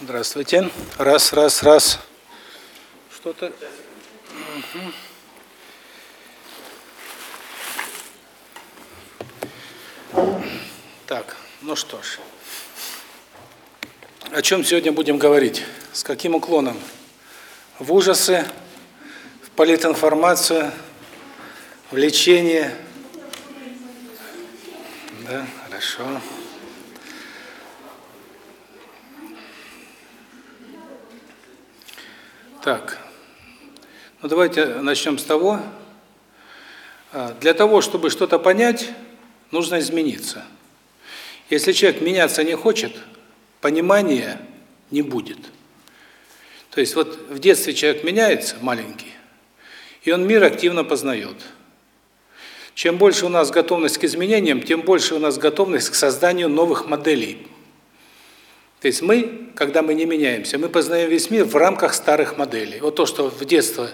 Здравствуйте. Раз, раз, раз. Что-то... Угу. Так, ну что ж. О чем сегодня будем говорить? С каким уклоном? В ужасы, в политинформацию, в лечение. Да, хорошо. Так, ну давайте начнем с того, а, для того, чтобы что-то понять, нужно измениться. Если человек меняться не хочет, понимания не будет. То есть вот в детстве человек меняется, маленький, и он мир активно познает. Чем больше у нас готовность к изменениям, тем больше у нас готовность к созданию новых моделей то есть мы, когда мы не меняемся, мы познаем весь мир в рамках старых моделей. Вот то, что в детстве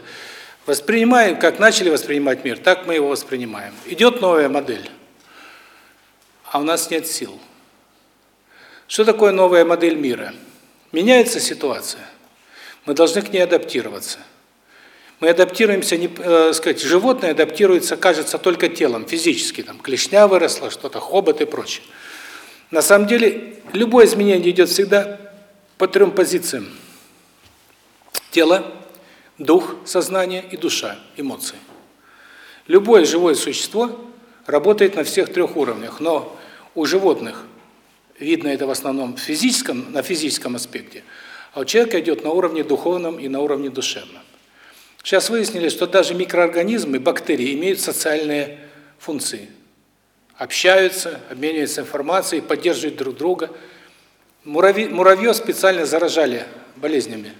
воспринимаем, как начали воспринимать мир, так мы его воспринимаем. Идет новая модель, а у нас нет сил. Что такое новая модель мира? Меняется ситуация. Мы должны к ней адаптироваться. Мы адаптируемся, не, э, сказать, животное адаптируется, кажется, только телом, физически, там клешня выросла, что-то, хобот и прочее. На самом деле, любое изменение идет всегда по трем позициям. Тело, дух, сознание и душа, эмоции. Любое живое существо работает на всех трех уровнях, но у животных видно это в основном в физическом, на физическом аспекте, а у человека идет на уровне духовном и на уровне душевном. Сейчас выяснили, что даже микроорганизмы, бактерии имеют социальные функции – общаются, обмениваются информацией, поддерживают друг друга. Муравьи, муравьев специально заражали болезнями,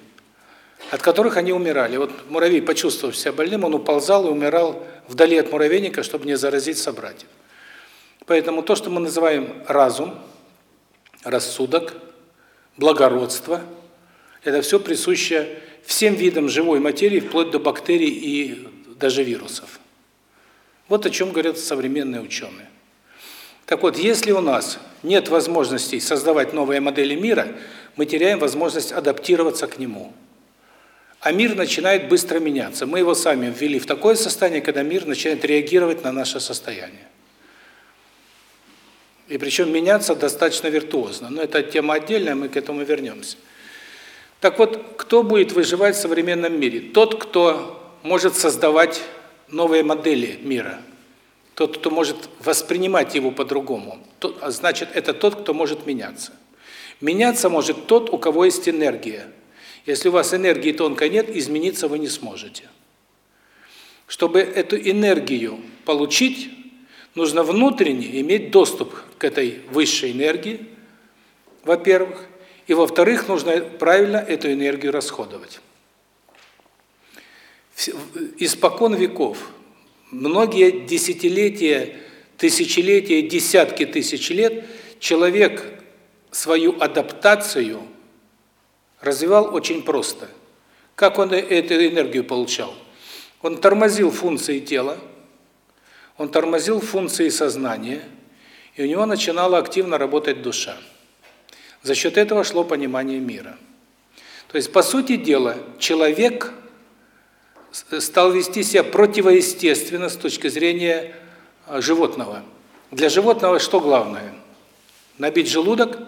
от которых они умирали. Вот муравей, почувствовав себя больным, он уползал и умирал вдали от муравейника, чтобы не заразить собратьев. Поэтому то, что мы называем разум, рассудок, благородство, это все присуще всем видам живой материи, вплоть до бактерий и даже вирусов. Вот о чем говорят современные ученые. Так вот, если у нас нет возможности создавать новые модели мира, мы теряем возможность адаптироваться к нему. А мир начинает быстро меняться. Мы его сами ввели в такое состояние, когда мир начинает реагировать на наше состояние. И причем меняться достаточно виртуозно. Но это тема отдельная, мы к этому вернемся. Так вот, кто будет выживать в современном мире? Тот, кто может создавать новые модели мира – тот, кто может воспринимать его по-другому, а значит, это тот, кто может меняться. Меняться может тот, у кого есть энергия. Если у вас энергии тонкой нет, измениться вы не сможете. Чтобы эту энергию получить, нужно внутренне иметь доступ к этой высшей энергии, во-первых, и во-вторых, нужно правильно эту энергию расходовать. Испокон веков многие десятилетия, тысячелетия, десятки тысяч лет человек свою адаптацию развивал очень просто. Как он эту энергию получал? Он тормозил функции тела, он тормозил функции сознания, и у него начинала активно работать душа. За счет этого шло понимание мира. То есть, по сути дела, человек – стал вести себя противоестественно с точки зрения а, животного. Для животного что главное? Набить желудок,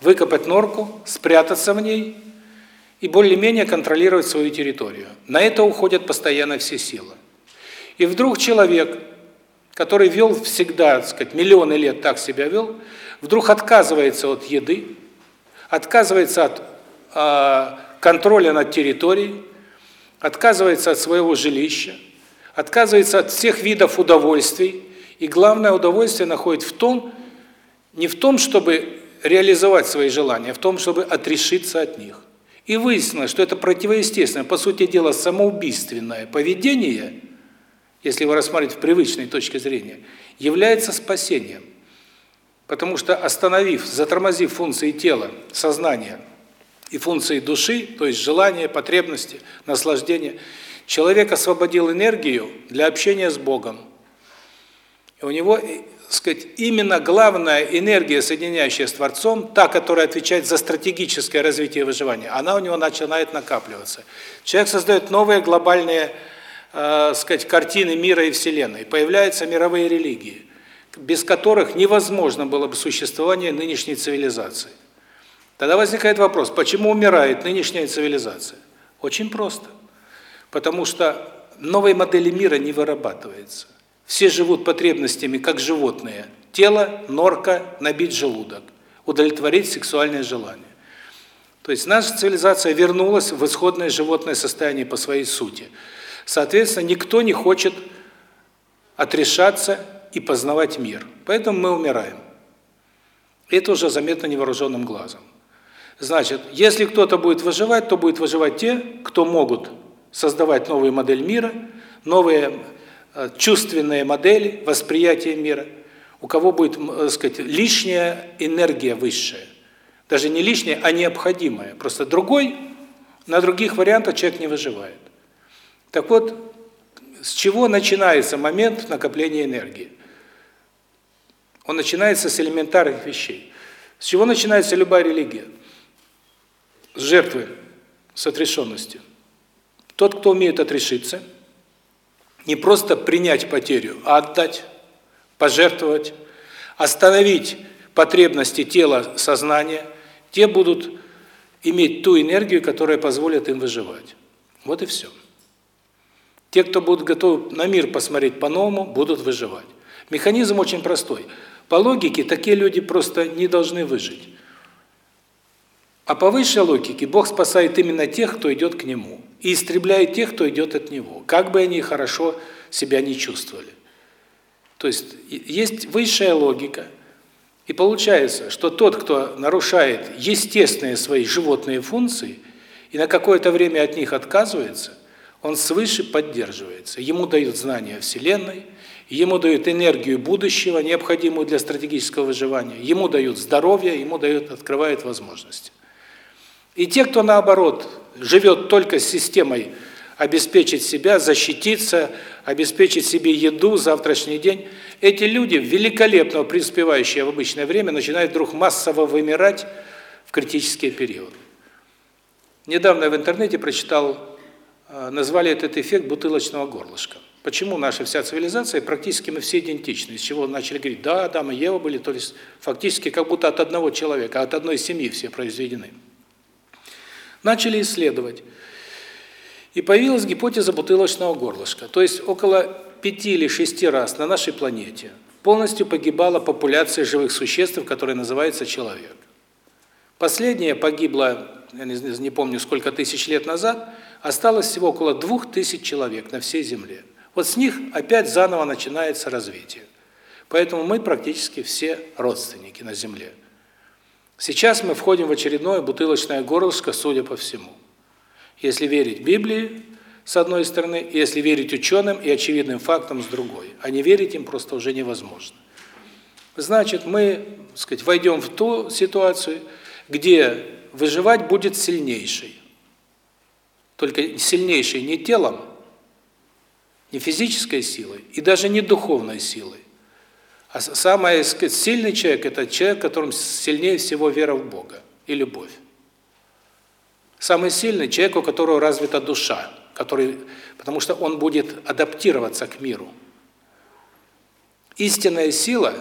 выкопать норку, спрятаться в ней и более-менее контролировать свою территорию. На это уходят постоянно все силы. И вдруг человек, который вел всегда, так сказать, миллионы лет так себя вел, вдруг отказывается от еды, отказывается от э, контроля над территорией, отказывается от своего жилища, отказывается от всех видов удовольствий, и главное удовольствие находит в том, не в том, чтобы реализовать свои желания, а в том, чтобы отрешиться от них. И выяснилось, что это противоестественное, по сути дела, самоубийственное поведение, если его рассматривать в привычной точке зрения, является спасением. Потому что остановив, затормозив функции тела, сознания, и функции души, то есть желания, потребности, наслаждения, человек освободил энергию для общения с Богом. И у него, э, сказать, именно главная энергия, соединяющая с Творцом, та, которая отвечает за стратегическое развитие выживания, она у него начинает накапливаться. Человек создает новые глобальные, э, сказать, картины мира и Вселенной. Появляются мировые религии, без которых невозможно было бы существование нынешней цивилизации. Тогда возникает вопрос, почему умирает нынешняя цивилизация? Очень просто. Потому что новой модели мира не вырабатывается. Все живут потребностями, как животные. Тело, норка, набить желудок, удовлетворить сексуальное желание. То есть наша цивилизация вернулась в исходное животное состояние по своей сути. Соответственно, никто не хочет отрешаться и познавать мир. Поэтому мы умираем. Это уже заметно невооруженным глазом. Значит, если кто-то будет выживать, то будет выживать те, кто могут создавать новую модель мира, новые э, чувственные модели восприятия мира, у кого будет, так э, сказать, лишняя энергия высшая. Даже не лишняя, а необходимая. Просто другой, на других вариантах человек не выживает. Так вот, с чего начинается момент накопления энергии? Он начинается с элементарных вещей. С чего начинается любая религия? С жертвы, с отрешенностью. Тот, кто умеет отрешиться, не просто принять потерю, а отдать, пожертвовать, остановить потребности тела, сознания, те будут иметь ту энергию, которая позволит им выживать. Вот и все. Те, кто будут готовы на мир посмотреть по-новому, будут выживать. Механизм очень простой. По логике, такие люди просто не должны выжить. А по высшей логике Бог спасает именно тех, кто идет к Нему, и истребляет тех, кто идет от Него, как бы они хорошо себя не чувствовали. То есть есть высшая логика, и получается, что тот, кто нарушает естественные свои животные функции и на какое-то время от них отказывается, он свыше поддерживается. Ему дают знания Вселенной, ему дают энергию будущего, необходимую для стратегического выживания, ему дают здоровье, ему дают, открывают возможности. И те, кто наоборот живет только с системой обеспечить себя, защититься, обеспечить себе еду, завтрашний день, эти люди, великолепно преуспевающие в обычное время, начинают вдруг массово вымирать в критический период. Недавно в интернете прочитал, э, назвали этот эффект бутылочного горлышка. Почему наша вся цивилизация, практически мы все идентичны, из чего начали говорить, да, Адам и Ева были, то есть фактически как будто от одного человека, от одной семьи все произведены. Начали исследовать. И появилась гипотеза бутылочного горлышка. То есть около пяти или шести раз на нашей планете полностью погибала популяция живых существ, которая называется человек. Последняя погибла, я не, помню, сколько тысяч лет назад, осталось всего около двух тысяч человек на всей Земле. Вот с них опять заново начинается развитие. Поэтому мы практически все родственники на Земле. Сейчас мы входим в очередное бутылочное горлышко, судя по всему. Если верить Библии, с одной стороны, если верить ученым и очевидным фактам, с другой. А не верить им просто уже невозможно. Значит, мы, так сказать, войдем в ту ситуацию, где выживать будет сильнейший. Только сильнейший не телом, не физической силой и даже не духовной силой, а самый сильный человек – это человек, которым сильнее всего вера в Бога и любовь. Самый сильный – человек, у которого развита душа, который, потому что он будет адаптироваться к миру. Истинная сила,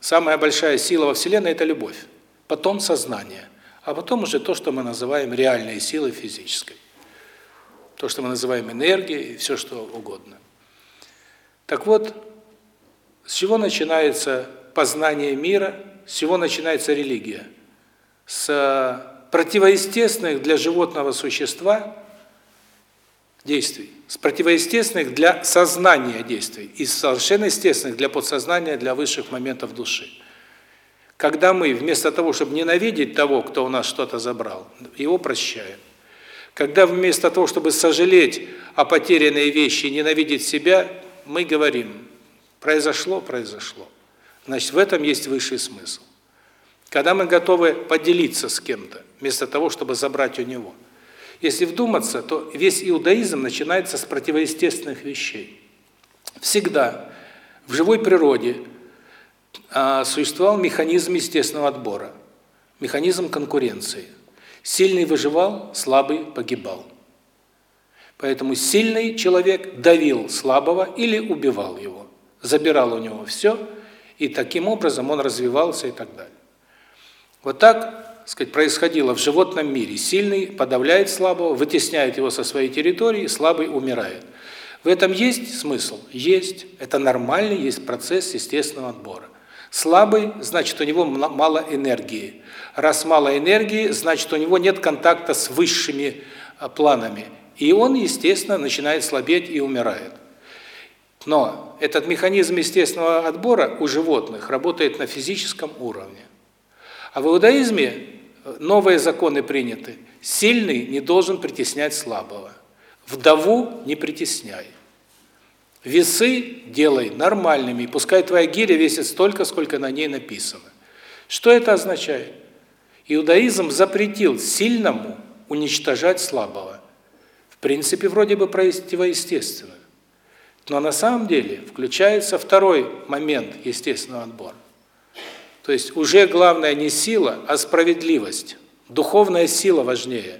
самая большая сила во Вселенной – это любовь. Потом сознание. А потом уже то, что мы называем реальной силой физической. То, что мы называем энергией и все, что угодно. Так вот, с чего начинается познание мира, с чего начинается религия? С противоестественных для животного существа действий, с противоестественных для сознания действий и совершенно естественных для подсознания, для высших моментов души. Когда мы вместо того, чтобы ненавидеть того, кто у нас что-то забрал, его прощаем. Когда вместо того, чтобы сожалеть о потерянной вещи и ненавидеть себя, мы говорим, Произошло, произошло. Значит, в этом есть высший смысл. Когда мы готовы поделиться с кем-то, вместо того, чтобы забрать у него. Если вдуматься, то весь иудаизм начинается с противоестественных вещей. Всегда В живой природе а, существовал механизм естественного отбора, механизм конкуренции. Сильный выживал, слабый погибал. Поэтому сильный человек давил слабого или убивал его, забирал у него все, и таким образом он развивался и так далее. Вот так, сказать, происходило в животном мире. Сильный подавляет слабого, вытесняет его со своей территории, слабый умирает. В этом есть смысл? Есть. Это нормальный, есть процесс естественного отбора. Слабый, значит, у него мало энергии. Раз мало энергии, значит, у него нет контакта с высшими а, планами. И он, естественно, начинает слабеть и умирает. Но этот механизм естественного отбора у животных работает на физическом уровне. А в иудаизме э, новые законы приняты. Сильный не должен притеснять слабого. Вдову не притесняй. Весы делай нормальными, пускай твоя гиря весит столько, сколько на ней написано. Что это означает? Иудаизм запретил сильному уничтожать слабого. В принципе, вроде бы противоестественно. Но на самом деле включается второй момент естественного отбора. То есть уже главное не сила, а справедливость. Духовная сила важнее.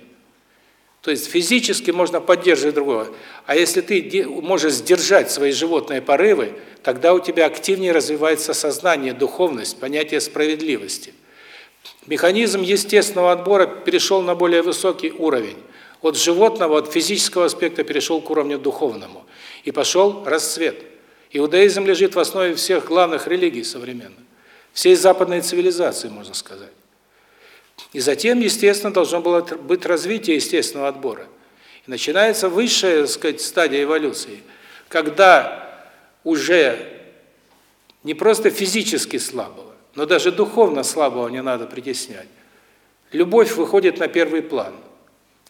То есть физически можно поддерживать другого. А если ты можешь сдержать свои животные порывы, тогда у тебя активнее развивается сознание, духовность, понятие справедливости. Механизм естественного отбора перешел на более высокий уровень. От животного, от физического аспекта перешел к уровню духовному. И пошел расцвет. Иудаизм лежит в основе всех главных религий современных. Всей западной цивилизации, можно сказать. И затем, естественно, должно было быть развитие естественного отбора. И начинается высшая, так сказать, стадия эволюции, когда уже не просто физически слабого, но даже духовно слабого не надо притеснять. Любовь выходит на первый план –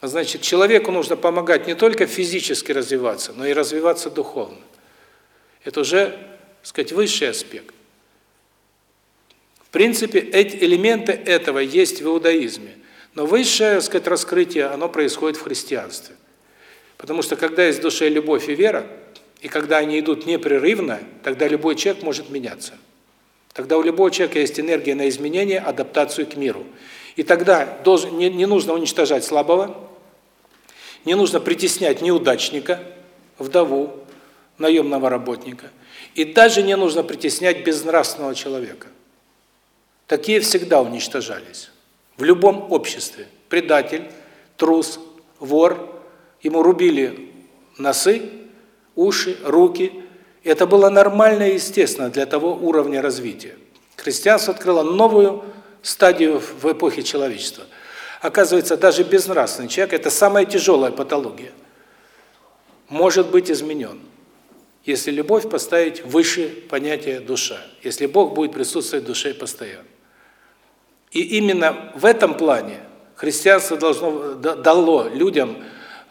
Значит, человеку нужно помогать не только физически развиваться, но и развиваться духовно. Это уже, так сказать, высший аспект. В принципе, эти элементы этого есть в иудаизме. Но высшее, так сказать, раскрытие, оно происходит в христианстве. Потому что когда есть в душе любовь и вера, и когда они идут непрерывно, тогда любой человек может меняться. Тогда у любого человека есть энергия на изменение, адаптацию к миру. И тогда не нужно уничтожать слабого, не нужно притеснять неудачника, вдову, наемного работника. И даже не нужно притеснять безнравственного человека. Такие всегда уничтожались. В любом обществе. Предатель, трус, вор. Ему рубили носы, уши, руки. Это было нормально и естественно для того уровня развития. Христианство открыло новую стадию в эпохе человечества – Оказывается, даже безнравственный человек – это самая тяжелая патология. Может быть изменен, если любовь поставить выше понятия душа, если Бог будет присутствовать в душе постоянно. И именно в этом плане христианство должно дало людям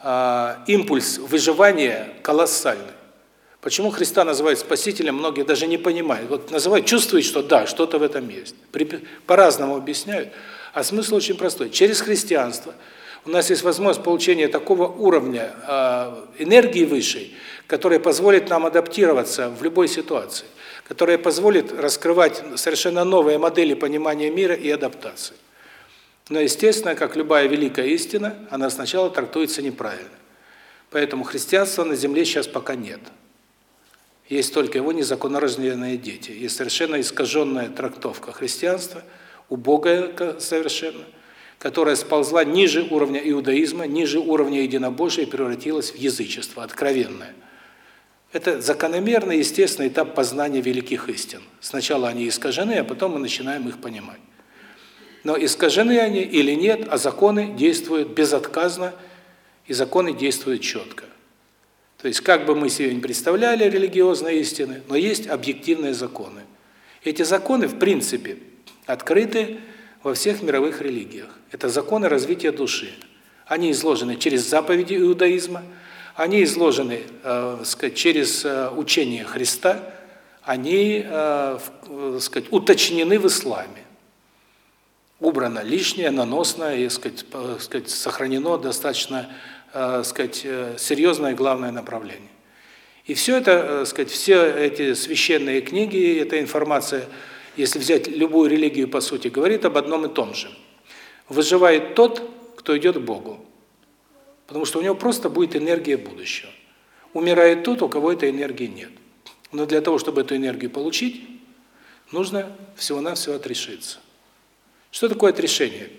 э, импульс выживания колоссальный. Почему Христа называют спасителем, многие даже не понимают. Вот называют, чувствуют, что да, что-то в этом есть. По-разному объясняют. А смысл очень простой. Через христианство у нас есть возможность получения такого уровня э, энергии высшей, которая позволит нам адаптироваться в любой ситуации, которая позволит раскрывать совершенно новые модели понимания мира и адаптации. Но, естественно, как любая великая истина, она сначала трактуется неправильно. Поэтому христианства на земле сейчас пока нет. Есть только его незаконнорожденные дети. Есть совершенно искаженная трактовка христианства – убогая совершенно, которая сползла ниже уровня иудаизма, ниже уровня единобожия и превратилась в язычество откровенное. Это закономерный, естественный этап познания великих истин. Сначала они искажены, а потом мы начинаем их понимать. Но искажены они или нет, а законы действуют безотказно, и законы действуют четко. То есть, как бы мы себе не представляли религиозные истины, но есть объективные законы. Эти законы, в принципе, открыты во всех мировых религиях. Это законы развития души. Они изложены через заповеди иудаизма, они изложены, э, сказать, через э, учение Христа, они, э, э, сказать, уточнены в исламе. Убрано лишнее, наносное, и, сказать, э, сказать, сохранено достаточно, э, сказать, серьезное главное направление. И все это, сказать, все эти священные книги, эта информация, если взять любую религию, по сути, говорит об одном и том же. Выживает тот, кто идет к Богу. Потому что у него просто будет энергия будущего. Умирает тот, у кого этой энергии нет. Но для того, чтобы эту энергию получить, нужно всего-навсего отрешиться. Что такое отрешение?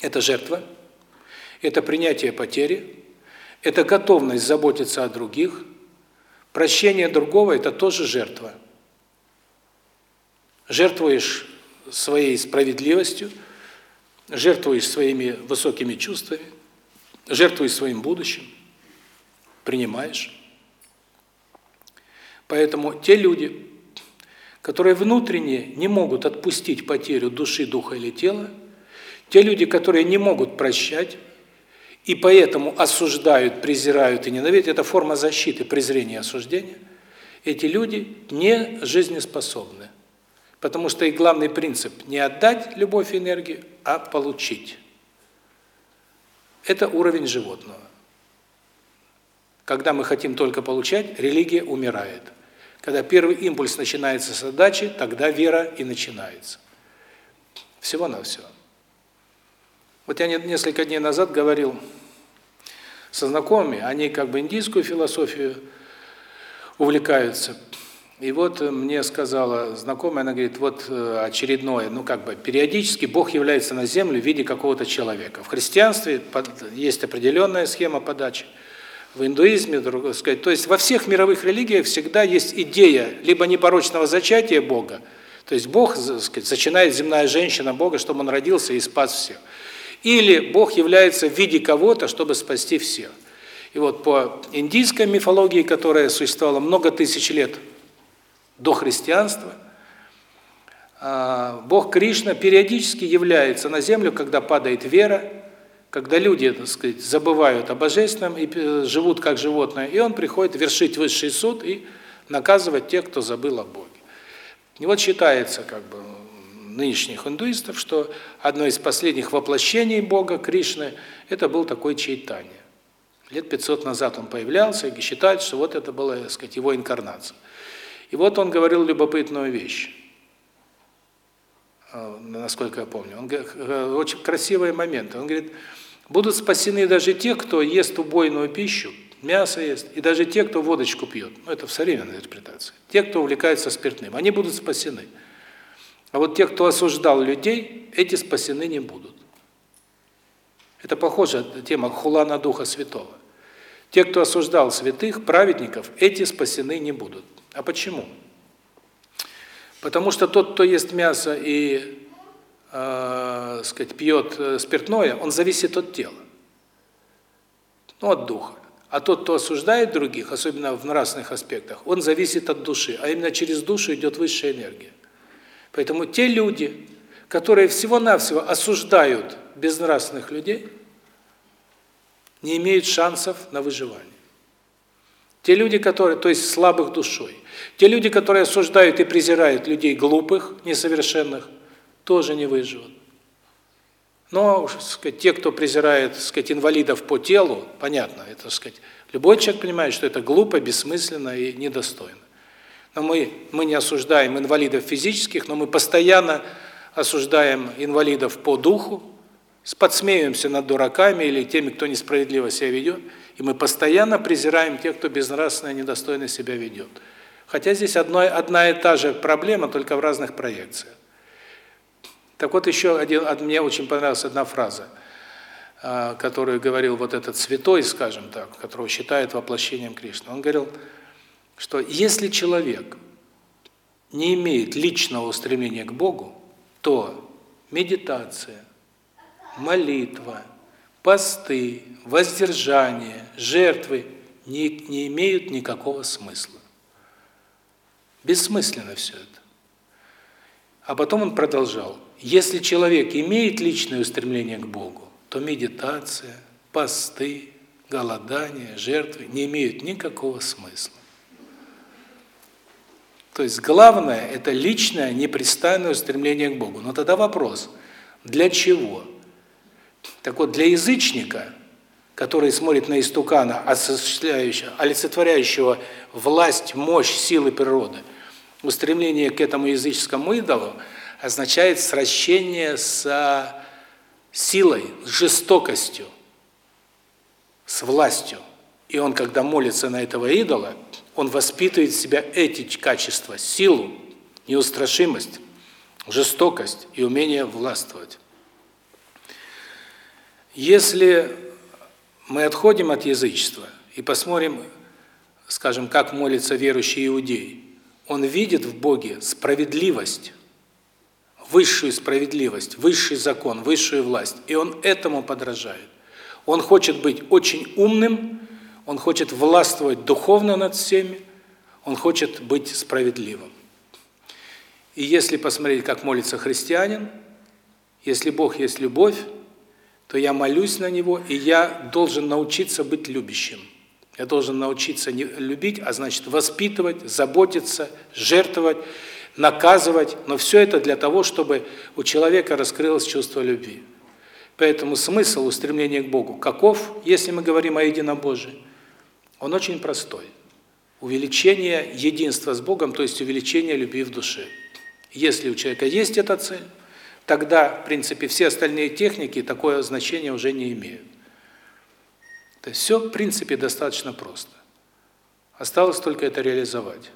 Это жертва, это принятие потери, это готовность заботиться о других. Прощение другого – это тоже жертва. Жертвуешь своей справедливостью, жертвуешь своими высокими чувствами, жертвуешь своим будущим, принимаешь. Поэтому те люди, которые внутренне не могут отпустить потерю души, духа или тела, те люди, которые не могут прощать, и поэтому осуждают, презирают и ненавидят, это форма защиты, презрения и осуждения, эти люди не жизнеспособны. Потому что их главный принцип – не отдать любовь и энергию, а получить. Это уровень животного. Когда мы хотим только получать, религия умирает. Когда первый импульс начинается с отдачи, тогда вера и начинается. Всего-навсего. Вот я несколько дней назад говорил со знакомыми, они как бы индийскую философию увлекаются. И вот мне сказала знакомая, она говорит, вот э, очередное, ну как бы периодически Бог является на землю в виде какого-то человека. В христианстве есть определенная схема подачи в индуизме, так сказать, то есть во всех мировых религиях всегда есть идея либо непорочного зачатия Бога, то есть Бог, так сказать, зачинает земная женщина Бога, чтобы он родился и спас всех. Или Бог является в виде кого-то, чтобы спасти всех. И вот по индийской мифологии, которая существовала много тысяч лет до христианства, а, Бог Кришна периодически является на землю, когда падает вера, когда люди, так сказать, забывают о божественном и э, живут как животное, и он приходит вершить высший суд и наказывать тех, кто забыл о Боге. И вот считается, как бы, нынешних индуистов, что одно из последних воплощений Бога, Кришны, это был такой Чайтанья. Лет 500 назад он появлялся, и считают, что вот это была, так сказать, его инкарнация. И вот он говорил любопытную вещь. Э, насколько я помню. Он э, очень красивый момент. Он говорит: "Будут спасены даже те, кто ест убойную пищу, мясо ест, и даже те, кто водочку пьет". Ну это в современной интерпретации. Те, кто увлекается спиртным, они будут спасены. А вот те, кто осуждал людей, эти спасены не будут. Это похоже тема хула на Духа Святого. Те, кто осуждал святых, праведников, эти спасены не будут. А почему? Потому что тот, кто ест мясо и, э, сказать, пьет э, спиртное, он зависит от тела. Ну, от духа. А тот, кто осуждает других, особенно в нравственных аспектах, он зависит от души, а именно через душу идет высшая энергия. Поэтому те люди, которые всего-навсего осуждают безнравственных людей, не имеют шансов на выживание. Те люди, которые, то есть слабых душой, те люди, которые осуждают и презирают людей глупых, несовершенных, тоже не выживут. Но, сказать, те, кто презирает, сказать, инвалидов по телу, понятно, это, сказать, любой человек понимает, что это глупо, бессмысленно и недостойно. Но мы мы не осуждаем инвалидов физических, но мы постоянно осуждаем инвалидов по духу, подсмеиваемся над дураками или теми, кто несправедливо себя ведет, и мы постоянно презираем тех, кто безнравственно и недостойно себя ведет. Хотя здесь одно, одна и та же проблема, только в разных проекциях. Так вот еще один, мне очень понравилась одна фраза, а, которую говорил вот этот святой, скажем так, которого считают воплощением Кришны. Он говорил, что если человек не имеет личного устремления к Богу, то медитация, молитва, посты, воздержание, жертвы не, не имеют никакого смысла. Бессмысленно все это. А потом он продолжал. Если человек имеет личное устремление к Богу, то медитация, посты, голодание, жертвы не имеют никакого смысла. То есть главное – это личное, непрестанное устремление к Богу. Но тогда вопрос – для чего? Так вот, для язычника, который смотрит на истукана, осуществляющего, олицетворяющего власть, мощь, силы природы, устремление к этому языческому идолу означает сращение с силой, с жестокостью, с властью. И он, когда молится на этого идола, он воспитывает в себя эти качества, силу, неустрашимость, жестокость и умение властвовать. Если мы отходим от язычества и посмотрим, скажем, как молится верующий иудей, он видит в Боге справедливость, высшую справедливость, высший закон, высшую власть, и он этому подражает. Он хочет быть очень умным, он хочет властвовать духовно над всеми, он хочет быть справедливым. И если посмотреть, как молится христианин, если Бог есть любовь, то я молюсь на Него, и я должен научиться быть любящим. Я должен научиться не любить, а значит воспитывать, заботиться, жертвовать, наказывать, но все это для того, чтобы у человека раскрылось чувство любви. Поэтому смысл устремления к Богу каков, если мы говорим о единобожии? Он очень простой. Увеличение единства с Богом, то есть увеличение любви в душе. Если у человека есть эта цель, тогда, в принципе, все остальные техники такое значение уже не имеют. То есть все, в принципе, достаточно просто. Осталось только это реализовать.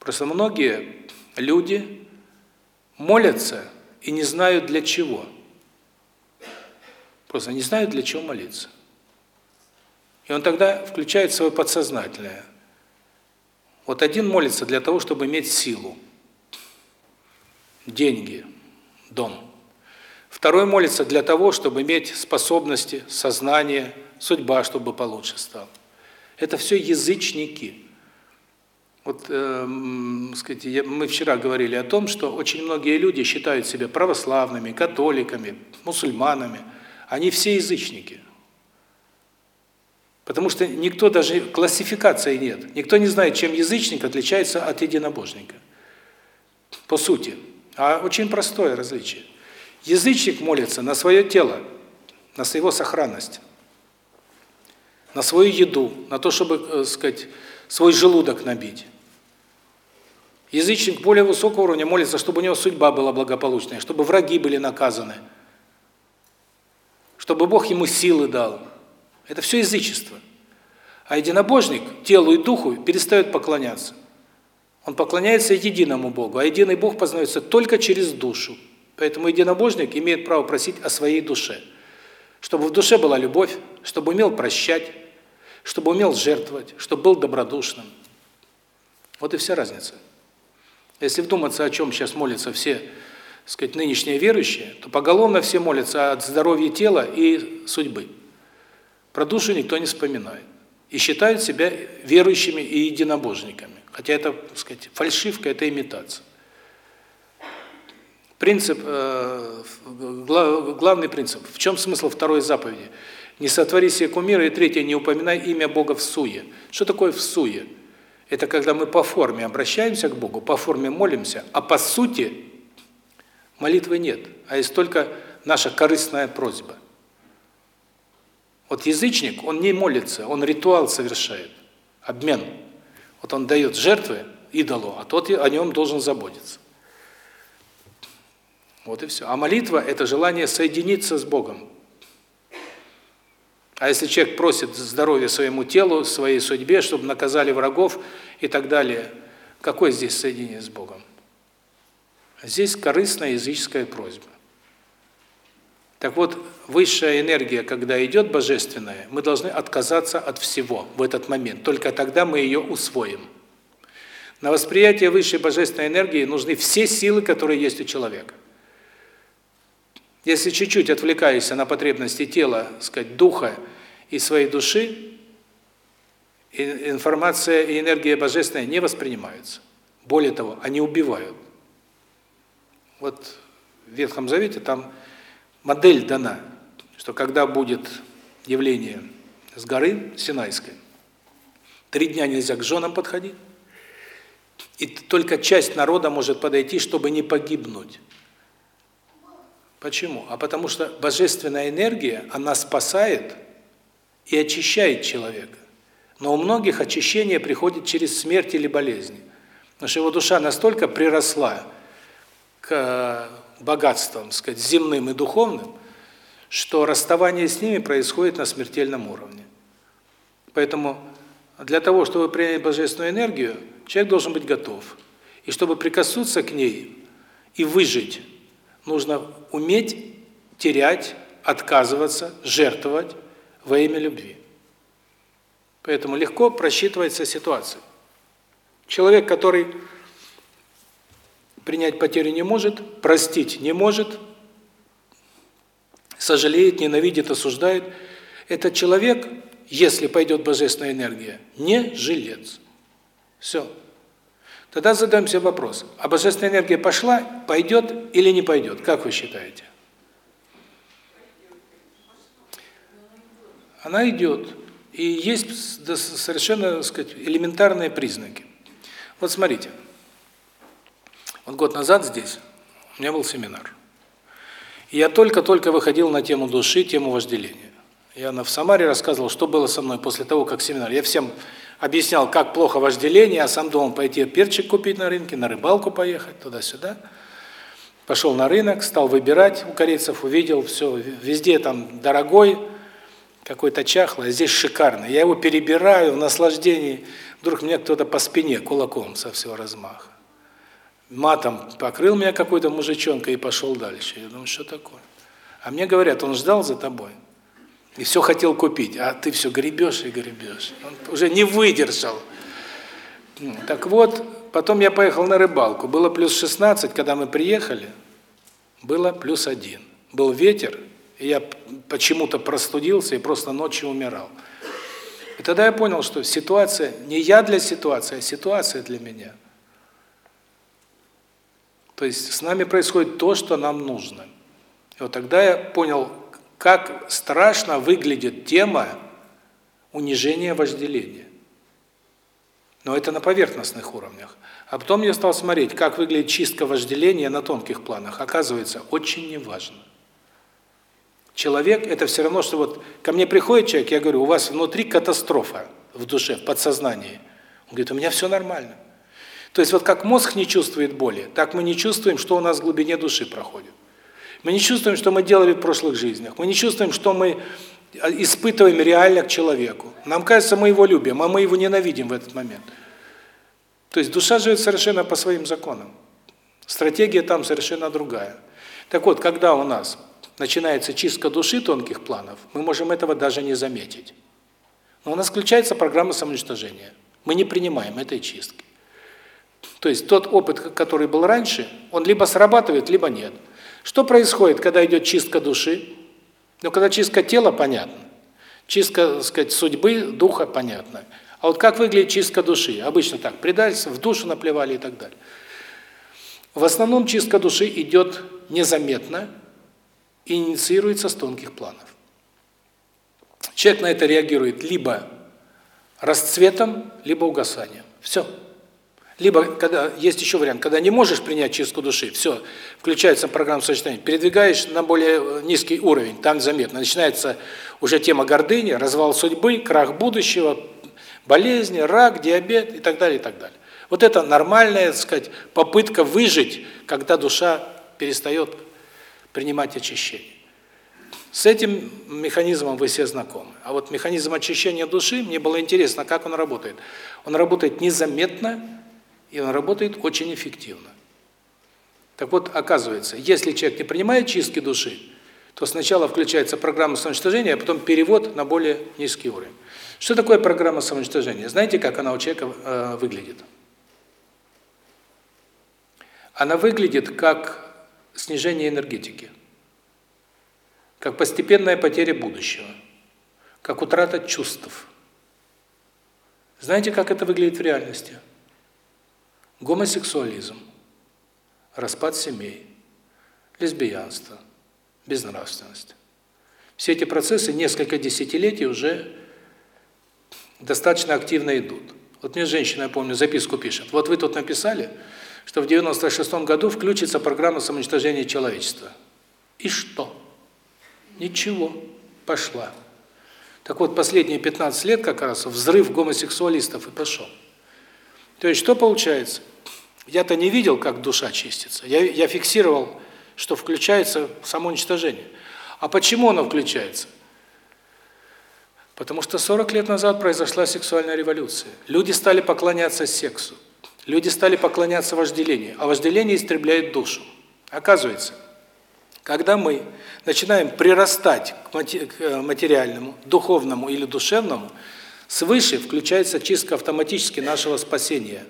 Просто многие люди молятся и не знают для чего. Просто не знают, для чего молиться. И он тогда включает свое подсознательное. Вот один молится для того, чтобы иметь силу, деньги, дом. Второй молится для того, чтобы иметь способности, сознание, судьба, чтобы получше стала. Это все язычники. Вот, э, сказать, я, мы вчера говорили о том, что очень многие люди считают себя православными, католиками, мусульманами. Они все язычники. Потому что никто даже классификации нет. Никто не знает, чем язычник отличается от единобожника. По сути. А очень простое различие. Язычник молится на свое тело, на его сохранность, на свою еду, на то, чтобы, э, сказать, свой желудок набить. Язычник более высокого уровня молится, чтобы у него судьба была благополучная, чтобы враги были наказаны, чтобы Бог ему силы дал. Это все язычество. А единобожник телу и духу перестает поклоняться. Он поклоняется единому Богу, а единый Бог познается только через душу. Поэтому единобожник имеет право просить о своей душе. Чтобы в душе была любовь, чтобы умел прощать, чтобы умел жертвовать, чтобы был добродушным. Вот и вся разница. Если вдуматься, о чем сейчас молятся все, сказать, нынешние верующие, то поголовно все молятся от здоровья тела и судьбы. Про душу никто не вспоминает. И считают себя верующими и единобожниками. Хотя это, так сказать, фальшивка, это имитация. Принцип, э, главный принцип. В чем смысл второй заповеди? Не сотвори себе кумира, и третье, не упоминай имя Бога в суе. Что такое в суе? Это когда мы по форме обращаемся к Богу, по форме молимся, а по сути молитвы нет, а есть только наша корыстная просьба. Вот язычник, он не молится, он ритуал совершает, обмен. Вот он дает жертвы идолу, а тот о нем должен заботиться. Вот и все. А молитва – это желание соединиться с Богом. А если человек просит здоровья своему телу, своей судьбе, чтобы наказали врагов и так далее, какое здесь соединение с Богом? Здесь корыстная языческая просьба. Так вот, высшая энергия, когда идет божественная, мы должны отказаться от всего в этот момент. Только тогда мы ее усвоим. На восприятие высшей божественной энергии нужны все силы, которые есть у человека. Если чуть-чуть отвлекаешься на потребности тела, сказать, духа и своей души, информация и энергия божественная не воспринимаются. Более того, они убивают. Вот в Ветхом Завете там модель дана, что когда будет явление с горы Синайской, три дня нельзя к женам подходить, и только часть народа может подойти, чтобы не погибнуть. Почему? А потому что божественная энергия, она спасает и очищает человека. Но у многих очищение приходит через смерть или болезнь. Потому что его душа настолько приросла к богатствам, сказать, земным и духовным, что расставание с ними происходит на смертельном уровне. Поэтому для того, чтобы принять божественную энергию, человек должен быть готов. И чтобы прикоснуться к ней и выжить, нужно уметь терять, отказываться, жертвовать во имя любви. Поэтому легко просчитывается ситуация. Человек, который принять потерю не может, простить не может, сожалеет, ненавидит, осуждает, этот человек, если пойдет божественная энергия, не жилец. Все. Тогда задаем себе вопрос, а божественная энергия пошла, пойдет или не пойдет? Как вы считаете? Она идет. И есть совершенно, так сказать, элементарные признаки. Вот смотрите. Вот год назад здесь у меня был семинар. Я только-только выходил на тему души, тему вожделения. Я в Самаре рассказывал, что было со мной после того, как семинар. Я всем объяснял, как плохо вожделение, а сам думал пойти перчик купить на рынке, на рыбалку поехать, туда-сюда. Пошел на рынок, стал выбирать у корейцев, увидел, все, везде там дорогой, какой-то чахлый, а здесь шикарный. Я его перебираю в наслаждении, вдруг меня кто-то по спине кулаком со всего размаха. Матом покрыл меня какой-то мужичонка и пошел дальше. Я думаю, что такое? А мне говорят, он ждал за тобой. И все хотел купить, а ты все гребешь и гребешь. Он уже не выдержал. Так вот, потом я поехал на рыбалку. Было плюс 16, когда мы приехали, было плюс 1. Был ветер, и я почему-то простудился и просто ночью умирал. И тогда я понял, что ситуация, не я для ситуации, а ситуация для меня. То есть с нами происходит то, что нам нужно. И вот тогда я понял, как страшно выглядит тема унижения вожделения. Но это на поверхностных уровнях. А потом я стал смотреть, как выглядит чистка вожделения на тонких планах. Оказывается, очень неважно. Человек – это все равно, что вот ко мне приходит человек, я говорю, у вас внутри катастрофа в душе, в подсознании. Он говорит, у меня все нормально. То есть вот как мозг не чувствует боли, так мы не чувствуем, что у нас в глубине души проходит. Мы не чувствуем, что мы делали в прошлых жизнях. Мы не чувствуем, что мы испытываем реально к человеку. Нам кажется, мы его любим, а мы его ненавидим в этот момент. То есть душа живет совершенно по своим законам. Стратегия там совершенно другая. Так вот, когда у нас начинается чистка души тонких планов, мы можем этого даже не заметить. Но у нас включается программа самоуничтожения. Мы не принимаем этой чистки. То есть тот опыт, который был раньше, он либо срабатывает, либо нет. Что происходит, когда идет чистка души? Ну, когда чистка тела, понятно. Чистка, так сказать, судьбы, духа, понятно. А вот как выглядит чистка души? Обычно так, предательство, в душу наплевали и так далее. В основном чистка души идет незаметно инициируется с тонких планов. Человек на это реагирует либо расцветом, либо угасанием. Все. Либо, когда есть еще вариант, когда не можешь принять чистку души, все, включается программа сочетания, передвигаешь на более э, низкий уровень, там заметно. Начинается уже тема гордыни, развал судьбы, крах будущего, болезни, рак, диабет и так далее, и так далее. Вот это нормальная, так сказать, попытка выжить, когда душа перестает принимать очищение. С этим механизмом вы все знакомы. А вот механизм очищения души, мне было интересно, как он работает. Он работает незаметно, и он работает очень эффективно. Так вот, оказывается, если человек не принимает чистки души, то сначала включается программа самоуничтожения, а потом перевод на более низкий уровень. Что такое программа самоуничтожения? Знаете, как она у человека э, выглядит? Она выглядит как снижение энергетики, как постепенная потеря будущего, как утрата чувств. Знаете, как это выглядит в реальности? Гомосексуализм, распад семей, лесбиянство, безнравственность. Все эти процессы несколько десятилетий уже достаточно активно идут. Вот мне женщина, я помню, записку пишет. Вот вы тут написали, что в 96 году включится программа самоуничтожения человечества. И что? Ничего. Пошла. Так вот, последние 15 лет как раз взрыв гомосексуалистов и пошел. То есть, что получается? Я-то не видел, как душа чистится. Я, я фиксировал, что включается самоуничтожение. А почему оно включается? Потому что 40 лет назад произошла сексуальная революция. Люди стали поклоняться сексу. Люди стали поклоняться вожделению. А вожделение истребляет душу. Оказывается, когда мы начинаем прирастать к материальному, духовному или душевному, свыше включается чистка автоматически нашего спасения.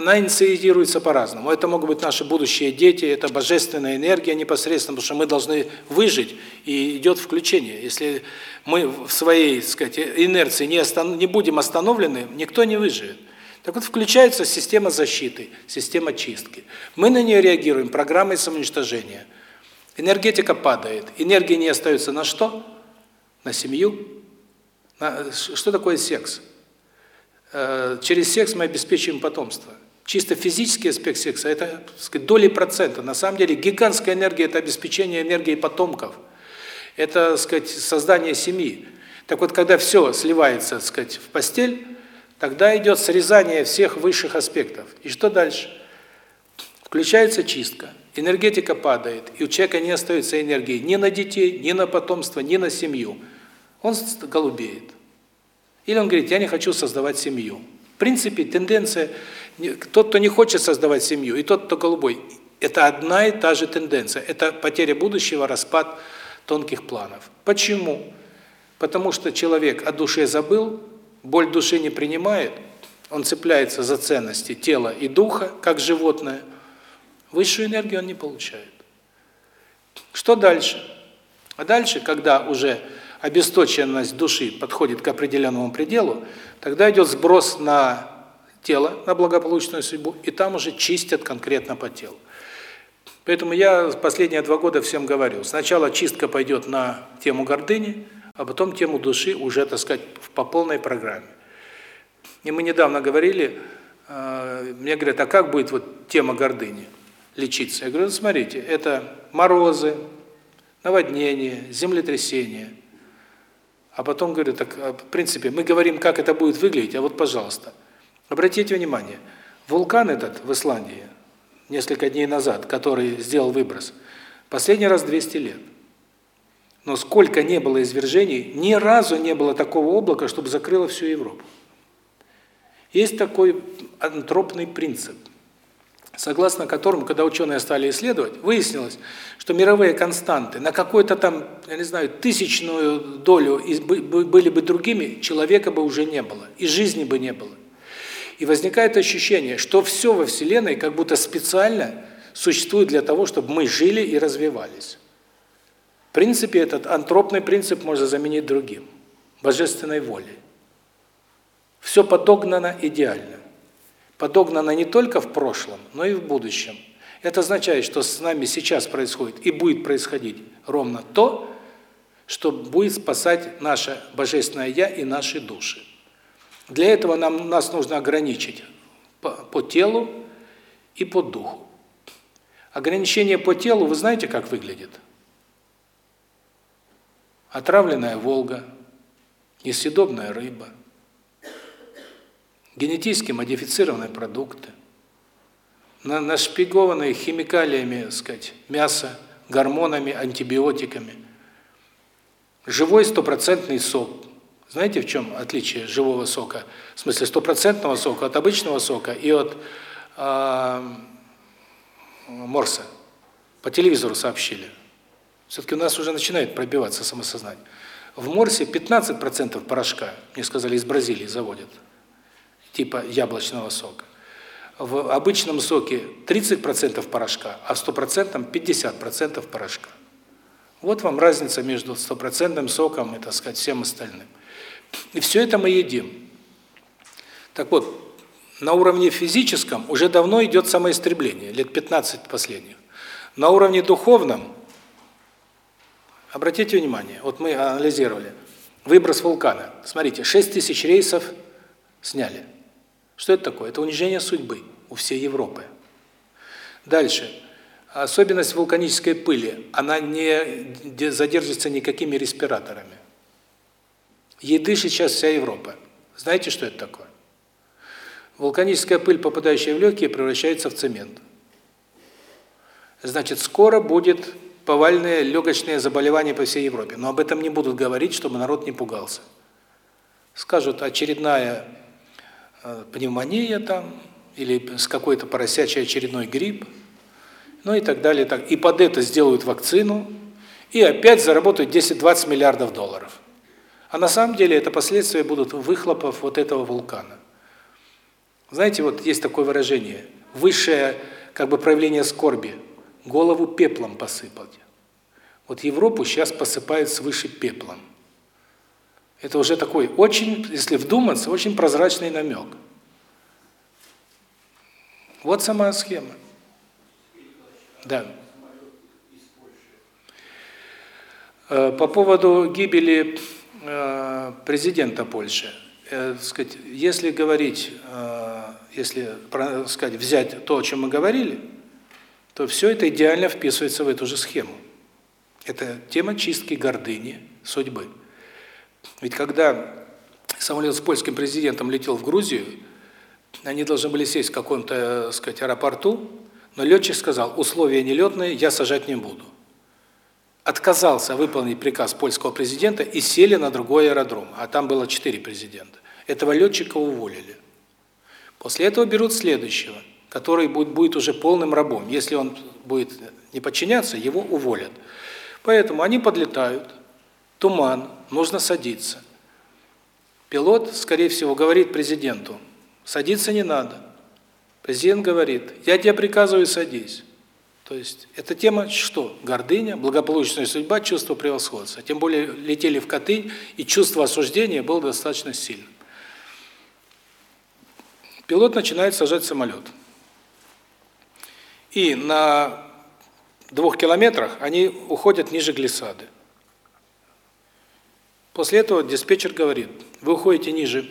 Она инициируется по-разному. Это могут быть наши будущие дети, это божественная энергия непосредственно, потому что мы должны выжить, и идет включение. Если мы в своей, так сказать, инерции не, остан не будем остановлены, никто не выживет. Так вот, включается система защиты, система чистки. Мы на нее реагируем программой самоуничтожения – Энергетика падает. Энергии не остается на что? На семью. На, что такое секс? Э, через секс мы обеспечиваем потомство. Чисто физический аспект секса – это, так сказать, доли процента. На самом деле гигантская энергия – это обеспечение энергией потомков. Это, так сказать, создание семьи. Так вот, когда все сливается, так сказать, в постель, тогда идет срезание всех высших аспектов. И что дальше? Включается чистка энергетика падает, и у человека не остается энергии ни на детей, ни на потомство, ни на семью. Он голубеет. Или он говорит, я не хочу создавать семью. Принципе, тенденция, тот, кто не хочет создавать семью, и тот, кто голубой, это одна и та же тенденция. Это потеря будущего, распад тонких планов. Почему? Потому что человек о душе забыл, боль души не принимает, он цепляется за ценности тела и духа, как животное – Высшую энергию он не получает. Что дальше? А дальше, когда уже обесточенность души подходит к определенному пределу, тогда идет сброс на тело, на благополучную судьбу, и там уже чистят конкретно по телу. Поэтому я последние два года всем говорю, сначала чистка пойдет на тему гордыни, а потом тему души уже, так сказать, по полной программе. И мы недавно говорили, э, мне говорят, а как будет вот тема гордыни? лечиться. Я говорю, ну, смотрите, это морозы, наводнения, землетрясения. А потом говорю, так, а, в принципе, мы говорим, как это будет выглядеть, а вот, пожалуйста, обратите внимание, вулкан этот в Исландии, несколько дней назад, который сделал выброс, последний раз 200 лет. Но сколько не было извержений, ни разу не было такого облака, чтобы закрыло всю Европу. Есть такой антропный принцип – согласно которому, когда ученые стали исследовать, выяснилось, что мировые константы на какую-то там, я не знаю, тысячную долю были бы другими, человека бы уже не было, и жизни бы не было. И возникает ощущение, что все во Вселенной как будто специально существует для того, чтобы мы жили и развивались. В принципе, этот антропный принцип можно заменить другим – божественной волей. Все подогнано идеально подогнана не только в прошлом, но и в будущем. Это означает, что с нами сейчас происходит и будет происходить ровно то, что будет спасать наше божественное я и наши души. Для этого нам нас нужно ограничить по, по телу и по духу. Ограничение по телу, вы знаете, как выглядит? Отравленная Волга, несъедобная рыба, генетически модифицированные продукты, на нашпигованные химикалиями, так сказать, мясо, гормонами, антибиотиками. Живой стопроцентный сок. Знаете, в чем отличие живого сока? В смысле, стопроцентного сока от обычного сока и от э, морса. По телевизору сообщили. Все-таки у нас уже начинает пробиваться самосознание. В морсе 15% порошка, мне сказали, из Бразилии заводят типа яблочного сока. В обычном соке 30% порошка, а в стопроцентном 50% порошка. Вот вам разница между стопроцентным соком и, так сказать, всем остальным. И все это мы едим. Так вот, на уровне физическом уже давно идет самоистребление, лет 15 последних. На уровне духовном, обратите внимание, вот мы анализировали, выброс вулкана. Смотрите, 6 тысяч рейсов сняли. Что это такое? Это унижение судьбы у всей Европы. Дальше. особенность вулканической пыли, она не задержится никакими респираторами. Дышит сейчас вся Европа. Знаете, что это такое? Вулканическая пыль, попадающая в легкие, превращается в цемент. Значит, скоро будет повальные легочные заболевания по всей Европе. Но об этом не будут говорить, чтобы народ не пугался. Скажут, очередная пневмония там, или с какой-то поросячий очередной грипп, ну и так далее. Так. И под это сделают вакцину, и опять заработают 10-20 миллиардов долларов. А на самом деле это последствия будут выхлопов вот этого вулкана. Знаете, вот есть такое выражение, высшее как бы проявление скорби – голову пеплом посыпать. Вот Европу сейчас посыпают свыше пеплом. Это уже такой очень, если вдуматься, очень прозрачный намек. Вот сама схема. Да. Э, по поводу гибели э, президента Польши, э, сказать, если говорить, если, сказать, взять то, о чем мы говорили, то все это идеально вписывается в эту же схему. Это тема чистки гордыни, судьбы. Ведь когда самолет с польским президентом летел в Грузию, они должны были сесть в каком-то, сказать, аэропорту, но летчик сказал, условия нелетные, я сажать не буду. Отказался выполнить приказ польского президента и сели на другой аэродром, а там было четыре президента. Этого летчика уволили. После этого берут следующего – который будет, будет уже полным рабом. Если он будет не подчиняться, его уволят. Поэтому они подлетают, туман, нужно садиться. Пилот, скорее всего, говорит президенту, садиться не надо. Президент говорит, я тебе приказываю, садись. То есть, эта тема что? Гордыня, благополучная судьба, чувство превосходства. Тем более, летели в Катынь, и чувство осуждения было достаточно сильным. Пилот начинает сажать самолет. И на двух километрах они уходят ниже глиссады. После этого диспетчер говорит, вы уходите ниже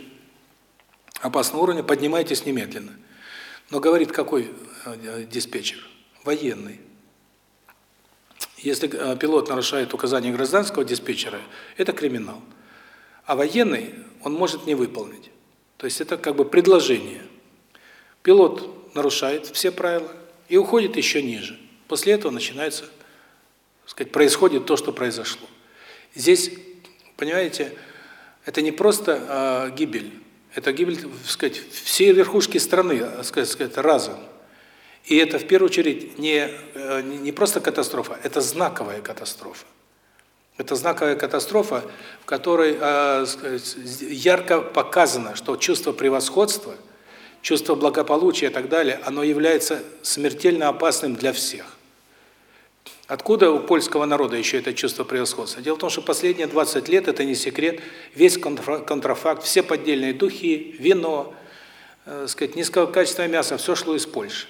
опасного уровня, поднимайтесь немедленно. Но говорит какой э, диспетчер? Военный. Если э, пилот нарушает указания гражданского диспетчера, это криминал. А военный он может не выполнить. То есть это как бы предложение. Пилот нарушает все правила, и уходит еще ниже. После этого начинается, сказать, происходит то, что произошло. Здесь, понимаете, это не просто э, гибель, это гибель, так сказать, всей верхушки страны, сказать, сказать, разом. И это в первую очередь не э, не просто катастрофа, это знаковая катастрофа. Это знаковая катастрофа, в которой э, сказать, ярко показано, что чувство превосходства – чувство благополучия и так далее, оно является смертельно опасным для всех. Откуда у польского народа еще это чувство превосходства? Дело в том, что последние 20 лет, это не секрет, весь контрафакт, все поддельные духи, вино, э, сказать, низкого качества мяса, все шло из Польши.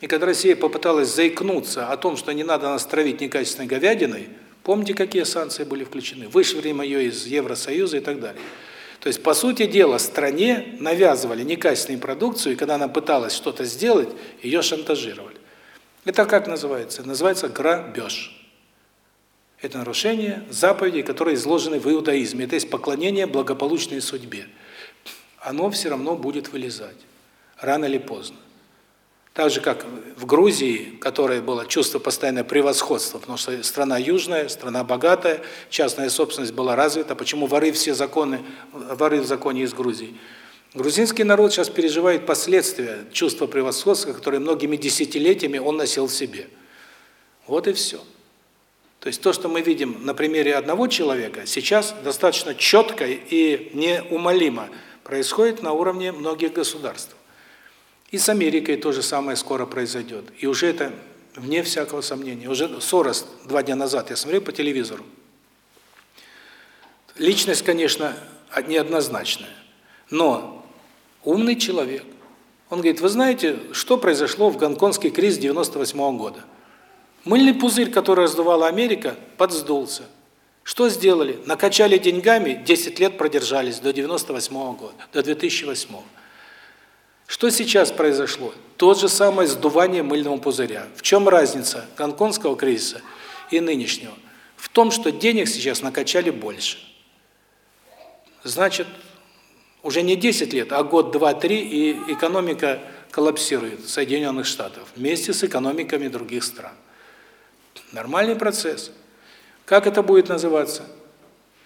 И когда Россия попыталась заикнуться о том, что не надо нас травить некачественной говядиной, помните, какие санкции были включены? Вышвырнем ее из Евросоюза и так далее. То есть, по сути дела, стране навязывали некачественную продукцию, и когда она пыталась что-то сделать, ее шантажировали. Это как называется? Называется грабеж. Это нарушение заповедей, которые изложены в иудаизме. Это есть поклонение благополучной судьбе. Оно все равно будет вылезать, рано или поздно. Так же, как в Грузии, которое было чувство постоянного превосходства, потому что страна южная, страна богатая, частная собственность была развита. Почему воры все законы, воры в законе из Грузии? Грузинский народ сейчас переживает последствия чувства превосходства, которое многими десятилетиями он носил в себе. Вот и все. То есть то, что мы видим на примере одного человека, сейчас достаточно четко и неумолимо происходит на уровне многих государств. И с Америкой то же самое скоро произойдет. И уже это вне всякого сомнения. Уже Сорос два дня назад я смотрел по телевизору. Личность, конечно, неоднозначная, но умный человек. Он говорит, вы знаете, что произошло в гонконгский кризис 98 -го года? Мыльный пузырь, который раздувала Америка, подсдулся. Что сделали? Накачали деньгами, 10 лет продержались до 98 -го года, до 2008 -го. Что сейчас произошло? То же самое сдувание мыльного пузыря. В чем разница гонконгского кризиса и нынешнего? В том, что денег сейчас накачали больше. Значит, уже не 10 лет, а год, два, три, и экономика коллапсирует Соединенных Штатов вместе с экономиками других стран. Нормальный процесс. Как это будет называться?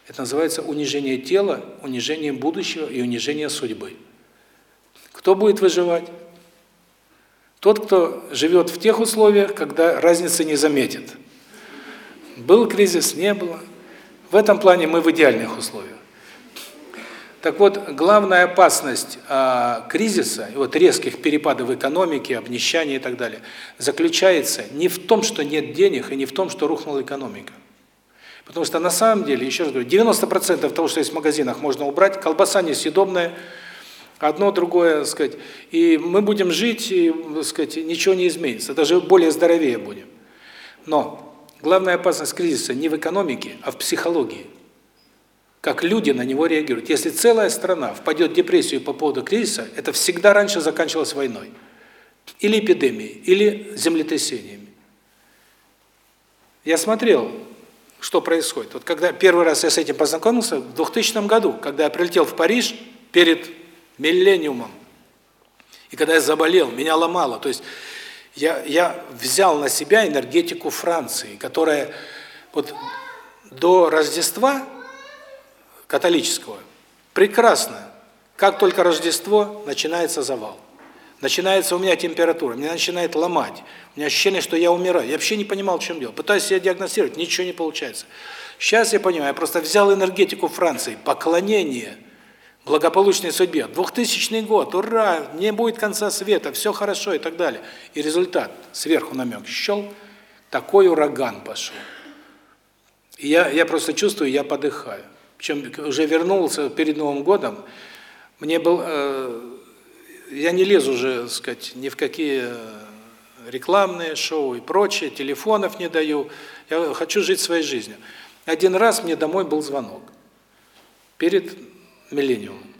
Это называется унижение тела, унижение будущего и унижение судьбы. Кто будет выживать? Тот, кто живет в тех условиях, когда разницы не заметит. Был кризис, не было. В этом плане мы в идеальных условиях. Так вот, главная опасность а, кризиса, вот резких перепадов в экономике, обнищания и так далее, заключается не в том, что нет денег, и не в том, что рухнула экономика. Потому что на самом деле, еще раз говорю, 90% того, что есть в магазинах, можно убрать, колбаса несъедобная, одно, другое, так сказать, и мы будем жить, и, так сказать, ничего не изменится, даже более здоровее будем. Но главная опасность кризиса не в экономике, а в психологии как люди на него реагируют. Если целая страна впадет в депрессию по поводу кризиса, это всегда раньше заканчивалось войной. Или эпидемией, или землетрясениями. Я смотрел, что происходит. Вот когда первый раз я с этим познакомился, в 2000 году, когда я прилетел в Париж перед миллениумом, и когда я заболел, меня ломало. То есть я, я взял на себя энергетику Франции, которая вот до Рождества католического. Прекрасно. Как только Рождество, начинается завал. Начинается у меня температура, меня начинает ломать. У меня ощущение, что я умираю. Я вообще не понимал, в чем дело. Пытаюсь себя диагностировать, ничего не получается. Сейчас я понимаю, я просто взял энергетику Франции, поклонение благополучной судьбе. 2000 год, ура, не будет конца света, все хорошо и так далее. И результат, сверху намек, щел, такой ураган пошел. И я, я просто чувствую, я подыхаю чем уже вернулся перед Новым годом, мне был, э, я не лезу уже, сказать, ни в какие рекламные шоу и прочее, телефонов не даю, я хочу жить своей жизнью. Один раз мне домой был звонок, перед миллениумом,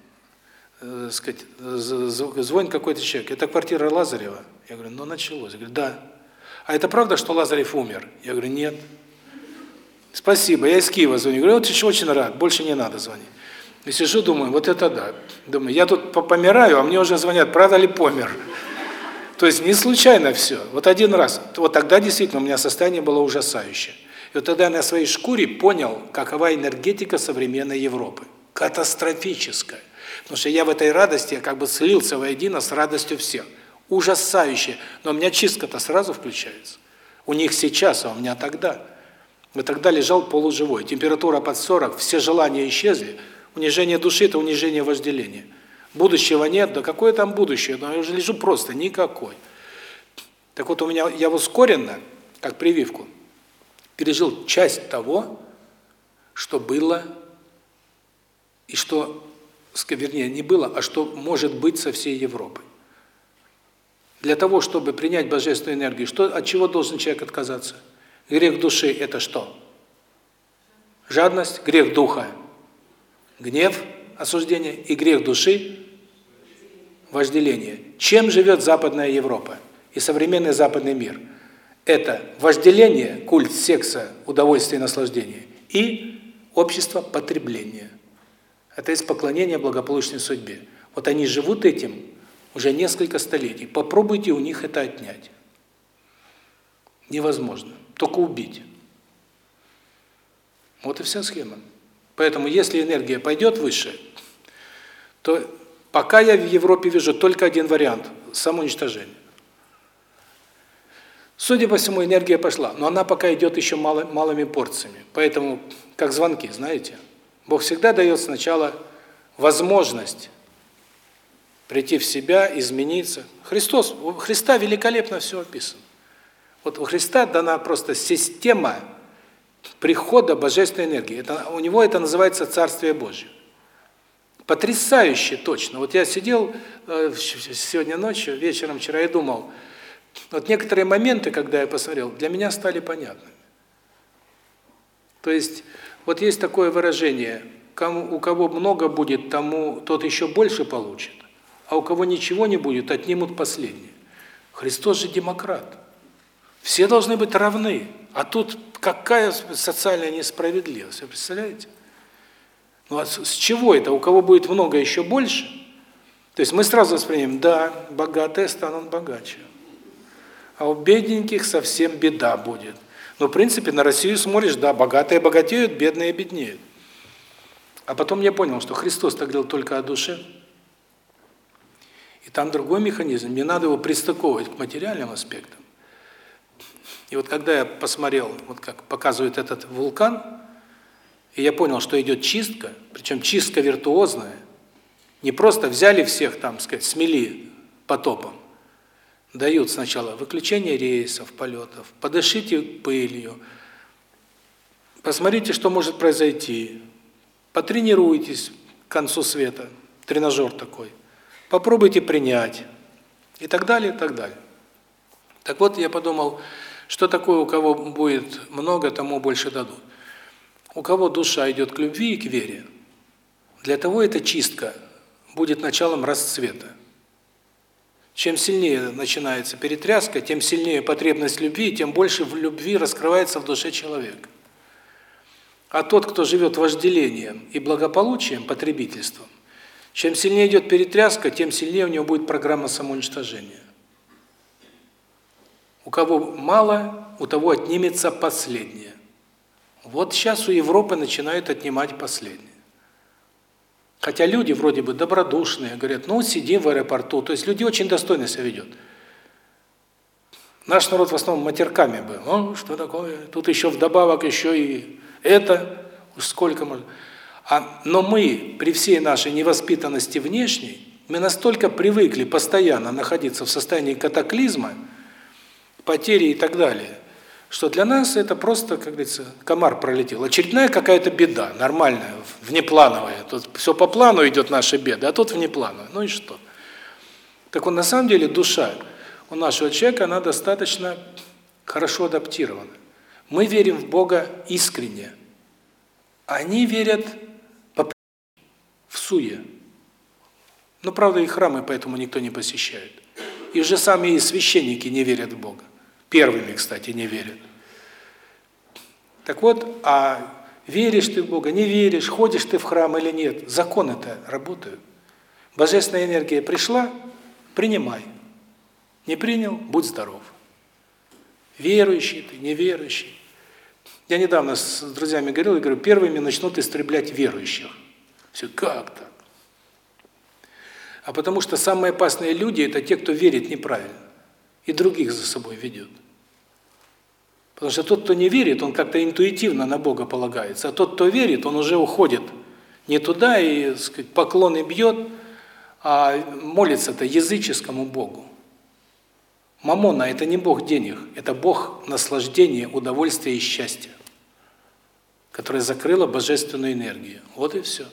э, сказать, звонит какой-то человек, это квартира Лазарева, я говорю, ну началось, я говорю, да. А это правда, что Лазарев умер? Я говорю, нет. Спасибо, я из Киева звоню. Говорю, вот еще очень рад, больше не надо звонить. И сижу, думаю, вот это да. Думаю, я тут помираю, а мне уже звонят, правда ли помер. То есть не случайно все. Вот один раз. Вот тогда действительно у меня состояние было ужасающее. И вот тогда я на своей шкуре понял, какова энергетика современной Европы. Катастрофическая. Потому что я в этой радости как бы слился воедино с радостью всех. Ужасающе. Но у меня чистка-то сразу включается. У них сейчас, а у меня тогда. И тогда лежал полуживой. Температура под 40, все желания исчезли. Унижение души – это унижение вожделения. Будущего нет, да какое там будущее? Но я уже лежу просто, никакой. Так вот у меня, я ускоренно, как прививку, пережил часть того, что было, и что, вернее, не было, а что может быть со всей Европой. Для того, чтобы принять божественную энергию, что, от чего должен человек отказаться? Грех души – это что? Жадность, грех духа – гнев, осуждение, и грех души – вожделение. Чем живет Западная Европа и современный западный мир? Это вожделение, культ секса, удовольствия и наслаждения, и общество потребления. Это есть поклонение благополучной судьбе. Вот они живут этим уже несколько столетий. Попробуйте у них это отнять. Невозможно только убить. Вот и вся схема. Поэтому если энергия пойдет выше, то пока я в Европе вижу только один вариант – самоуничтожение. Судя по всему, энергия пошла, но она пока идет еще мало, малыми порциями. Поэтому, как звонки, знаете, Бог всегда дает сначала возможность прийти в себя, измениться. Христос, Христа великолепно все описано. Вот у Христа дана просто система прихода божественной энергии. Это у него это называется Царствие Божье. Потрясающе точно. Вот я сидел э, сегодня ночью, вечером вчера и думал, вот некоторые моменты, когда я посмотрел, для меня стали понятными. То есть вот есть такое выражение: кому у кого много будет, тому тот еще больше получит. а у кого ничего не будет, отнимут последнее. Христос же демократ. Все должны быть равны. А тут какая социальная несправедливость, вы представляете? Ну а с чего это? У кого будет много, еще больше? То есть мы сразу воспринимаем, да, богатые станут богаче. А у бедненьких совсем беда будет. Но в принципе на Россию смотришь, да, богатые богатеют, бедные беднеют. А потом я понял, что Христос-то говорил только о душе. И там другой механизм, мне надо его пристыковывать к материальным аспектам. И вот когда я посмотрел, вот как показывает этот вулкан, и я понял, что идет чистка, причем чистка виртуозная, не просто взяли всех там, сказать, смели потопом, дают сначала выключение рейсов, полетов, подышите пылью, посмотрите, что может произойти, потренируйтесь к концу света, тренажер такой, попробуйте принять, и так далее, и так далее. Так вот, я подумал, что такое, у кого будет много, тому больше дадут. У кого душа идет к любви и к вере, для того эта чистка будет началом расцвета. Чем сильнее начинается перетряска, тем сильнее потребность любви, тем больше в любви раскрывается в душе человека. А тот, кто живет вожделением и благополучием, потребительством, чем сильнее идет перетряска, тем сильнее у него будет программа самоуничтожения. У кого мало, у того отнимется последнее. Вот сейчас у Европы начинают отнимать последнее. Хотя люди вроде бы добродушные, говорят, ну сидим в аэропорту. То есть люди очень достойно себя ведут. Наш народ в основном матерками был. Ну, что такое? Тут еще вдобавок еще и это. Сколько можно. А, но мы, при всей нашей невоспитанности внешней, мы настолько привыкли постоянно находиться в состоянии катаклизма, потери и так далее, что для нас это просто, как говорится, комар пролетел. Очередная какая-то беда, нормальная, внеплановая. Тут все по плану идет наши беды, а тут внеплановая. Ну и что? Так вот, на самом деле душа у нашего человека, она достаточно хорошо адаптирована. Мы верим в Бога искренне. Они верят в суе. Но, правда, и храмы поэтому никто не посещает. И же сами священники не верят в Бога. Первыми, кстати, не верят. Так вот, а веришь ты в Бога, не веришь, ходишь ты в храм или нет, законы-то работают. Божественная энергия пришла, принимай. Не принял, будь здоров. Верующий ты, неверующий. Я недавно с друзьями говорил, и говорю, первыми начнут истреблять верующих. Все, как так? А потому что самые опасные люди – это те, кто верит неправильно и других за собой ведет. Потому что тот, кто не верит, он как-то интуитивно на Бога полагается, а тот, кто верит, он уже уходит не туда и, сказать, поклоны бьет, а молится-то языческому Богу. Мамона – это не Бог денег, это Бог наслаждения, удовольствия и счастья, которая закрыла божественную энергию. Вот и все.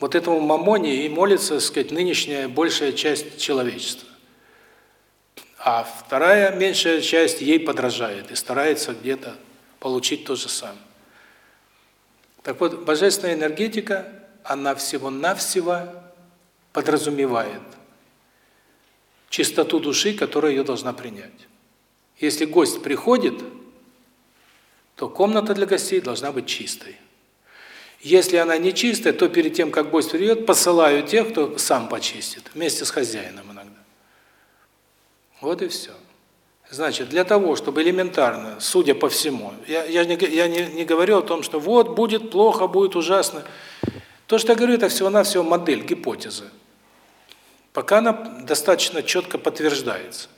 Вот этому мамоне и молится, так сказать, нынешняя большая часть человечества. А вторая, меньшая часть ей подражает и старается где-то получить то же самое. Так вот, божественная энергетика, она всего-навсего подразумевает чистоту души, которая ее должна принять. Если гость приходит, то комната для гостей должна быть чистой. Если она не чистая, то перед тем, как гость придет, посылаю тех, кто сам почистит, вместе с хозяином. Вот и все. Значит, для того, чтобы элементарно, судя по всему, я, я, не, я не, не говорю о том, что вот будет плохо, будет ужасно. То, что я говорю, это всего-навсего модель, гипотеза. Пока она достаточно четко подтверждается.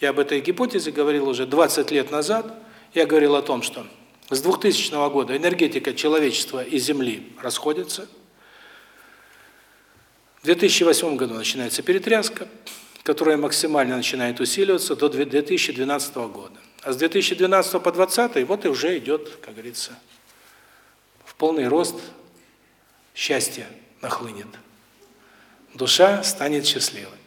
Я об этой гипотезе говорил уже 20 лет назад. Я говорил о том, что с 2000 года энергетика человечества и Земли расходится. В 2008 году начинается перетряска которая максимально начинает усиливаться до 2012 года. А с 2012 по 2020 вот и уже идет, как говорится, в полный рост счастье нахлынет. Душа станет счастливой.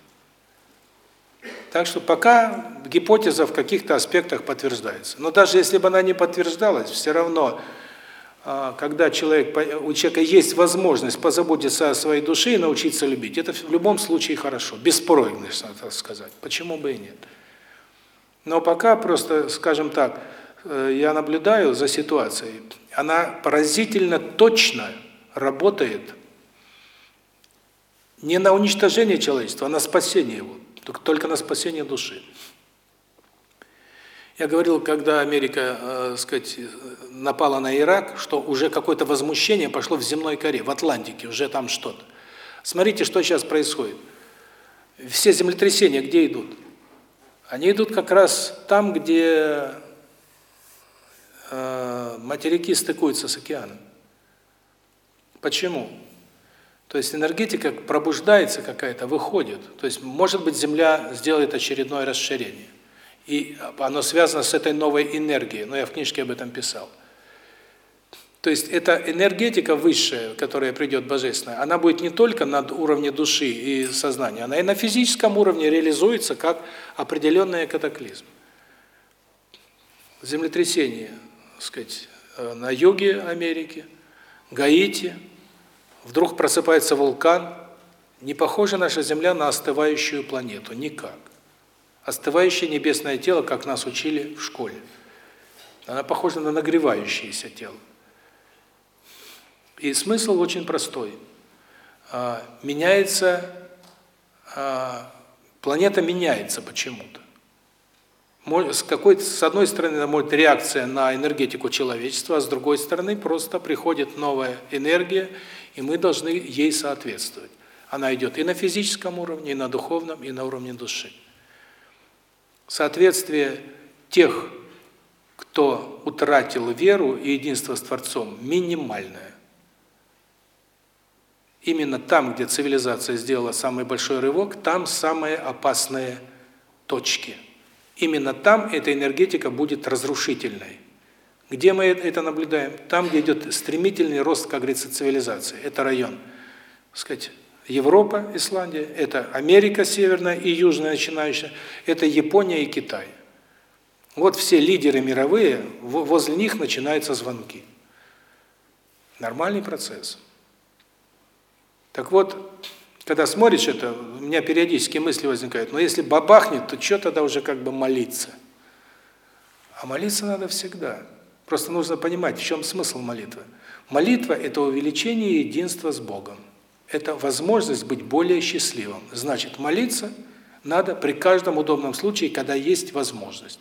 Так что пока гипотеза в каких-то аспектах подтверждается. Но даже если бы она не подтверждалась, все равно когда человек, у человека есть возможность позаботиться о своей душе и научиться любить, это в любом случае хорошо, беспроигрышно, так сказать. Почему бы и нет? Но пока просто, скажем так, э, я наблюдаю за ситуацией, она поразительно точно работает не на уничтожение человечества, а на спасение его, только на спасение души. Я говорил, когда Америка, э, сказать, напала на Ирак, что уже какое-то возмущение пошло в земной коре, в Атлантике, уже там что-то. Смотрите, что сейчас происходит. Все землетрясения где идут? Они идут как раз там, где э, материки стыкуются с океаном. Почему? То есть энергетика пробуждается какая-то, выходит. То есть, может быть, Земля сделает очередное расширение. И оно связано с этой новой энергией, но я в книжке об этом писал. То есть эта энергетика высшая, которая придет божественная, она будет не только над уровнем души и сознания, она и на физическом уровне реализуется как определенный катаклизм. Землетрясение, так сказать, э, на юге Америки, Гаити, вдруг просыпается вулкан, не похожа наша Земля на остывающую планету, никак остывающее небесное тело, как нас учили в школе. Она похожа на нагревающееся тело. И смысл очень простой. А, меняется, а, планета меняется почему-то. С какой с одной стороны, может реакция на энергетику человечества, а с другой стороны, просто приходит новая энергия, и мы должны ей соответствовать. Она идет и на физическом уровне, и на духовном, и на уровне души соответствие тех, кто утратил веру и единство с Творцом, минимальное. Именно там, где цивилизация сделала самый большой рывок, там самые опасные точки. Именно там эта энергетика будет разрушительной. Где мы это наблюдаем? Там, где идет стремительный рост, как говорится, цивилизации. Это район, так сказать, Европа, Исландия, это Америка северная и южная начинающая, это Япония и Китай. Вот все лидеры мировые, возле них начинаются звонки. Нормальный процесс. Так вот, когда смотришь это, у меня периодически мысли возникают, но если бабахнет, то что тогда уже как бы молиться? А молиться надо всегда. Просто нужно понимать, в чем смысл молитвы. Молитва – это увеличение единства с Богом это возможность быть более счастливым. Значит, молиться надо при каждом удобном случае, когда есть возможность.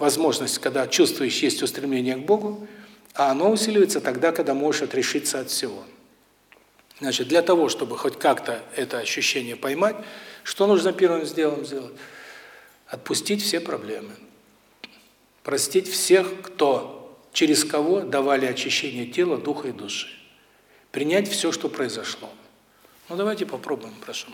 Возможность, когда чувствуешь, есть устремление к Богу, а оно усиливается тогда, когда можешь отрешиться от всего. Значит, для того, чтобы хоть как-то это ощущение поймать, что нужно первым сделать? сделать? Отпустить все проблемы. Простить всех, кто, через кого давали очищение тела, духа и души принять все, что произошло. Ну давайте попробуем, прошу.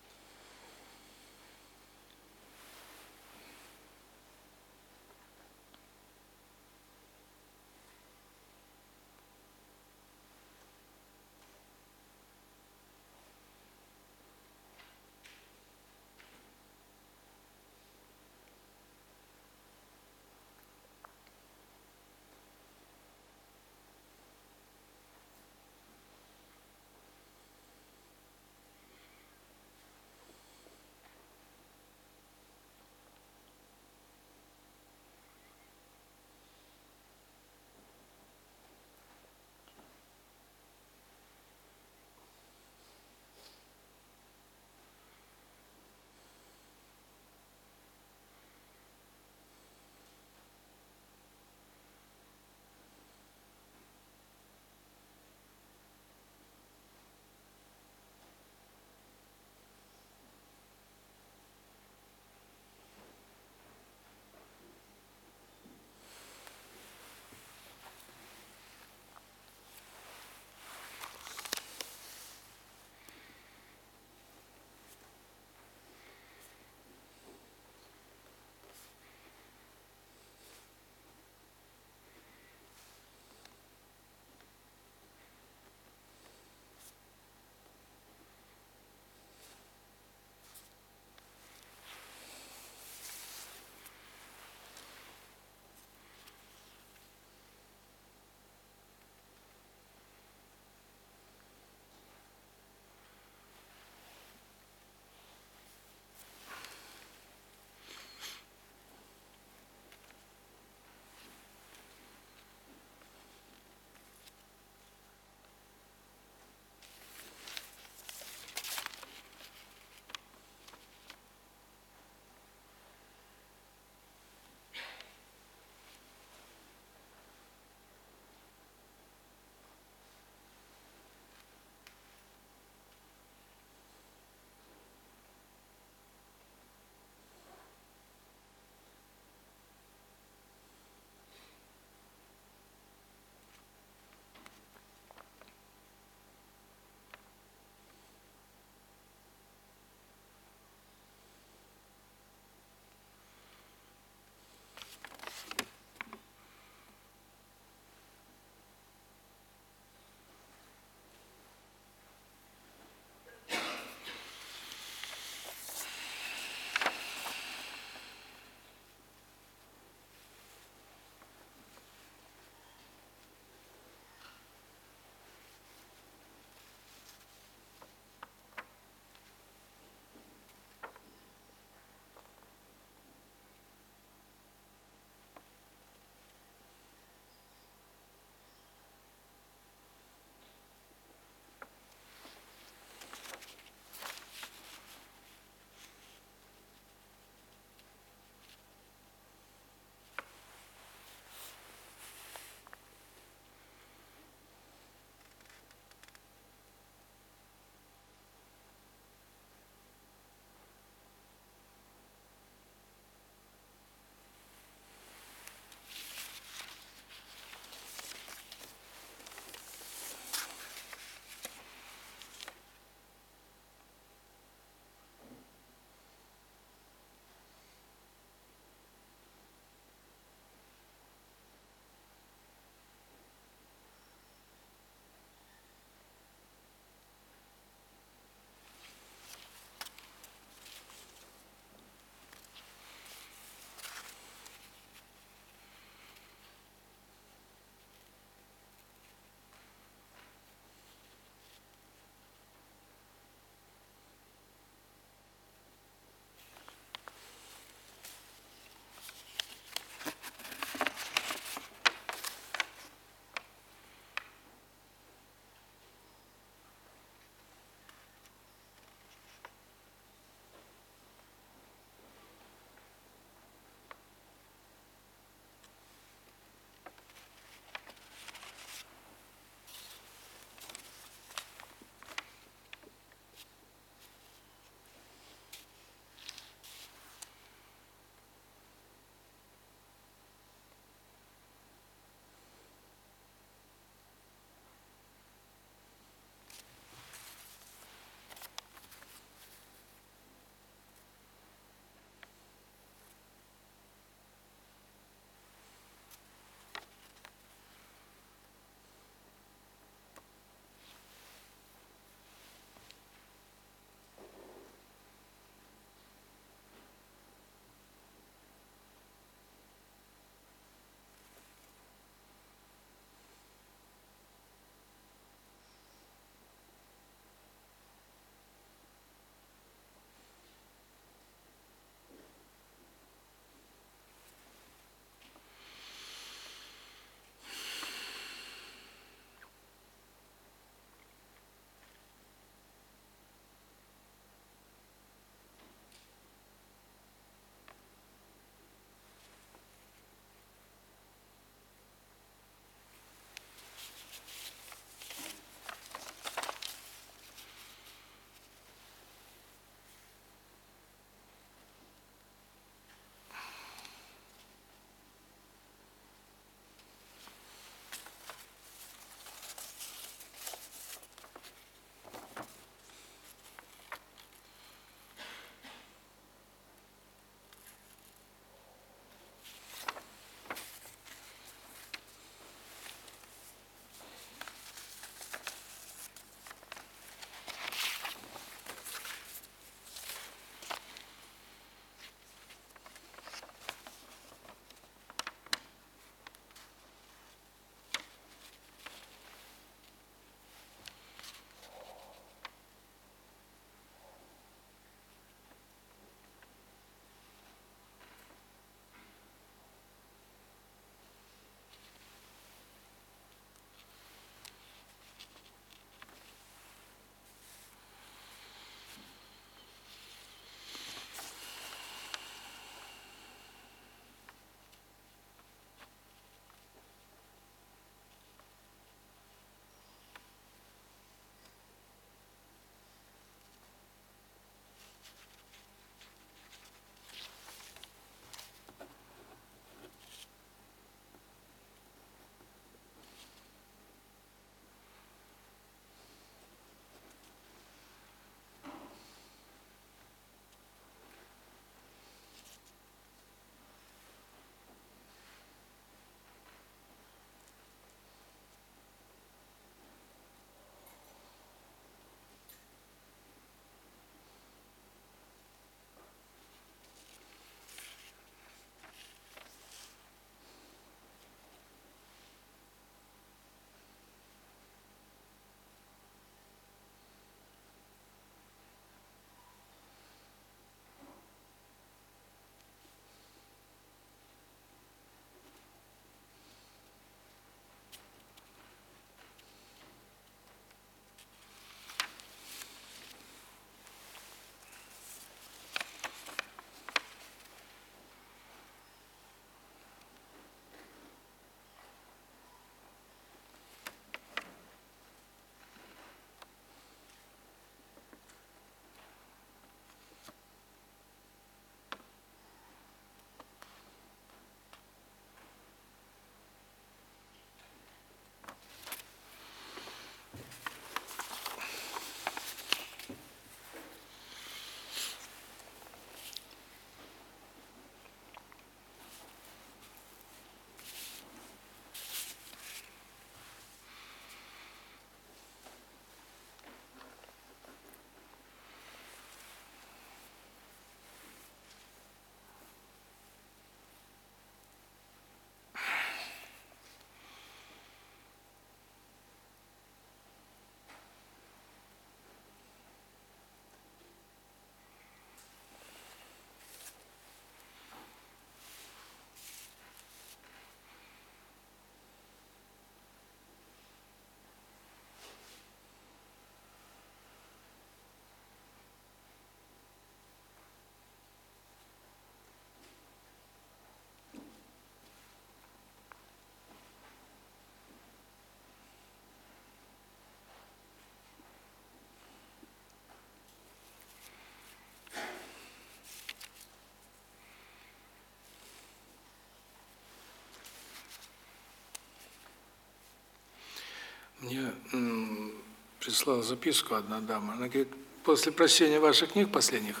Прислала записку одна дама. Она говорит, после прочтения ваших книг последних,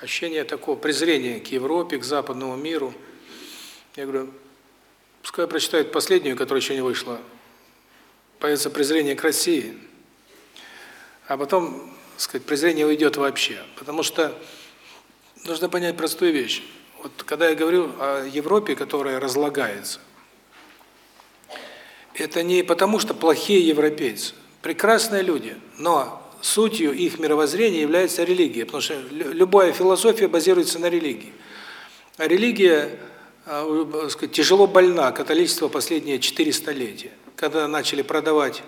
ощущение такого презрения к Европе, к западному миру. Я говорю, пускай прочитают последнюю, которая еще не вышла. Появится презрение к России. А потом, так сказать, презрение уйдет вообще. Потому что нужно понять простую вещь. Вот когда я говорю о Европе, которая разлагается, это не потому, что плохие европейцы. Прекрасные люди, но сутью их мировоззрения является религия, потому что любая философия базируется на религии. А религия, э, сказать, тяжело больна, католичество последние четыре столетия, когда начали продавать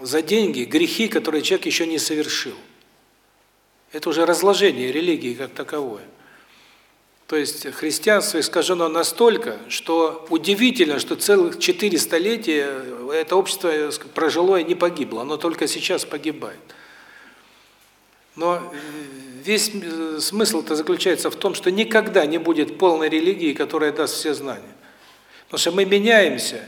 за деньги грехи, которые человек еще не совершил. Это уже разложение религии как таковое. То есть христианство искажено настолько, что удивительно, что целых четыре столетия это общество прожило и не погибло, оно только сейчас погибает. Но э, весь смысл-то заключается в том, что никогда не будет полной религии, которая даст все знания. Потому что мы меняемся,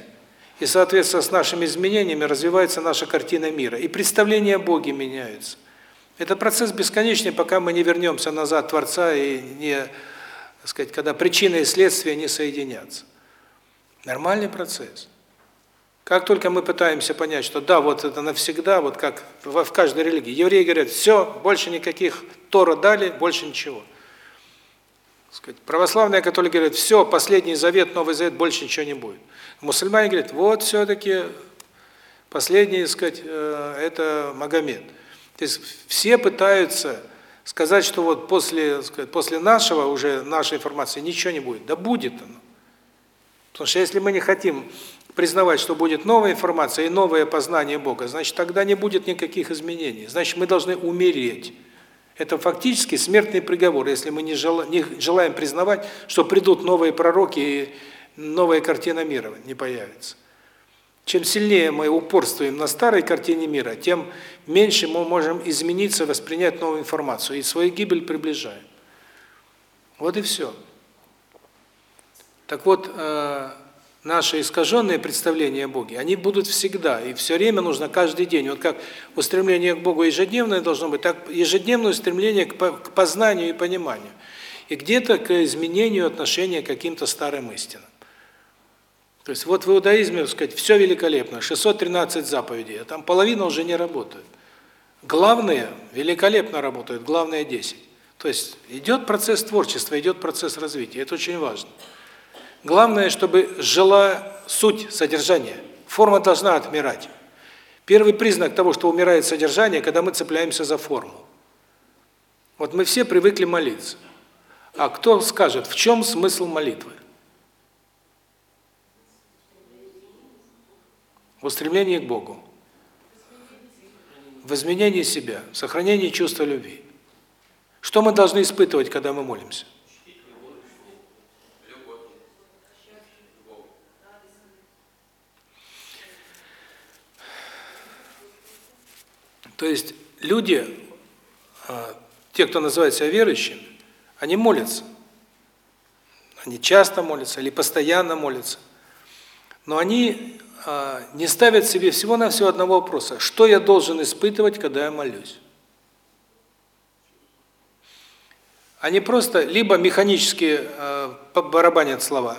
и, соответственно, с нашими изменениями развивается наша картина мира, и представления о Боге меняются. Это процесс бесконечный, пока мы не вернемся назад Творца и не так сказать, когда причина и следствие не соединятся. Нормальный процесс. Как только мы пытаемся понять, что да, вот это навсегда, вот как в, каждой религии. Евреи говорят, все, больше никаких Тора дали, больше ничего. сказать, православные католики говорят, все, последний завет, Новый завет, больше ничего не будет. Мусульмане говорят, вот все-таки последний, сказать, э, это Магомед. То есть все пытаются сказать, что вот после, сказать, после нашего уже нашей информации ничего не будет. Да будет оно. Потому что если мы не хотим признавать, что будет новая информация и новое познание Бога, значит, тогда не будет никаких изменений. Значит, мы должны умереть. Это фактически смертный приговор, если мы не желаем признавать, что придут новые пророки и новая картина мира не появится. Чем сильнее мы упорствуем на старой картине мира, тем меньше мы можем измениться, воспринять новую информацию, и свою гибель приближаем. Вот и все. Так вот, э, наши искаженные представления о Боге, они будут всегда, и все время нужно каждый день. Вот как устремление к Богу ежедневное должно быть, так ежедневное устремление к познанию и пониманию. И где-то к изменению отношения к каким-то старым истинам. То есть вот в иудаизме, так сказать, все великолепно, 613 заповедей, а там половина уже не работает. Главные великолепно работают, главные 10. То есть идет процесс творчества, идет процесс развития, это очень важно. Главное, чтобы жила суть содержания. Форма должна отмирать. Первый признак того, что умирает содержание, когда мы цепляемся за форму. Вот мы все привыкли молиться. А кто скажет, в чем смысл молитвы? В устремлении к Богу, в изменении себя, в сохранении чувства любви. Что мы должны испытывать, когда мы молимся? То есть люди, а, те, кто называет себя верующими, они молятся. Они часто молятся или постоянно молятся. Но они не ставят себе всего на все одного вопроса: что я должен испытывать, когда я молюсь? Они просто либо механически э, барабанят слова,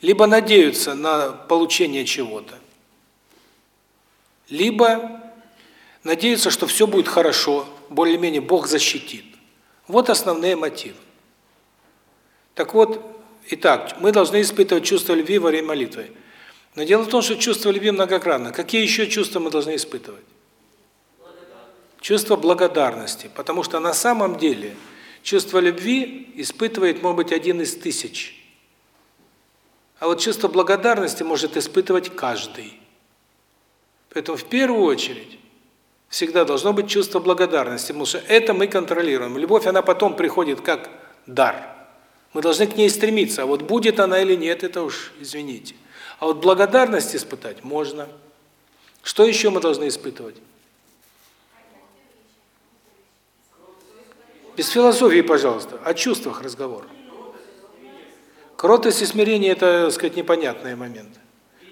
либо надеются на получение чего-то, либо надеются, что все будет хорошо, более-менее Бог защитит. Вот основные мотивы. Так вот, итак, мы должны испытывать чувство любви во время молитвы. Но дело в том, что чувство любви многогранно. Какие еще чувства мы должны испытывать? Чувство благодарности. Потому что на самом деле чувство любви испытывает, может быть, один из тысяч. А вот чувство благодарности может испытывать каждый. Поэтому в первую очередь всегда должно быть чувство благодарности, потому что это мы контролируем. Любовь, она потом приходит как дар. Мы должны к ней стремиться, а вот будет она или нет, это уж, извините. А вот благодарность испытать можно. Что еще мы должны испытывать? Без философии, пожалуйста, о чувствах разговор. Кротость и смирение – это, так сказать, непонятные моменты.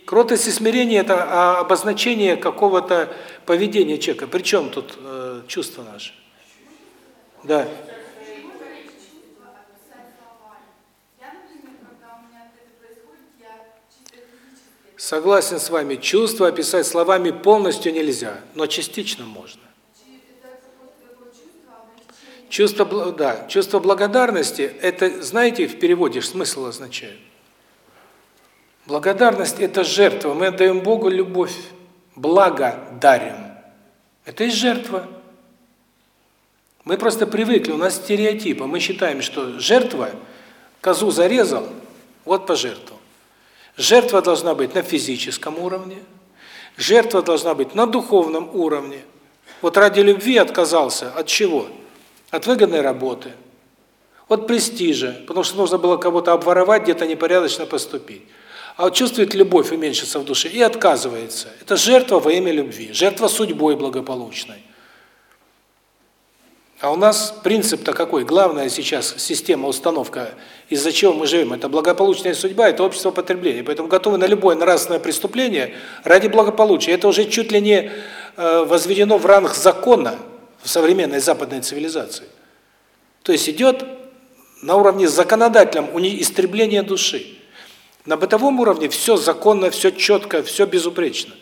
Кротость и смирение – это обозначение какого-то поведения человека. Причем тут э, чувства наши? Да. Согласен с вами, чувство описать словами полностью нельзя, но частично можно. Чувство, да, чувство благодарности, это, знаете, в переводе смысл означает. Благодарность – это жертва. Мы отдаем Богу любовь, благо дарим. Это и жертва. Мы просто привыкли, у нас стереотипы. Мы считаем, что жертва, козу зарезал, вот пожертвовал. Жертва должна быть на физическом уровне, жертва должна быть на духовном уровне. Вот ради любви отказался от чего? От выгодной работы, от престижа, потому что нужно было кого-то обворовать, где-то непорядочно поступить. А вот чувствует любовь уменьшится в душе и отказывается. Это жертва во имя любви, жертва судьбой благополучной. А у нас принцип-то какой? Главная сейчас система, установка, из-за чего мы живем, это благополучная судьба, это общество потребления. Поэтому готовы на любое нравственное преступление ради благополучия. Это уже чуть ли не э, возведено в ранг закона в современной западной цивилизации. То есть идет на уровне законодательном истребления души. На бытовом уровне все законно, все четко, все безупречно.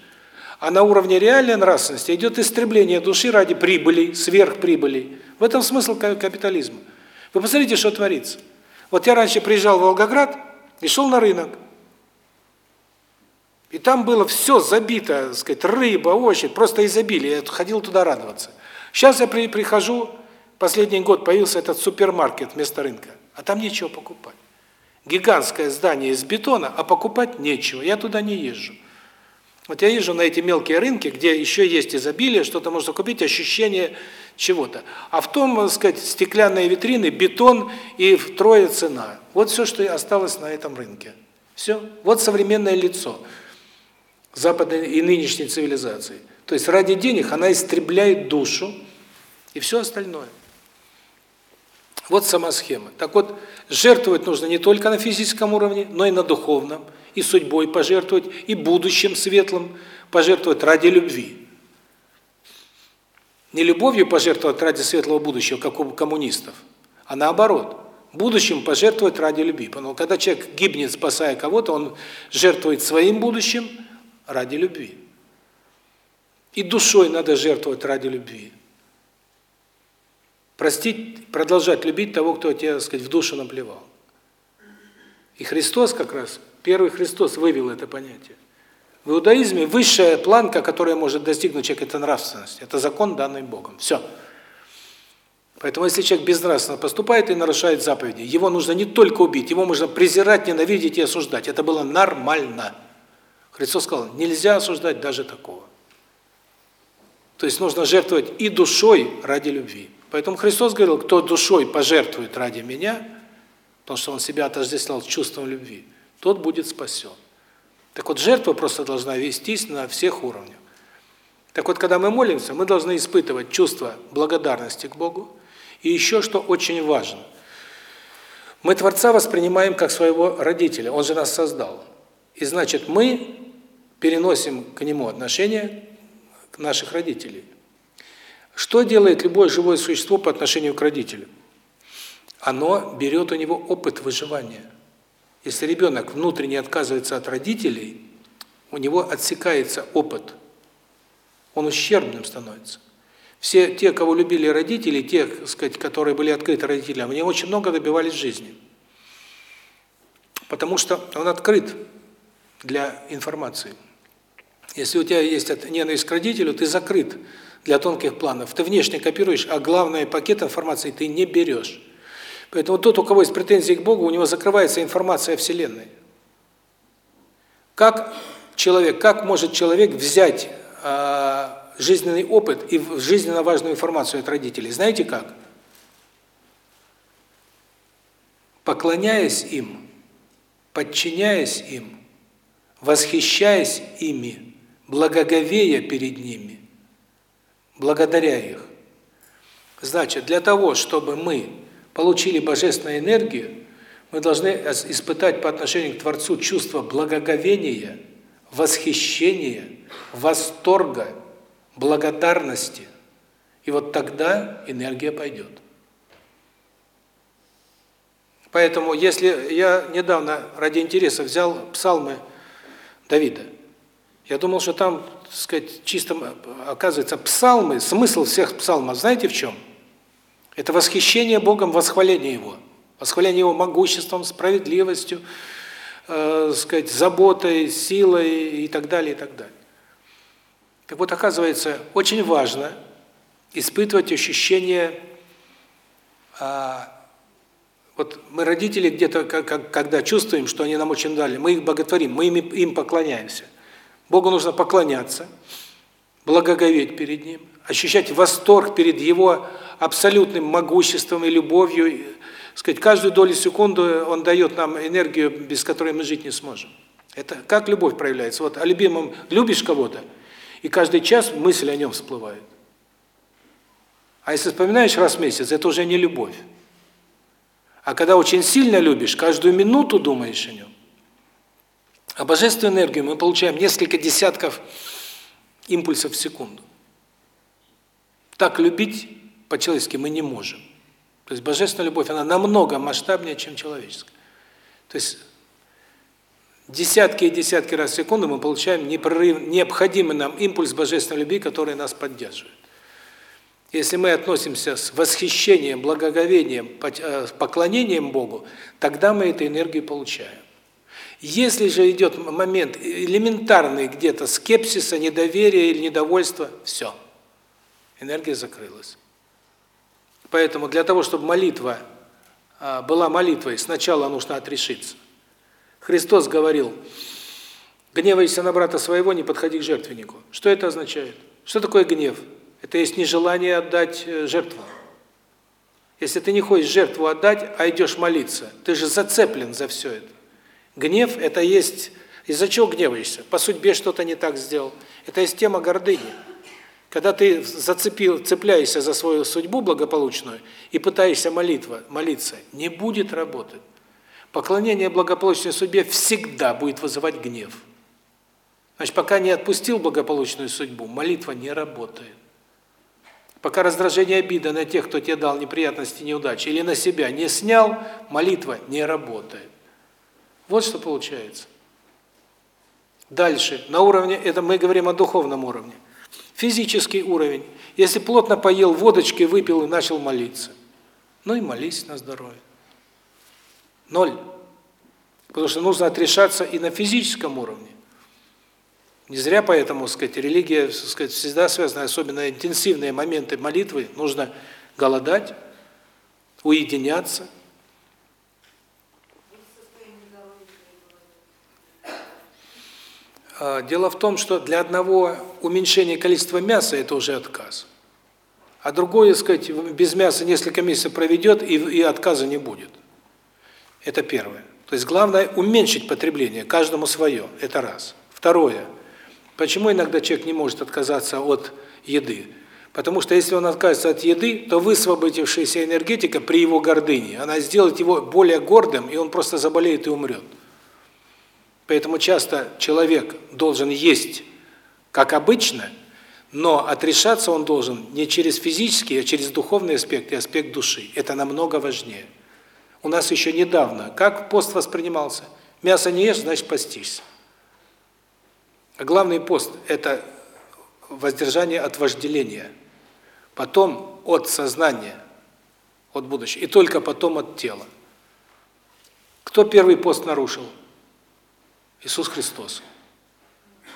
А на уровне реальной нравственности идет истребление души ради прибыли, сверхприбыли. В этом смысл капитализма. Вы посмотрите, что творится. Вот я раньше приезжал в Волгоград и шел на рынок. И там было все забито, так сказать, рыба, овощи, просто изобилие. Я ходил туда радоваться. Сейчас я при, прихожу, последний год появился этот супермаркет вместо рынка, а там нечего покупать. Гигантское здание из бетона, а покупать нечего. Я туда не езжу. Вот я езжу на эти мелкие рынки, где еще есть изобилие, что-то можно купить, ощущение чего-то. А в том, так сказать, стеклянные витрины, бетон и втрое цена. Вот все, что осталось на этом рынке. Все. Вот современное лицо западной и нынешней цивилизации. То есть ради денег она истребляет душу и все остальное. Вот сама схема. Так вот, жертвовать нужно не только на физическом уровне, но и на духовном, и судьбой пожертвовать, и будущим светлым пожертвовать ради любви. Не любовью пожертвовать ради светлого будущего, как у коммунистов, а наоборот, будущим пожертвовать ради любви. Потому когда человек гибнет, спасая кого-то, он жертвует своим будущим ради любви. И душой надо жертвовать ради любви. Простить, продолжать любить того, кто тебе, так сказать, в душу наплевал. И Христос как раз, первый Христос вывел это понятие. В иудаизме высшая планка, которая может достигнуть человек, это нравственность. Это закон, данный Богом. Все. Поэтому если человек безнравственно поступает и нарушает заповеди, его нужно не только убить, его можно презирать, ненавидеть и осуждать. Это было нормально. Христос сказал, нельзя осуждать даже такого. То есть нужно жертвовать и душой ради любви. Поэтому Христос говорил, кто душой пожертвует ради меня, потому что он себя отождествлял чувством любви, тот будет спасен. Так вот, жертва просто должна вестись на всех уровнях. Так вот, когда мы молимся, мы должны испытывать чувство благодарности к Богу. И еще что очень важно. Мы Творца воспринимаем как своего родителя, Он же нас создал. И значит, мы переносим к Нему отношение наших родителей. Что делает любое живое существо по отношению к родителю? Оно берет у него опыт выживания. Если ребенок внутренне отказывается от родителей, у него отсекается опыт. Он ущербным становится. Все те, кого любили родители, те, так сказать, которые были открыты родителям, они очень много добивались жизни. Потому что он открыт для информации. Если у тебя есть ненависть к родителю, ты закрыт для тонких планов. Ты внешне копируешь, а главный пакет информации ты не берешь. Поэтому тот, у кого есть претензии к Богу, у него закрывается информация о Вселенной. Как человек, как может человек взять э, жизненный опыт и жизненно важную информацию от родителей? Знаете как? Поклоняясь им, подчиняясь им, восхищаясь ими, благоговея перед ними, благодаря их. Значит, для того, чтобы мы получили божественную энергию, мы должны испытать по отношению к Творцу чувство благоговения, восхищения, восторга, благодарности. И вот тогда энергия пойдет. Поэтому, если я недавно ради интереса взял псалмы Давида, я думал, что там, так сказать, чисто, оказывается, псалмы, смысл всех псалмов, знаете в чем? Это восхищение Богом, восхваление Его. Восхваление Его могуществом, справедливостью, э, сказать, заботой, силой и так далее, и так далее. Так вот, оказывается, очень важно испытывать ощущение а, вот мы родители где-то, когда чувствуем, что они нам очень дали, мы их боготворим, мы им, им поклоняемся. Богу нужно поклоняться, благоговеть перед Ним, ощущать восторг перед Его абсолютным могуществом и любовью. Сказать, каждую долю секунды Он дает нам энергию, без которой мы жить не сможем. Это как любовь проявляется. Вот о любимом любишь кого-то, и каждый час мысль о нем всплывает. А если вспоминаешь раз в месяц, это уже не любовь. А когда очень сильно любишь, каждую минуту думаешь о нем. А божественную энергию мы получаем несколько десятков импульсов в секунду. Так любить по-человечески мы не можем. То есть божественная любовь, она намного масштабнее, чем человеческая. То есть десятки и десятки раз в секунду мы получаем непрерыв, необходимый нам импульс божественной любви, который нас поддерживает. Если мы относимся с восхищением, благоговением, э, поклонением Богу, тогда мы эту энергию получаем. Если же идет момент элементарный где-то скепсиса, недоверия или недовольства, все, энергия закрылась. Поэтому для того, чтобы молитва а, была молитвой, сначала нужно отрешиться. Христос говорил, гневайся на брата своего, не подходи к жертвеннику. Что это означает? Что такое гнев? Это есть нежелание отдать э, жертву. Если ты не хочешь жертву отдать, а идешь молиться, ты же зацеплен за все это. Гнев – это есть… Из-за чего гневаешься? По судьбе что-то не так сделал. Это есть тема гордыни. Когда ты зацепил, цепляешься за свою судьбу благополучную и пытаешься молитва, молиться, не будет работать. Поклонение благополучной судьбе всегда будет вызывать гнев. Значит, пока не отпустил благополучную судьбу, молитва не работает. Пока раздражение обида на тех, кто тебе дал неприятности, неудачи, или на себя не снял, молитва не работает. Вот что получается. Дальше, на уровне, это мы говорим о духовном уровне. Физический уровень. Если плотно поел водочки, выпил и начал молиться. Ну и молись на здоровье. Ноль. Потому что нужно отрешаться и на физическом уровне. Не зря поэтому, сказать, религия, сказать, всегда связана, особенно интенсивные моменты молитвы, нужно голодать, уединяться. Дело в том, что для одного уменьшения количества мяса это уже отказ. А другое, сказать, без мяса несколько месяцев проведет и, и отказа не будет. Это первое. То есть главное уменьшить потребление, каждому свое. Это раз. Второе. Почему иногда человек не может отказаться от еды? Потому что если он откажется от еды, то высвободившаяся энергетика при его гордыне, она сделает его более гордым, и он просто заболеет и умрет. Поэтому часто человек должен есть, как обычно, но отрешаться он должен не через физический, а через духовный аспект и аспект души. Это намного важнее. У нас еще недавно, как пост воспринимался? Мясо не ешь, значит постишься. А главный пост – это воздержание от вожделения, потом от сознания, от будущего, и только потом от тела. Кто первый пост нарушил? Иисус Христос.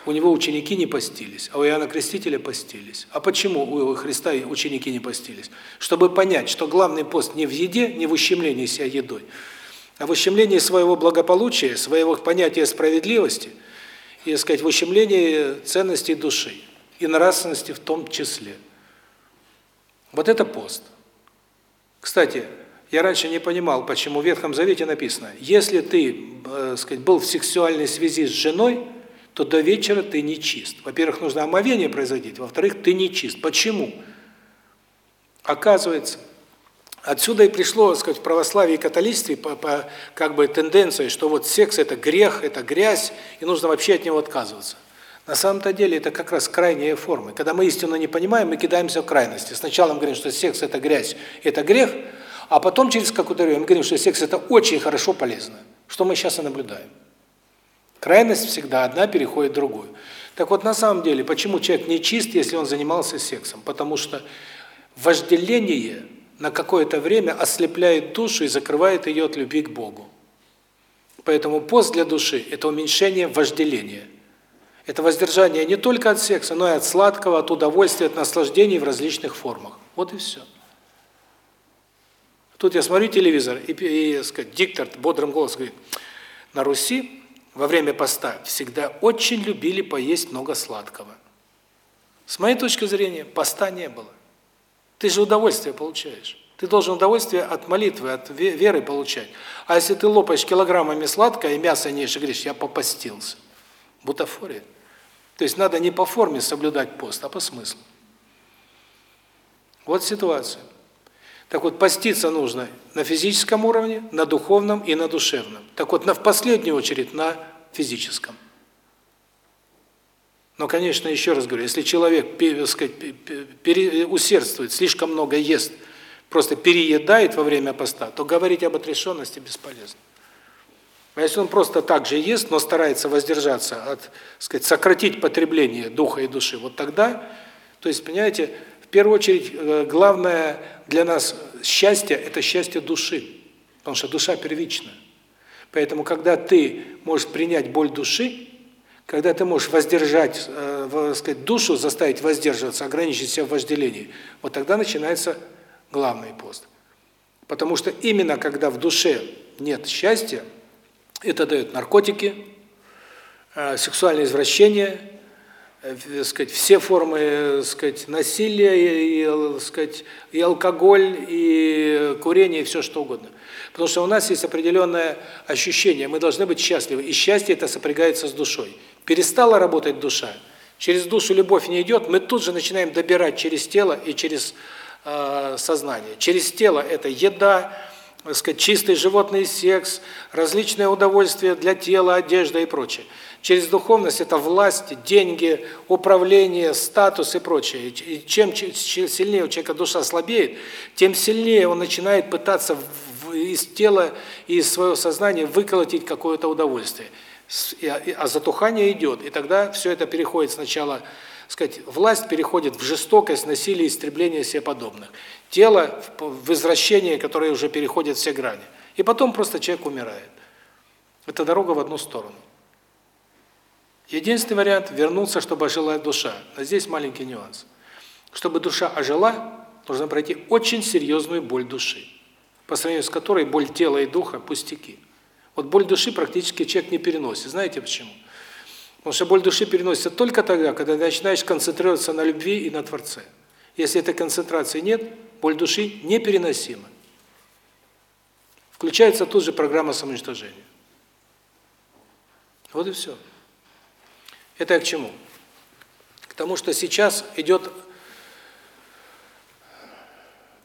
У него ученики не постились, а у Иоанна Крестителя постились. А почему у Христа ученики не постились? Чтобы понять, что главный пост не в еде, не в ущемлении себя едой, а в ущемлении своего благополучия, своего понятия справедливости – и, сказать, в ущемлении ценностей души и нравственности в том числе. Вот это пост. Кстати, я раньше не понимал, почему в Ветхом Завете написано, если ты, э, сказать, был в сексуальной связи с женой, то до вечера ты не чист. Во-первых, нужно омовение производить, во-вторых, ты не чист. Почему? Оказывается, Отсюда и пришло, сказать, в православии и католичестве по, по как бы тенденции, что вот секс это грех, это грязь, и нужно вообще от него отказываться. На самом-то деле это как раз крайние формы. Когда мы истину не понимаем, мы кидаемся в крайности. Сначала мы говорим, что секс это грязь, это грех, а потом через какое-то время мы говорим, что секс это очень хорошо, полезно. Что мы сейчас и наблюдаем. Крайность всегда одна переходит в другую. Так вот, на самом деле, почему человек не чист, если он занимался сексом? Потому что вожделение на какое-то время ослепляет душу и закрывает ее от любви к Богу. Поэтому пост для души – это уменьшение вожделения. Это воздержание не только от секса, но и от сладкого, от удовольствия, от наслаждений в различных формах. Вот и все. Тут я смотрю телевизор, и, и сказать, диктор бодрым голосом говорит, на Руси во время поста всегда очень любили поесть много сладкого. С моей точки зрения, поста не было. Ты же удовольствие получаешь. Ты должен удовольствие от молитвы, от веры получать. А если ты лопаешь килограммами сладкое и мясо не ешь, и говоришь, я попостился. Бутафория. То есть надо не по форме соблюдать пост, а по смыслу. Вот ситуация. Так вот, поститься нужно на физическом уровне, на духовном и на душевном. Так вот, на в последнюю очередь на физическом. Но, конечно, еще раз говорю, если человек, сказать, пере, усердствует, слишком много ест, просто переедает во время поста, то говорить об отрешенности бесполезно. А если он просто так же ест, но старается воздержаться от, сказать, сократить потребление духа и души, вот тогда, то есть, понимаете, в первую очередь, э, главное для нас счастье – это счастье души, потому что душа первична. Поэтому, когда ты можешь принять боль души, когда ты можешь воздержать, э, сказать, душу заставить воздерживаться, ограничить себя в вожделении, вот тогда начинается главный пост. Потому что именно когда в душе нет счастья, это дает наркотики, э, сексуальное извращение, сказать, все формы, э, сказать, насилия, и, сказать, и алкоголь, и курение, и все что угодно. Потому что у нас есть определенное ощущение, мы должны быть счастливы, и счастье это сопрягается с душой. Перестала работать душа, через душу любовь не идет, мы тут же начинаем добирать через тело и через э, сознание. Через тело это еда, так сказать, чистый животный секс, различные удовольствия для тела, одежда и прочее. Через духовность это власть, деньги, управление, статус и прочее. И чем сильнее у человека душа слабеет, тем сильнее он начинает пытаться из тела и из своего сознания выколотить какое-то удовольствие а затухание идет, и тогда все это переходит сначала, сказать, власть переходит в жестокость, насилие, истребление себе подобных. Тело в извращение, которое уже переходит все грани. И потом просто человек умирает. Это дорога в одну сторону. Единственный вариант – вернуться, чтобы ожила душа. Но здесь маленький нюанс. Чтобы душа ожила, нужно пройти очень серьезную боль души, по сравнению с которой боль тела и духа – пустяки. Вот боль души практически человек не переносит. Знаете почему? Потому что боль души переносится только тогда, когда начинаешь концентрироваться на любви и на Творце. Если этой концентрации нет, боль души непереносима. Включается тут же программа самоуничтожения. Вот и все. Это я к чему? К тому, что сейчас идет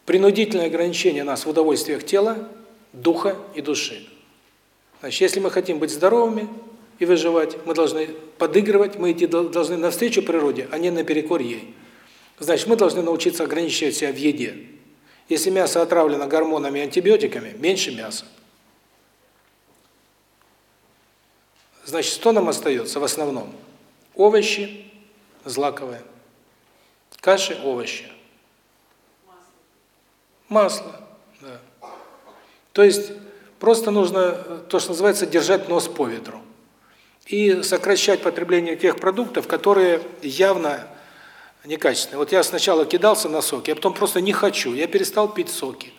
принудительное ограничение нас в удовольствиях тела, духа и души. Значит, если мы хотим быть здоровыми и выживать, мы должны подыгрывать, мы идти должны навстречу природе, а не наперекор ей. Значит, мы должны научиться ограничивать себя в еде. Если мясо отравлено гормонами и антибиотиками, меньше мяса. Значит, что нам остается в основном? Овощи, злаковые. Каши, овощи. Масло. Да. То есть Просто нужно, то, что называется, держать нос по ветру. И сокращать потребление тех продуктов, которые явно некачественные. Вот я сначала кидался на соки, а потом просто не хочу, я перестал пить соки.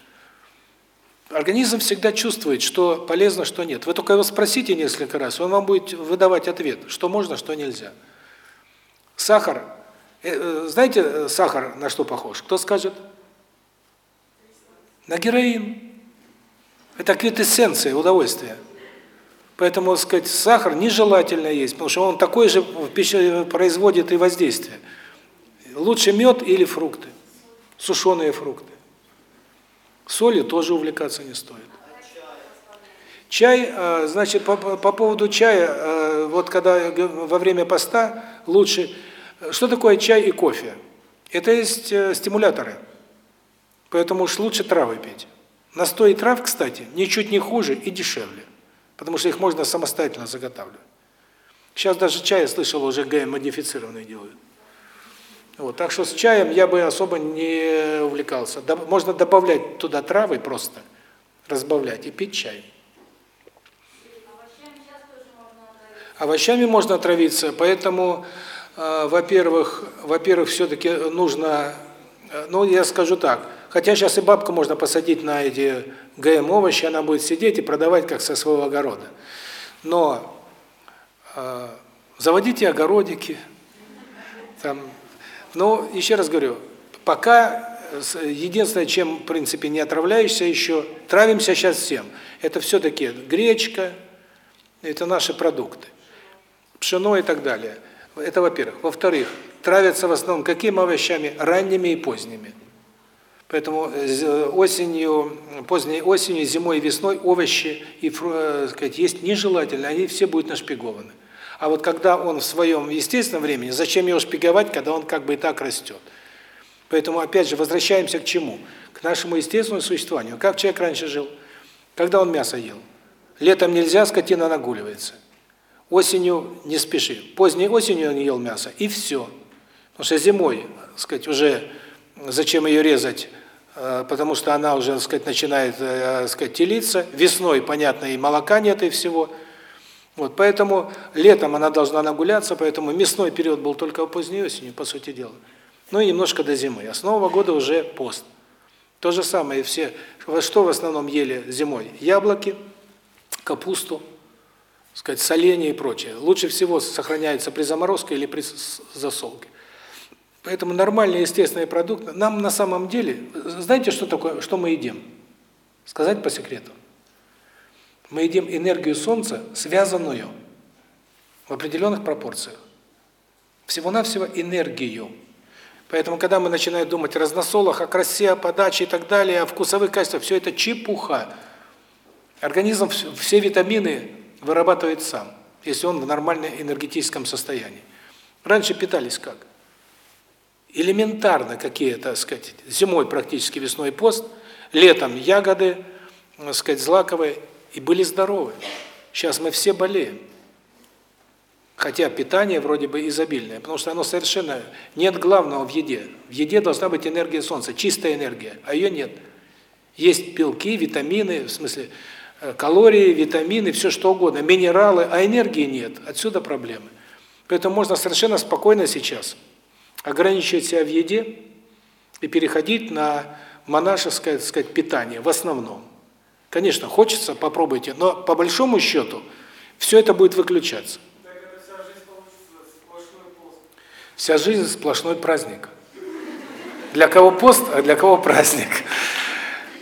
Организм всегда чувствует, что полезно, что нет. Вы только его спросите несколько раз, он вам будет выдавать ответ, что можно, что нельзя. Сахар. Э, э, знаете, сахар на что похож? Кто скажет? На героин. Это квитэссенция удовольствия. Поэтому, сказать, сахар нежелательно есть, потому что он такой же производит и воздействие. Лучше мед или фрукты, сушеные фрукты. Соли тоже увлекаться не стоит. Чай, э, значит, по, по поводу чая, э, вот когда во время поста лучше... Что такое чай и кофе? Это есть э, стимуляторы. Поэтому уж лучше травы пить. Настой трав, кстати, ничуть не хуже и дешевле. Потому что их можно самостоятельно заготавливать. Сейчас даже чай, я слышал, уже ГМ-модифицированный делают. Вот, так что с чаем я бы особо не увлекался. Можно добавлять туда травы просто, разбавлять и пить чай. Овощами можно отравиться, поэтому, э, во-первых, во-первых, все-таки нужно, э, ну, я скажу так, хотя сейчас и бабку можно посадить на эти ГМ-овощи, она будет сидеть и продавать как со своего огорода. Но э, заводите огородики, там, но, еще раз говорю, пока единственное, чем, в принципе, не отравляешься еще, травимся сейчас всем, это все-таки гречка, это наши продукты пшено и так далее. Это во-первых. Во-вторых, травятся в основном какими овощами? Ранними и поздними. Поэтому э, осенью, поздней осенью, зимой и весной овощи и э, сказать, есть нежелательно, они все будут нашпигованы. А вот когда он в своем естественном времени, зачем его шпиговать, когда он как бы и так растет? Поэтому, опять же, возвращаемся к чему? К нашему естественному существованию. Как человек раньше жил? Когда он мясо ел? Летом нельзя, скотина нагуливается. Осенью не спеши. Поздней осенью он ел мясо, и все. Потому что зимой, сказать, уже зачем ее резать, э, потому что она уже, сказать, начинает, э, сказать, телиться. Весной, понятно, и молока нет, и всего. Вот, поэтому летом она должна нагуляться, поэтому мясной период был только поздней осенью, по сути дела. Ну и немножко до зимы. А с Нового года уже пост. То же самое все. Что в основном ели зимой? Яблоки, капусту, сказать, соление и прочее. Лучше всего сохраняется при заморозке или при засолке. Поэтому нормальные естественные продукты. Нам на самом деле, знаете, что такое, что мы едим? Сказать по секрету. Мы едим энергию Солнца, связанную в определенных пропорциях. Всего-навсего энергию. Поэтому, когда мы начинаем думать о разносолах, о красе, о подаче и так далее, о вкусовых качествах, все это чепуха. Организм все витамины вырабатывает сам, если он в нормальном энергетическом состоянии. Раньше питались как? Элементарно какие-то, сказать, зимой практически весной пост, летом ягоды, сказать, злаковые, и были здоровы. Сейчас мы все болеем. Хотя питание вроде бы изобильное, потому что оно совершенно... Нет главного в еде. В еде должна быть энергия Солнца, чистая энергия, а ее нет. Есть белки, витамины, в смысле, Э, калории, витамины, все что угодно, минералы, а энергии нет. Отсюда проблемы. Поэтому можно совершенно спокойно сейчас ограничивать себя в еде и переходить на монашеское, так сказать, питание в основном. Конечно, хочется, попробуйте, но по большому счету все это будет выключаться. Вся жизнь сплошной праздник. Для кого пост, а для кого праздник.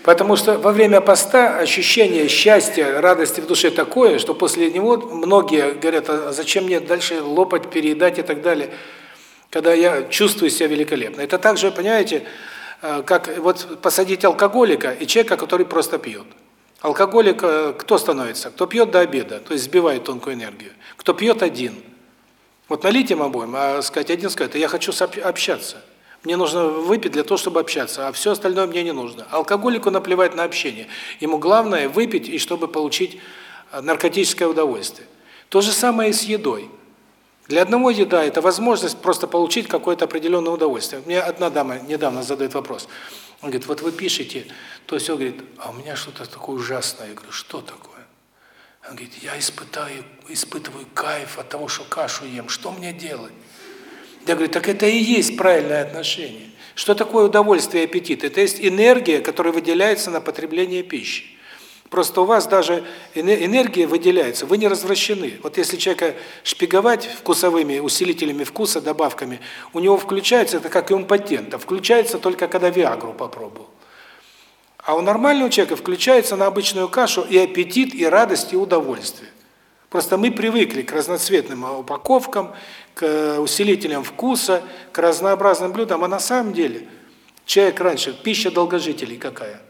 Потому что во время поста ощущение счастья, радости в душе такое, что после него многие говорят, а зачем мне дальше лопать, переедать и так далее, когда я чувствую себя великолепно. Это также, понимаете, э, как вот посадить алкоголика и человека, который просто пьет. Алкоголик э, кто становится? Кто пьет до обеда, то есть сбивает тонкую энергию. Кто пьет один. Вот налить им обоим, а сказать один скажет, я хочу общаться. Мне нужно выпить для того, чтобы общаться, а все остальное мне не нужно. Алкоголику наплевать на общение. Ему главное выпить, и чтобы получить э, наркотическое удовольствие. То же самое и с едой. Для одного еда – это возможность просто получить какое-то определенное удовольствие. Мне одна дама недавно задает вопрос. Он говорит, вот вы пишете, то все говорит, а у меня что-то такое ужасное. Я говорю, что такое? Он говорит, я испытаю, испытываю кайф от того, что кашу ем. Что мне делать? Я говорю, так это и есть правильное отношение. Что такое удовольствие и аппетит? Это есть энергия, которая выделяется на потребление пищи. Просто у вас даже энергия выделяется, вы не развращены. Вот если человека шпиговать вкусовыми усилителями вкуса, добавками, у него включается, это как и импотента, включается только когда Виагру попробовал. А у нормального человека включается на обычную кашу и аппетит, и радость, и удовольствие. Просто мы привыкли к разноцветным упаковкам, к усилителям вкуса, к разнообразным блюдам, а на самом деле человек раньше, пища долгожителей какая?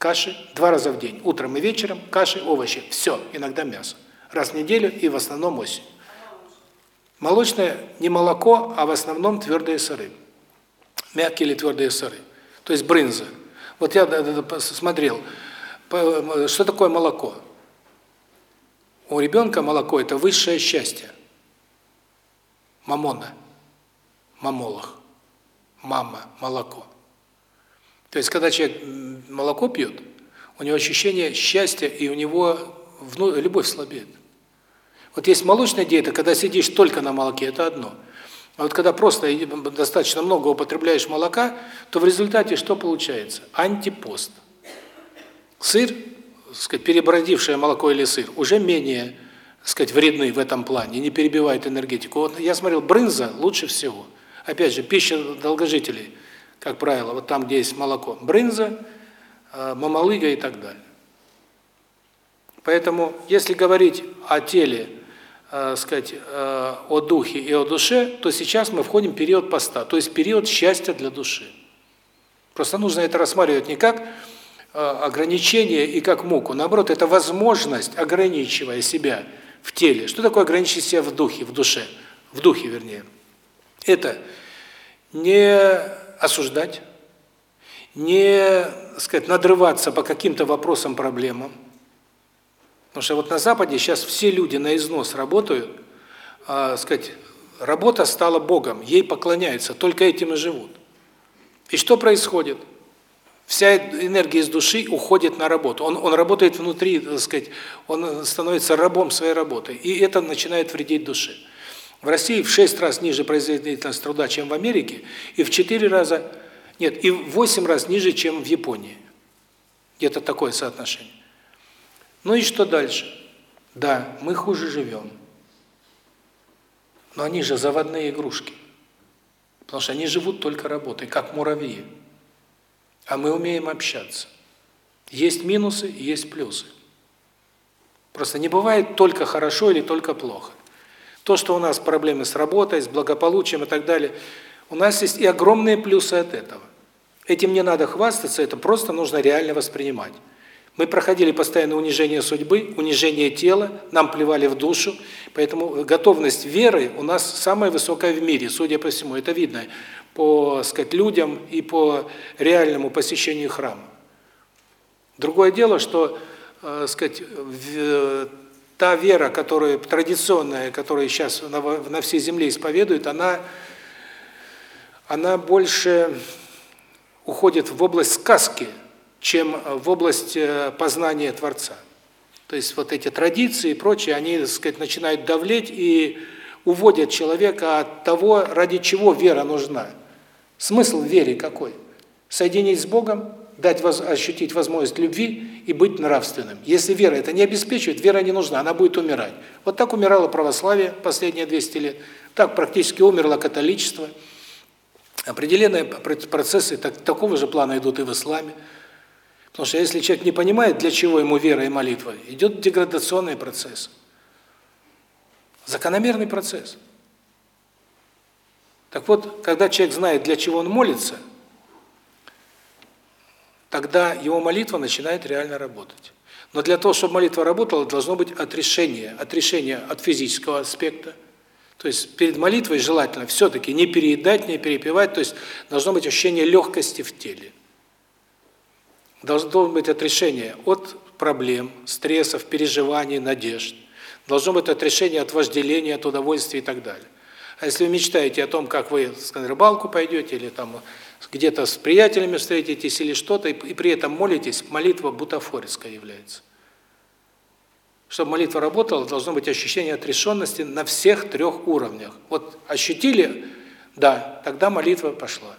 Каши два раза в день, утром и вечером, каши, овощи, все, иногда мясо. Раз в неделю и в основном осень. Молочное не молоко, а в основном твердые сыры. Мягкие или твердые сыры. То есть брынза. Вот я смотрел, что такое молоко. У ребенка молоко – это высшее счастье. Мамона. Мамолах. Мама, молоко. То есть, когда человек молоко пьет, у него ощущение счастья, и у него любовь слабеет. Вот есть молочная диета, когда сидишь только на молоке, это одно. А вот когда просто достаточно много употребляешь молока, то в результате что получается? Антипост. Сыр, сказать, перебродившее молоко или сыр, уже менее, сказать, вредный в этом плане, не перебивает энергетику. Вот я смотрел, брынза лучше всего. Опять же, пища долгожителей, как правило, вот там, где есть молоко. Брынза, э, мамалыга и так далее. Поэтому, если говорить о теле, э, сказать, э, о духе и о душе, то сейчас мы входим в период поста, то есть период счастья для души. Просто нужно это рассматривать не как ограничение и как муку, наоборот, это возможность, ограничивая себя в теле. Что такое ограничить себя в духе, в душе? В духе, вернее. Это не осуждать, не, сказать, надрываться по каким-то вопросам, проблемам, Потому что вот на Западе сейчас все люди на износ работают, а, сказать, работа стала Богом, ей поклоняются, только этим и живут. И что происходит? Вся энергия из души уходит на работу. Он, он работает внутри, так сказать, он становится рабом своей работы. И это начинает вредить душе. В России в 6 раз ниже производительность труда, чем в Америке, и в 4 раза, нет, и в 8 раз ниже, чем в Японии. Где-то такое соотношение. Ну и что дальше? Да, мы хуже живем. Но они же заводные игрушки. Потому что они живут только работой, как муравьи. А мы умеем общаться. Есть минусы, есть плюсы. Просто не бывает только хорошо или только плохо. То, что у нас проблемы с работой, с благополучием и так далее, у нас есть и огромные плюсы от этого. Этим не надо хвастаться, это просто нужно реально воспринимать. Мы проходили постоянное унижение судьбы, унижение тела, нам плевали в душу, поэтому готовность веры у нас самая высокая в мире, судя по всему, это видно по, сказать, людям и по реальному посещению храма. Другое дело, что, э, сказать, та вера, которая традиционная, которая сейчас на, на всей земле исповедует, она она больше уходит в область сказки, чем в область э, познания Творца. То есть вот эти традиции и прочее, они, так сказать, начинают давлеть и уводят человека от того, ради чего вера нужна. Смысл в вере какой? Соединить с Богом, дать воз, ощутить возможность любви и быть нравственным. Если вера это не обеспечивает, вера не нужна, она будет умирать. Вот так умирало православие последние 200 лет, так практически умерло католичество. Определенные процессы так, такого же плана идут и в исламе. Потому что если человек не понимает, для чего ему вера и молитва, идет деградационный процесс. Закономерный процесс. Так вот, когда человек знает, для чего он молится, тогда его молитва начинает реально работать. Но для того, чтобы молитва работала, должно быть отрешение, отрешение от физического аспекта. То есть перед молитвой желательно все-таки не переедать, не перепивать, то есть должно быть ощущение легкости в теле. Должно быть отрешение от проблем, стрессов, переживаний, надежд. Должно быть отрешение от вожделения, от удовольствия и так далее. А если вы мечтаете о том, как вы на рыбалку пойдете, или там где-то с приятелями встретитесь, или что-то, и при этом молитесь, молитва бутафорская является. Чтобы молитва работала, должно быть ощущение отрешенности на всех трех уровнях. Вот ощутили, да, тогда молитва пошла.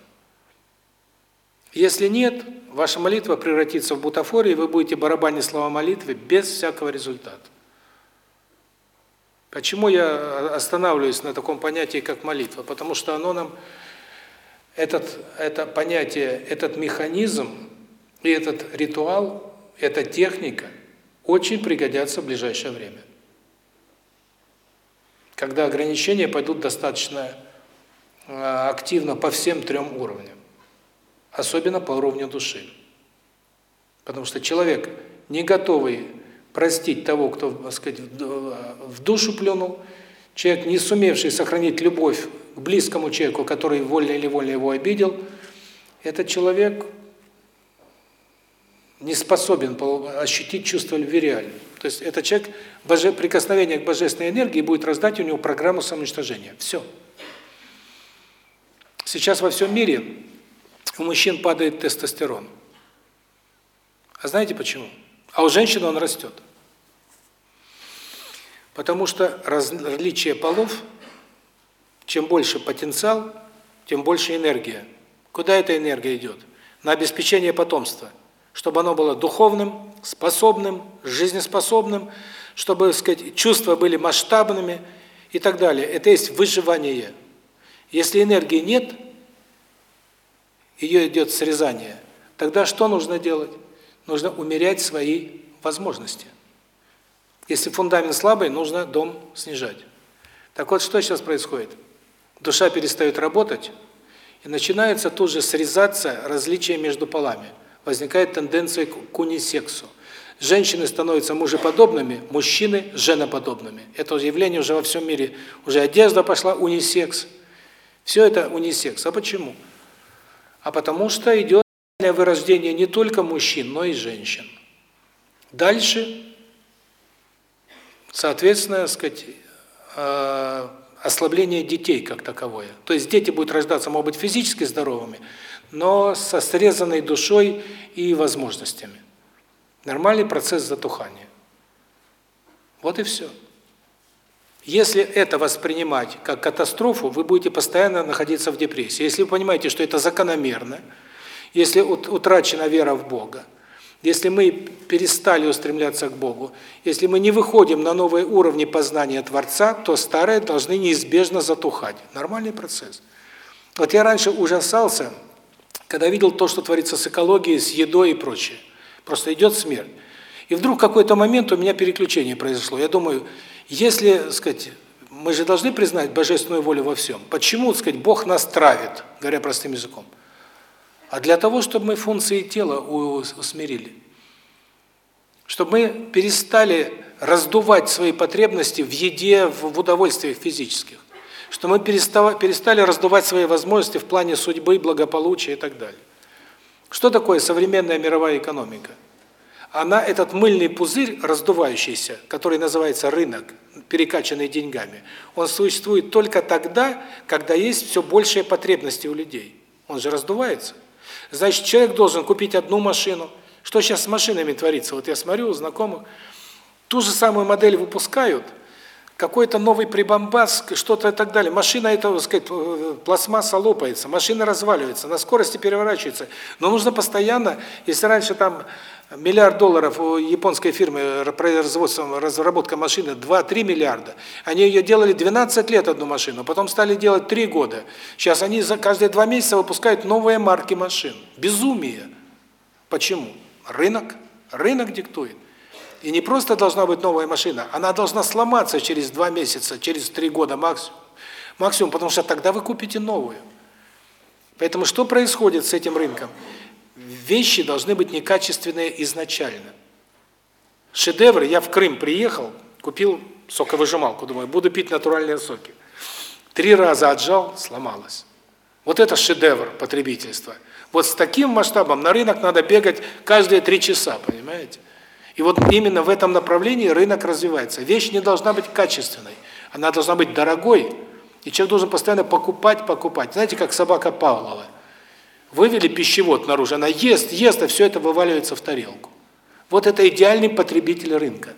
Если нет, ваша молитва превратится в бутафорию, и вы будете барабанить слова молитвы без всякого результата. Почему я останавливаюсь на таком понятии, как молитва? Потому что оно нам, этот, это понятие, этот механизм и этот ритуал, эта техника очень пригодятся в ближайшее время. Когда ограничения пойдут достаточно а, активно по всем трем уровням особенно по уровню души. Потому что человек, не готовый простить того, кто, так сказать, в душу плюнул, человек, не сумевший сохранить любовь к близкому человеку, который вольно или вольно его обидел, этот человек не способен ощутить чувство любви реально. То есть этот человек, прикосновение к божественной энергии будет раздать у него программу самоуничтожения. Все. Сейчас во всем мире у мужчин падает тестостерон. А знаете почему? А у женщин он растет. Потому что различие полов, чем больше потенциал, тем больше энергия. Куда эта энергия идет? На обеспечение потомства. Чтобы оно было духовным, способным, жизнеспособным, чтобы, сказать, чувства были масштабными и так далее. Это есть выживание. Если энергии нет, ее идет срезание, тогда что нужно делать? Нужно умерять свои возможности. Если фундамент слабый, нужно дом снижать. Так вот, что сейчас происходит? Душа перестает работать, и начинается тут же срезаться различия между полами. Возникает тенденция к унисексу. Женщины становятся мужеподобными, мужчины – женоподобными. Это явление уже во всем мире. Уже одежда пошла унисекс. Все это унисекс. А почему? А потому что идет вырождение не только мужчин, но и женщин. Дальше, соответственно, сказать, э, ослабление детей как таковое. То есть дети будут рождаться, могут быть физически здоровыми, но со срезанной душой и возможностями. Нормальный процесс затухания. Вот и все. Если это воспринимать как катастрофу, вы будете постоянно находиться в депрессии. Если вы понимаете, что это закономерно, если утрачена вера в Бога, если мы перестали устремляться к Богу, если мы не выходим на новые уровни познания Творца, то старые должны неизбежно затухать. Нормальный процесс. Вот я раньше ужасался, когда видел то, что творится с экологией, с едой и прочее. Просто идет смерть. И вдруг в какой-то момент у меня переключение произошло. Я думаю, если, сказать, мы же должны признать божественную волю во всем. Почему, сказать, Бог нас травит, говоря простым языком? А для того, чтобы мы функции тела усмирили. Чтобы мы перестали раздувать свои потребности в еде, в удовольствиях физических. Чтобы мы перестали раздувать свои возможности в плане судьбы, благополучия и так далее. Что такое современная мировая экономика? Она, этот мыльный пузырь раздувающийся, который называется рынок, перекачанный деньгами, он существует только тогда, когда есть все большие потребности у людей. Он же раздувается. Значит, человек должен купить одну машину. Что сейчас с машинами творится? Вот я смотрю у знакомых, ту же самую модель выпускают, какой-то новый прибамбас, что-то и так далее. Машина это, так сказать, э, пластмасса лопается, машина разваливается, на скорости переворачивается. Но нужно постоянно, если раньше там миллиард долларов у японской фирмы производство, разработка машины 2-3 миллиарда. Они ее делали 12 лет одну машину, потом стали делать 3 года. Сейчас они за каждые 2 месяца выпускают новые марки машин. Безумие. Почему? Рынок. Рынок диктует. И не просто должна быть новая машина, она должна сломаться через 2 месяца, через 3 года максимум. Максимум, потому что тогда вы купите новую. Поэтому что происходит с этим рынком? Вещи должны быть некачественные изначально. Шедевры, я в Крым приехал, купил соковыжималку, думаю, буду пить натуральные соки. Три раза отжал, сломалось. Вот это шедевр потребительства. Вот с таким масштабом на рынок надо бегать каждые три часа, понимаете? И вот именно в этом направлении рынок развивается. Вещь не должна быть качественной, она должна быть дорогой, и человек должен постоянно покупать, покупать. Знаете, как собака Павлова – Вывели пищевод наружу, она ест, ест, а все это вываливается в тарелку. Вот это идеальный потребитель рынка.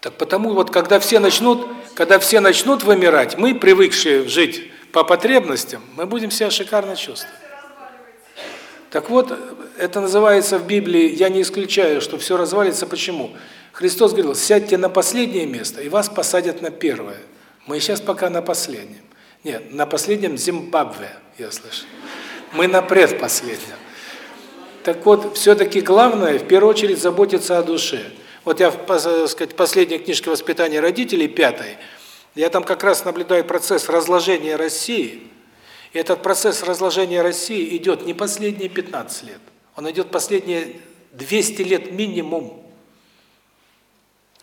Так потому вот, когда все начнут, когда все начнут вымирать, мы, привыкшие жить по потребностям, мы будем себя шикарно чувствовать. Так вот, это называется в Библии, я не исключаю, что все развалится. Почему? Христос говорил, сядьте на последнее место, и вас посадят на первое. Мы сейчас пока на последнем. Нет, на последнем Зимбабве, я слышу. Мы на предпоследнем. Так вот, все-таки главное, в первую очередь, заботиться о душе. Вот я, так сказать, последней книжке воспитания родителей, пятой, я там как раз наблюдаю процесс разложения России. И этот процесс разложения России идет не последние 15 лет. Он идет последние 200 лет минимум.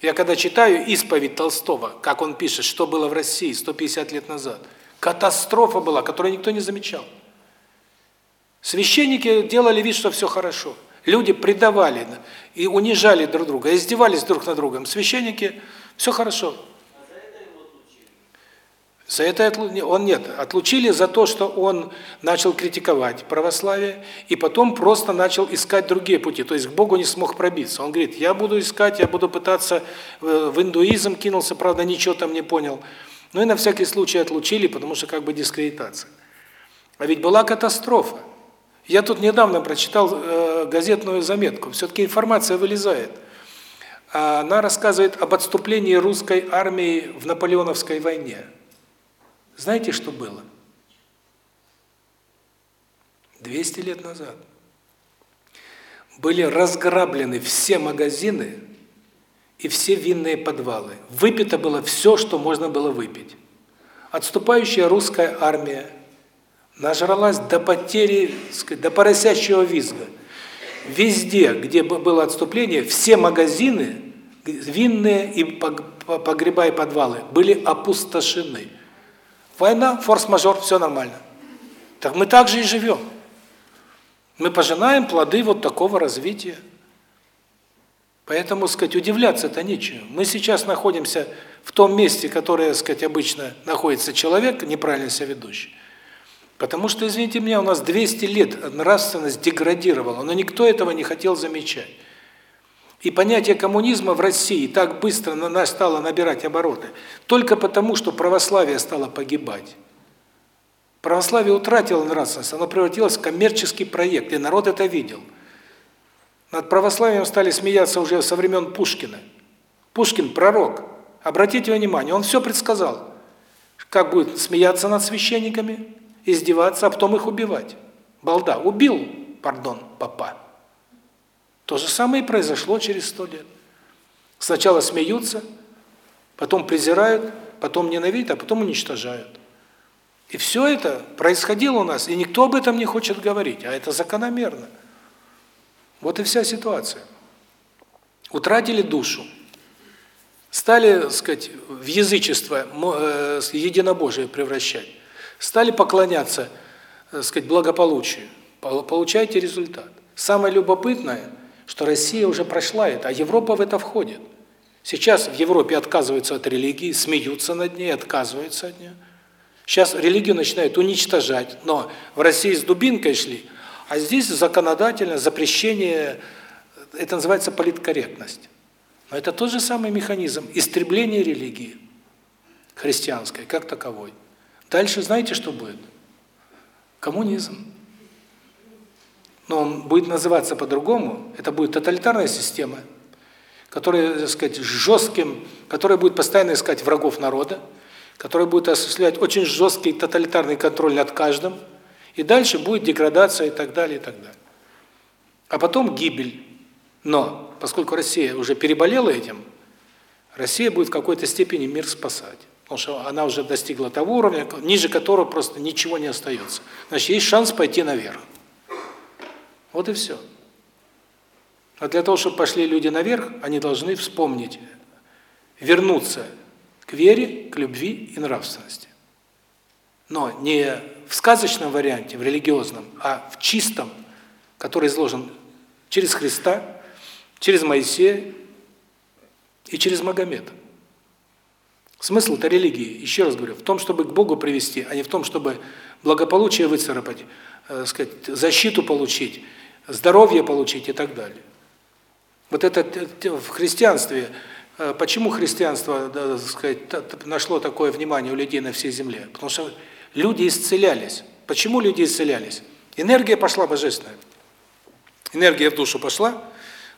Я когда читаю исповедь Толстого, как он пишет, что было в России 150 лет назад, катастрофа была, которую никто не замечал. Священники делали вид, что все хорошо. Люди предавали и унижали друг друга, издевались друг над другом. Священники, все хорошо. За это он нет, отлучили за то, что он начал критиковать православие и потом просто начал искать другие пути, то есть к Богу не смог пробиться. Он говорит: "Я буду искать, я буду пытаться э, в индуизм кинулся, правда, ничего там не понял". Ну и на всякий случай отлучили, потому что как бы дискредитация. А ведь была катастрофа. Я тут недавно прочитал э, газетную заметку. все таки информация вылезает. Она рассказывает об отступлении русской армии в наполеоновской войне. Знаете, что было? 200 лет назад были разграблены все магазины и все винные подвалы. Выпито было все, что можно было выпить. Отступающая русская армия нажралась до потери, до поросячьего визга. Везде, где было отступление, все магазины, винные и погреба и подвалы были опустошены. Война, форс-мажор, все нормально. Так мы так же и живем. Мы пожинаем плоды вот такого развития. Поэтому, сказать, удивляться-то нечего. Мы сейчас находимся в том месте, которое, сказать, обычно находится человек, неправильно себя ведущий. Потому что, извините меня, у нас 200 лет нравственность деградировала, но никто этого не хотел замечать. И понятие коммунизма в России так быстро на нас стало набирать обороты только потому, что православие стало погибать. Православие утратило нравственность, оно превратилось в коммерческий проект, и народ это видел. Над православием стали смеяться уже со времен Пушкина. Пушкин пророк. Обратите внимание, он все предсказал. Как будет смеяться над священниками, издеваться, а потом их убивать. Балда убил, пардон, папа. То же самое и произошло через сто лет. Сначала смеются, потом презирают, потом ненавидят, а потом уничтожают. И все это происходило у нас, и никто об этом не хочет говорить, а это закономерно. Вот и вся ситуация. Утратили душу, стали, так сказать, в язычество, э, единобожие превращать, стали поклоняться, так э, сказать, благополучию. Получаете результат. Самое любопытное – что Россия уже прошла это, а Европа в это входит. Сейчас в Европе отказываются от религии, смеются над ней, отказываются от нее. Сейчас религию начинают уничтожать, но в России с дубинкой шли, а здесь законодательно запрещение, это называется политкорректность. Но это тот же самый механизм истребления религии христианской, как таковой. Дальше знаете, что будет? Коммунизм но он будет называться по-другому, это будет тоталитарная система, которая, так сказать, жестким, которая будет постоянно искать врагов народа, которая будет осуществлять очень жесткий тоталитарный контроль над каждым, и дальше будет деградация и так далее, и так далее. А потом гибель. Но, поскольку Россия уже переболела этим, Россия будет в какой-то степени мир спасать. Потому что она уже достигла того уровня, ниже которого просто ничего не остается. Значит, есть шанс пойти наверх. Вот и все. А для того, чтобы пошли люди наверх, они должны вспомнить, вернуться к вере, к любви и нравственности. Но не в сказочном варианте, в религиозном, а в чистом, который изложен через Христа, через Моисея и через Магомета. Смысл-то религии, еще раз говорю, в том, чтобы к Богу привести, а не в том, чтобы благополучие выцарапать, э, сказать, защиту получить, здоровье получить и так далее. Вот это в христианстве, э, почему христианство, так сказать, нашло такое внимание у людей на всей земле? Потому что люди исцелялись. Почему люди исцелялись? Энергия пошла божественная. Энергия в душу пошла,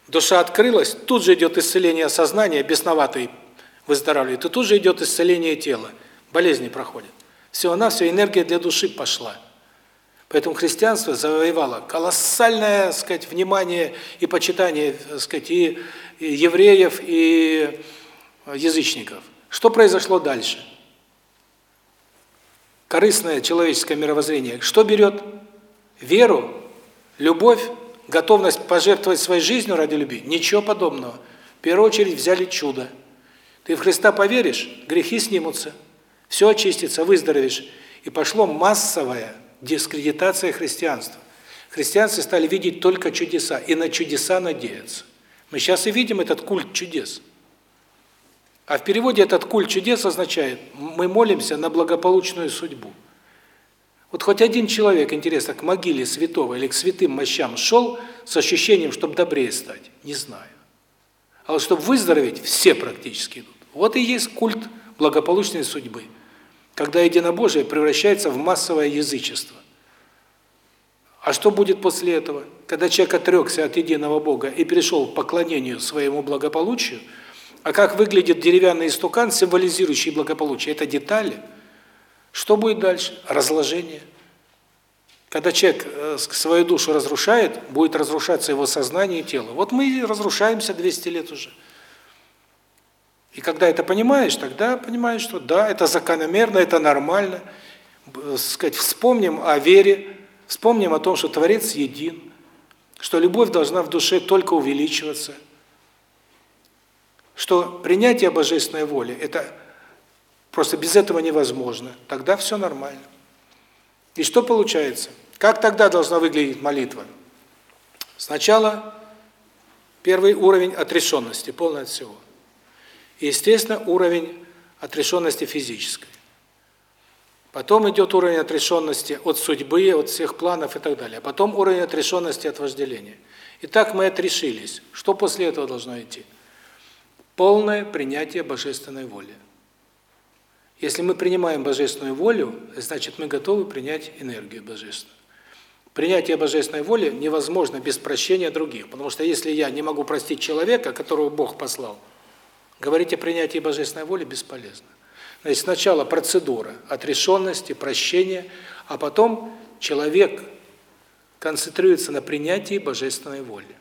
душа открылась, тут же идет исцеление сознания, бесноватый выздоравливает, и тут же идет исцеление тела, болезни проходят. Все, она, все, энергия для души пошла. Поэтому христианство завоевало колоссальное, сказать, внимание и почитание, сказать, и евреев, и язычников. Что произошло дальше? Корыстное человеческое мировоззрение, что берет? Веру, любовь, готовность пожертвовать своей жизнью ради любви? Ничего подобного. В первую очередь взяли чудо. Ты в Христа поверишь, грехи снимутся, все очистится, выздоровеешь. И пошло массовая дискредитация христианства. Христианцы стали видеть только чудеса, и на чудеса надеяться. Мы сейчас и видим этот культ чудес. А в переводе этот культ чудес означает, мы молимся на благополучную судьбу. Вот хоть один человек, интересно, к могиле святого или к святым мощам шел с ощущением, чтобы добрее стать? Не знаю. А вот чтобы выздороветь, все практически идут. Вот и есть культ благополучной судьбы, когда единобожие превращается в массовое язычество. А что будет после этого? Когда человек отрекся от единого Бога и перешел к поклонению своему благополучию – а как выглядит деревянный истукан, символизирующий благополучие? Это детали. Что будет дальше? Разложение. Когда человек э, свою душу разрушает, будет разрушаться его сознание и тело. Вот мы разрушаемся 200 лет уже. И когда это понимаешь, тогда понимаешь, что да, это закономерно, это нормально. Сказать, вспомним о вере, вспомним о том, что Творец един, что любовь должна в душе только увеличиваться – что принятие божественной воли это просто без этого невозможно. Тогда все нормально. И что получается? Как тогда должна выглядеть молитва? Сначала первый уровень отрешенности, полный от всего. И, естественно, уровень отрешенности физической. Потом идет уровень отрешенности от судьбы, от всех планов и так далее. Потом уровень отрешенности от вожделения. Итак, мы отрешились. Что после этого должно идти? Полное принятие божественной воли. Если мы принимаем божественную волю, значит мы готовы принять энергию божественную. Принятие божественной воли невозможно без прощения других, потому что если я не могу простить человека, которого Бог послал, говорить о принятии божественной воли бесполезно. Значит, сначала процедура отрешенности, прощения, а потом человек концентрируется на принятии божественной воли.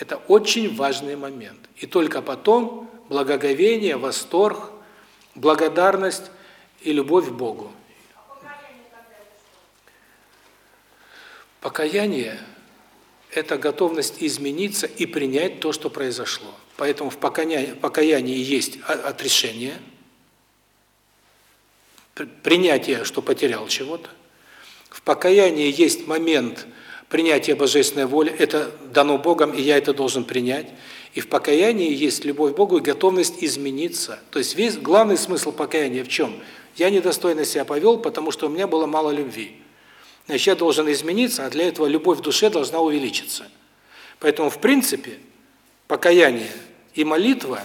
Это очень важный момент. И только потом благоговение, восторг, благодарность и любовь к Богу. Покаяние – это готовность измениться и принять то, что произошло. Поэтому в покаянии, покаянии есть отрешение, принятие, что потерял чего-то. В покаянии есть момент – принятие божественной воли, это дано Богом, и я это должен принять. И в покаянии есть любовь к Богу и готовность измениться. То есть весь главный смысл покаяния в чем? Я недостойно себя повел, потому что у меня было мало любви. Значит, я должен измениться, а для этого любовь в душе должна увеличиться. Поэтому, в принципе, покаяние и молитва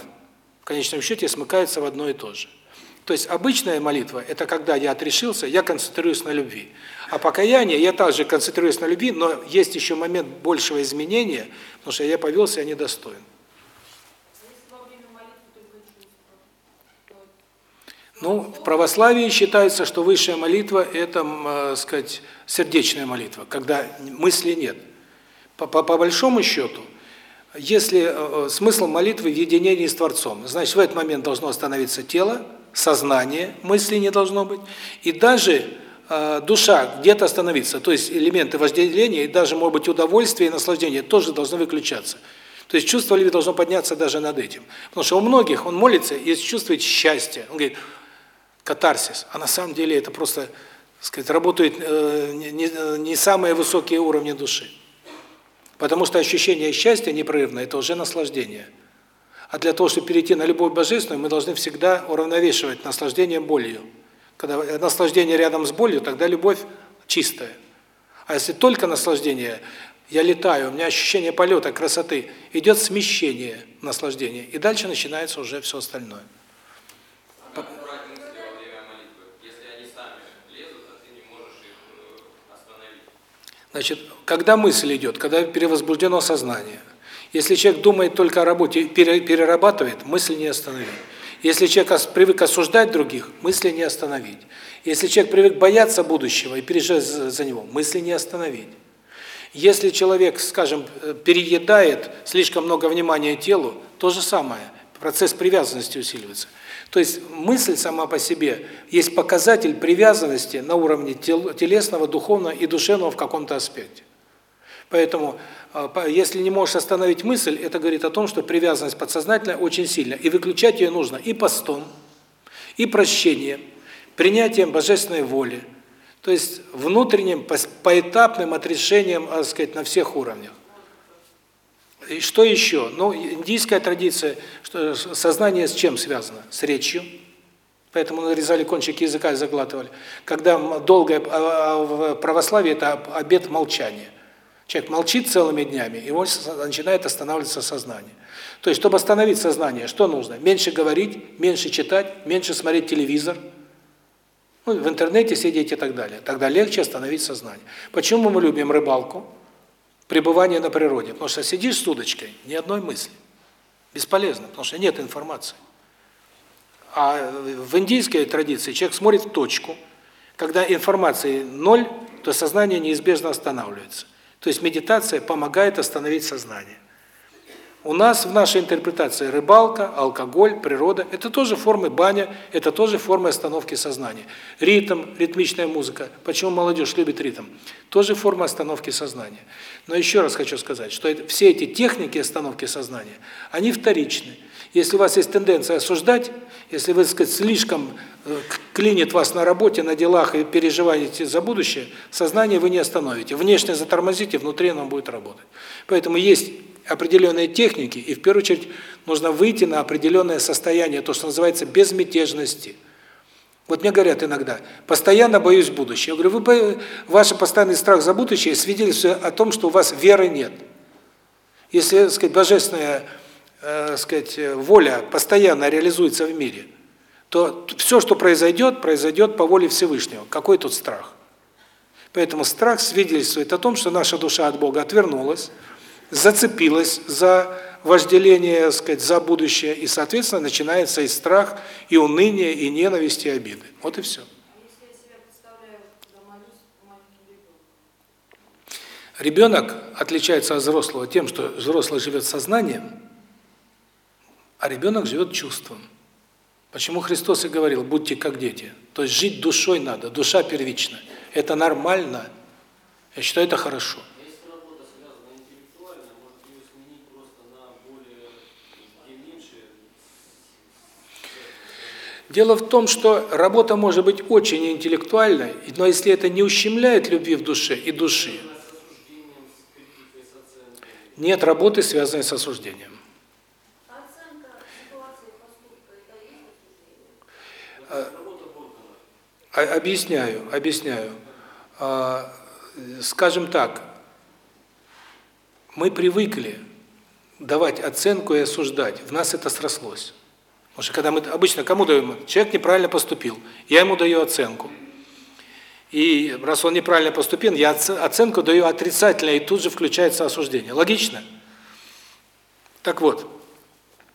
в конечном счете смыкаются в одно и то же. То есть обычная молитва – это когда я отрешился, я концентрируюсь на любви. А покаяние, я также концентрируюсь на любви, но есть еще момент большего изменения, потому что я повелся, я недостоин. Ну, в православии считается, что высшая молитва – это, э, сказать, сердечная молитва, когда мысли нет. По, по, по большому счету, если э, смысл молитвы в единении с Творцом, значит, в этот момент должно остановиться тело, сознание, мысли не должно быть, и даже э, душа где-то остановиться, то есть элементы вожделения и даже, может быть, удовольствие и наслаждение тоже должны выключаться. То есть чувство любви должно подняться даже над этим. Потому что у многих он молится и чувствует счастье. Он говорит, катарсис. А на самом деле это просто, сказать, работают э, не, не самые высокие уровни души. Потому что ощущение счастья непрерывное – это уже наслаждение. А для того, чтобы перейти на любовь божественную, мы должны всегда уравновешивать наслаждение болью. Когда наслаждение рядом с болью, тогда любовь чистая. А если только наслаждение, я летаю, у меня ощущение полета, красоты, идет смещение наслаждения, и дальше начинается уже все остальное. А Значит, когда мысль идет, когда перевозбуждено сознание – если человек думает только о работе, перерабатывает, мысль не остановить. Если человек привык осуждать других, мысли не остановить. Если человек привык бояться будущего и переживать за него, мысли не остановить. Если человек, скажем, переедает слишком много внимания телу, то же самое. процесс привязанности усиливается. То есть мысль сама по себе есть показатель привязанности на уровне телесного, духовного и душевного в каком-то аспекте. Поэтому, а, если не можешь остановить мысль, это говорит о том, что привязанность подсознательная очень сильна. И выключать ее нужно и постом, и прощением, принятием божественной воли. То есть внутренним, поэтапным отрешением, так сказать, на всех уровнях. И что еще? Ну, индийская традиция, что сознание с чем связано? С речью. Поэтому нарезали кончики языка и заглатывали. Когда долгое а, а в православии это обет молчания. Человек молчит целыми днями, и он начинает останавливаться сознание. То есть, чтобы остановить сознание, что нужно? Меньше говорить, меньше читать, меньше смотреть телевизор, ну, в интернете сидеть и так далее. Тогда легче остановить сознание. Почему мы любим рыбалку? Пребывание на природе. Потому что сидишь с удочкой, ни одной мысли. Бесполезно, потому что нет информации. А в индийской традиции человек смотрит в точку. Когда информации ноль, то сознание неизбежно останавливается. То есть медитация помогает остановить сознание. У нас в нашей интерпретации рыбалка, алкоголь, природа – это тоже формы баня, это тоже формы остановки сознания. Ритм, ритмичная музыка. Почему молодежь любит ритм? Тоже форма остановки сознания. Но еще раз хочу сказать, что все эти техники остановки сознания, они вторичны. Если у вас есть тенденция осуждать, если вы, так сказать, слишком э, клинит вас на работе, на делах и переживаете за будущее, сознание вы не остановите. Внешне затормозите, внутри оно будет работать. Поэтому есть определенные техники, и в первую очередь нужно выйти на определенное состояние, то, что называется безмятежности. Вот мне говорят иногда, постоянно боюсь будущего. Я говорю, вы, ваш постоянный страх за будущее свидетельствует о том, что у вас веры нет. Если, так сказать, божественная, э, сказать, воля постоянно реализуется в мире, то все, что произойдет, произойдет по воле Всевышнего. Какой тут страх? Поэтому страх свидетельствует о том, что наша душа от Бога отвернулась, зацепилась за вожделение, сказать, за будущее, и, соответственно, начинается и страх, и уныние, и ненависть, и обиды. Вот и все. Ребенок отличается от взрослого тем, что взрослый живет сознанием, а ребенок живет чувством. Почему Христос и говорил, будьте как дети. То есть жить душой надо, душа первична. Это нормально. Я считаю, это хорошо. Дело в том, что работа может быть очень интеллектуальной, но если это не ущемляет любви в душе и души, нет работы, связанной с осуждением. Объясняю, объясняю. А, скажем так, мы привыкли давать оценку и осуждать. В нас это срослось. Потому что когда мы обычно кому даем? Человек неправильно поступил, я ему даю оценку. И раз он неправильно поступил, я оценку даю отрицательно, и тут же включается осуждение. Логично? Так вот,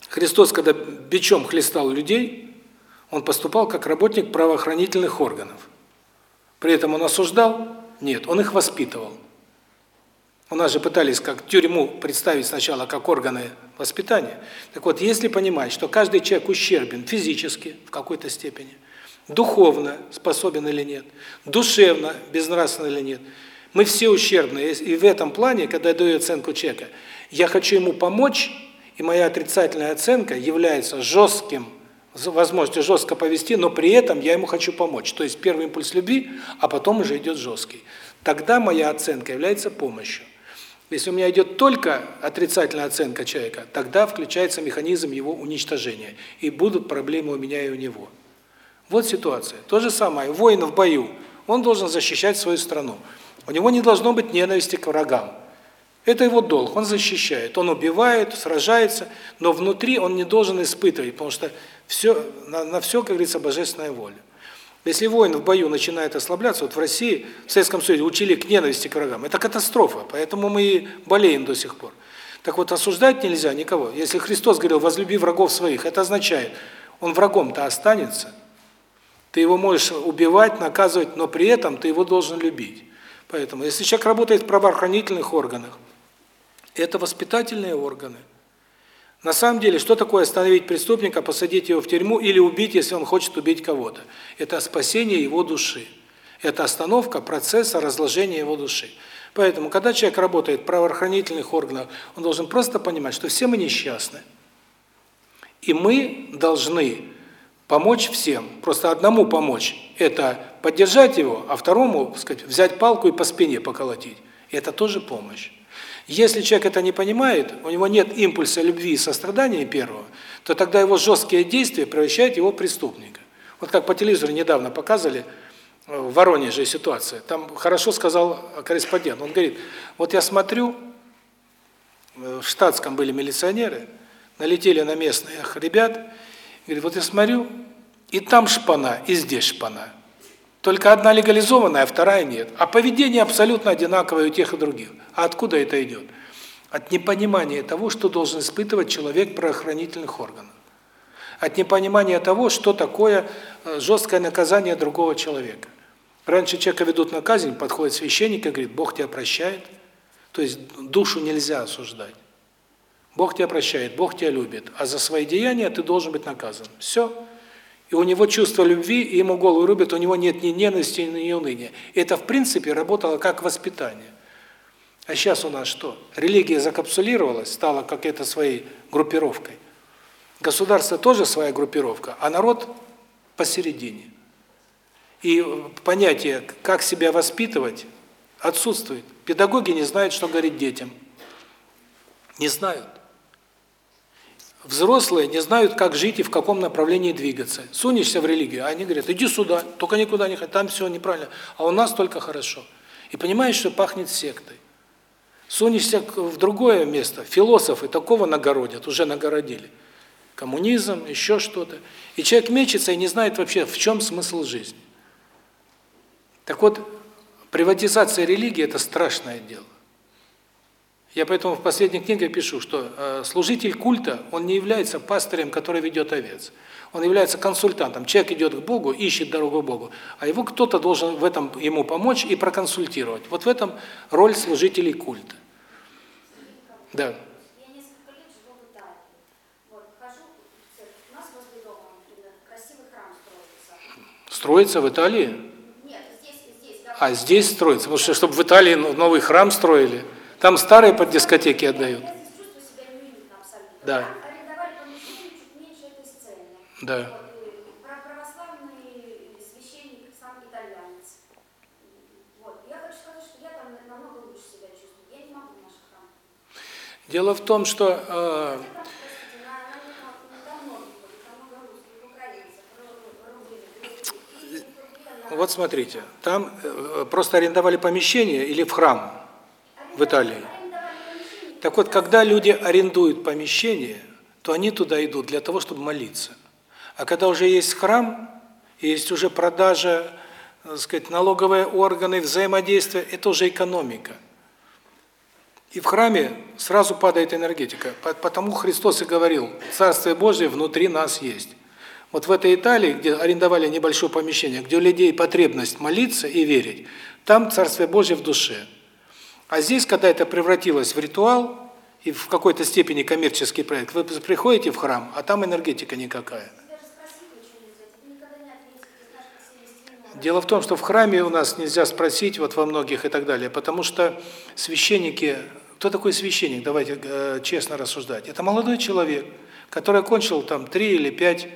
Христос, когда бичом хлестал людей, он поступал как работник правоохранительных органов. При этом он осуждал? Нет, он их воспитывал. У нас же пытались как тюрьму представить сначала как органы воспитания. Так вот, если понимать, что каждый человек ущербен физически в какой-то степени, духовно способен или нет, душевно безнравственно или нет, мы все ущербны. И в этом плане, когда я даю оценку человека, я хочу ему помочь, и моя отрицательная оценка является жестким, возможностью жестко повести, но при этом я ему хочу помочь. То есть первый импульс любви, а потом уже идет жесткий. Тогда моя оценка является помощью. Если у меня идет только отрицательная оценка человека, тогда включается механизм его уничтожения, и будут проблемы у меня и у него. Вот ситуация. То же самое, воин в бою, он должен защищать свою страну. У него не должно быть ненависти к врагам. Это его долг, он защищает, он убивает, сражается, но внутри он не должен испытывать, потому что все на, на все, как говорится, божественная воля. Если воин в бою начинает ослабляться, вот в России, в Советском Союзе учили к ненависти к врагам. Это катастрофа, поэтому мы и болеем до сих пор. Так вот, осуждать нельзя никого. Если Христос говорил, возлюби врагов своих, это означает, он врагом-то останется. Ты его можешь убивать, наказывать, но при этом ты его должен любить. Поэтому, если человек работает в правоохранительных органах, это воспитательные органы. На самом деле, что такое остановить преступника, посадить его в тюрьму или убить, если он хочет убить кого-то? Это спасение его души. Это остановка процесса разложения его души. Поэтому, когда человек работает в правоохранительных органах, он должен просто понимать, что все мы несчастны. И мы должны помочь всем. Просто одному помочь – это поддержать его, а второму, сказать, взять палку и по спине поколотить. Это тоже помощь. Если человек это не понимает, у него нет импульса любви и сострадания первого, то тогда его жесткие действия превращают его в преступника. Вот как по телевизору недавно показывали э, в Воронеже ситуация. Там хорошо сказал корреспондент. Он говорит, вот я смотрю, э, в штатском были милиционеры, налетели на местных ребят, говорит, вот я смотрю, и там шпана, и здесь шпана. Только одна легализованная, а вторая нет. А поведение абсолютно одинаковое у тех и других. А откуда это идет? От непонимания того, что должен испытывать человек правоохранительных органов. От непонимания того, что такое э, жесткое наказание другого человека. Раньше человека ведут на казнь, подходит священник и говорит, Бог тебя прощает. То есть душу нельзя осуждать. Бог тебя прощает, Бог тебя любит, а за свои деяния ты должен быть наказан. Все и у него чувство любви, и ему голову рубят, у него нет ни ненависти, ни уныния. Это, в принципе, работало как воспитание. А сейчас у нас что? Религия закапсулировалась, стала какой-то своей группировкой. Государство тоже своя группировка, а народ посередине. И понятие, как себя воспитывать, отсутствует. Педагоги не знают, что говорить детям. Не знают. Взрослые не знают, как жить и в каком направлении двигаться. Сунешься в религию, а они говорят, иди сюда, только никуда не ходи, там все неправильно, а у нас только хорошо. И понимаешь, что пахнет сектой. Сунешься в другое место, философы такого нагородят, уже нагородили. Коммунизм, еще что-то. И человек мечется и не знает вообще, в чем смысл жизни. Так вот, приватизация религии – это страшное дело. Я поэтому в последней книге пишу, что э, служитель культа, он не является пастырем, который ведет овец. Он является консультантом. Человек идет к Богу, ищет дорогу к Богу, а его кто-то должен в этом ему помочь и проконсультировать. Вот в этом роль служителей культа. Да. Строится в Италии? Нет, здесь, здесь. А здесь строится, потому что чтобы в Италии новый храм строили. Там старые под дискотеки отдают. Да. Да. Дело в том, что э, вот смотрите, там э, просто арендовали помещение или в храм в Италии. Так вот, когда люди арендуют помещение, то они туда идут для того, чтобы молиться. А когда уже есть храм, есть уже продажа, так сказать, налоговые органы, взаимодействие, это уже экономика. И в храме сразу падает энергетика. Потому Христос и говорил, Царствие Божие внутри нас есть. Вот в этой Италии, где арендовали небольшое помещение, где у людей потребность молиться и верить, там Царствие Божие в душе. А здесь, когда это превратилось в ритуал и в какой-то степени коммерческий проект, вы приходите в храм, а там энергетика никакая. Дело в том, что в храме у нас нельзя спросить, вот во многих и так далее, потому что священники... Кто такой священник? Давайте э, честно рассуждать. Это молодой человек, который окончил там три или пять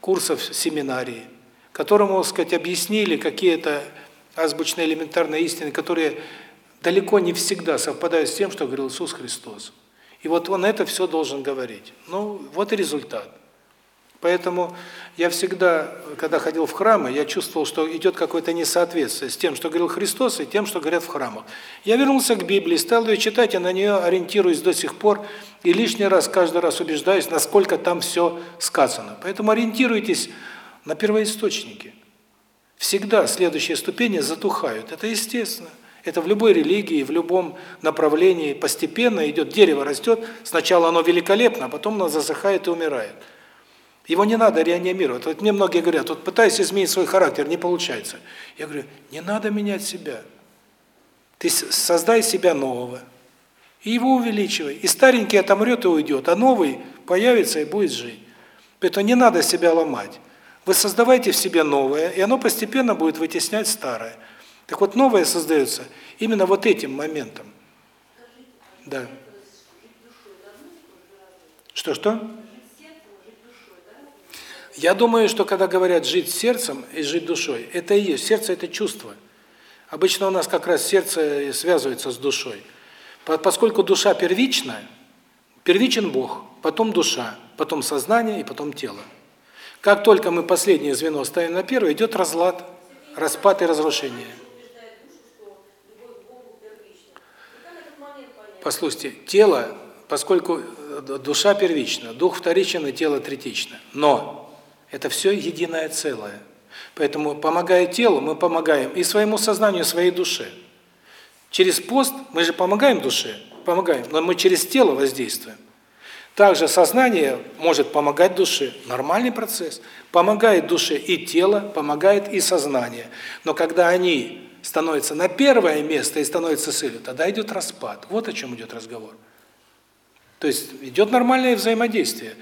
курсов семинарии, которому, так сказать, объяснили какие-то азбучные элементарные истины, которые далеко не всегда совпадают с тем, что говорил Иисус Христос. И вот он это все должен говорить. Ну, вот и результат. Поэтому я всегда, когда ходил в храмы, я чувствовал, что идет какое-то несоответствие с тем, что говорил Христос, и тем, что говорят в храмах. Я вернулся к Библии, стал ее читать, и на нее ориентируюсь до сих пор, и лишний раз, каждый раз убеждаюсь, насколько там все сказано. Поэтому ориентируйтесь на первоисточники. Всегда следующие ступени затухают, это естественно. Это в любой религии, в любом направлении постепенно идет, дерево растет, сначала оно великолепно, а потом оно засыхает и умирает. Его не надо реанимировать. Вот мне многие говорят, вот пытаюсь изменить свой характер, не получается. Я говорю, не надо менять себя. Ты создай себя нового. И его увеличивай. И старенький отомрет и уйдет, а новый появится и будет жить. Поэтому не надо себя ломать. Вы создавайте в себе новое, и оно постепенно будет вытеснять старое. Так вот, новое создается именно вот этим моментом. Да. Что-что? Я думаю, что когда говорят «жить сердцем» и «жить душой», это и есть. Сердце – это чувство. Обычно у нас как раз сердце связывается с душой. Поскольку душа первична, первичен Бог, потом душа, потом сознание и потом тело. Как только мы последнее звено ставим на первое, идет разлад, распад и разрушение. Послушайте, тело, поскольку душа первична, дух вторичен и тело третично. Но это все единое целое. Поэтому, помогая телу, мы помогаем и своему сознанию, и своей душе. Через пост мы же помогаем душе, помогаем, но мы через тело воздействуем. Также сознание может помогать душе. Нормальный процесс. Помогает душе и тело, помогает и сознание. Но когда они становятся на первое место и становятся целью, тогда идет распад. Вот о чем идет разговор. То есть идет нормальное взаимодействие.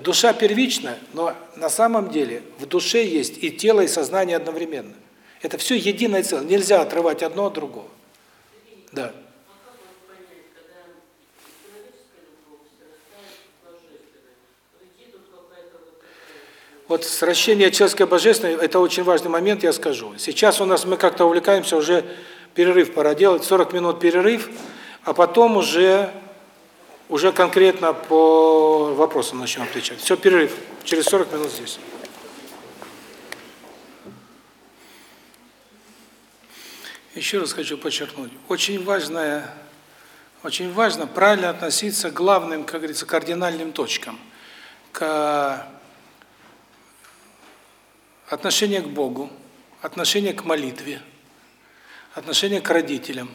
Душа первична, но на самом деле в душе есть и тело, и сознание одновременно. Это все единое целое. Нельзя отрывать одно от другого. Да. Вот сращение человеческое божественное – это очень важный момент, я скажу. Сейчас у нас мы как-то увлекаемся, уже перерыв пора делать, 40 минут перерыв, а потом уже уже конкретно по вопросам начнем отвечать. Все, перерыв. Через 40 минут здесь. Еще раз хочу подчеркнуть, очень важное, очень важно правильно относиться к главным, как говорится, кардинальным точкам, к отношение к Богу, отношение к молитве, отношение к родителям.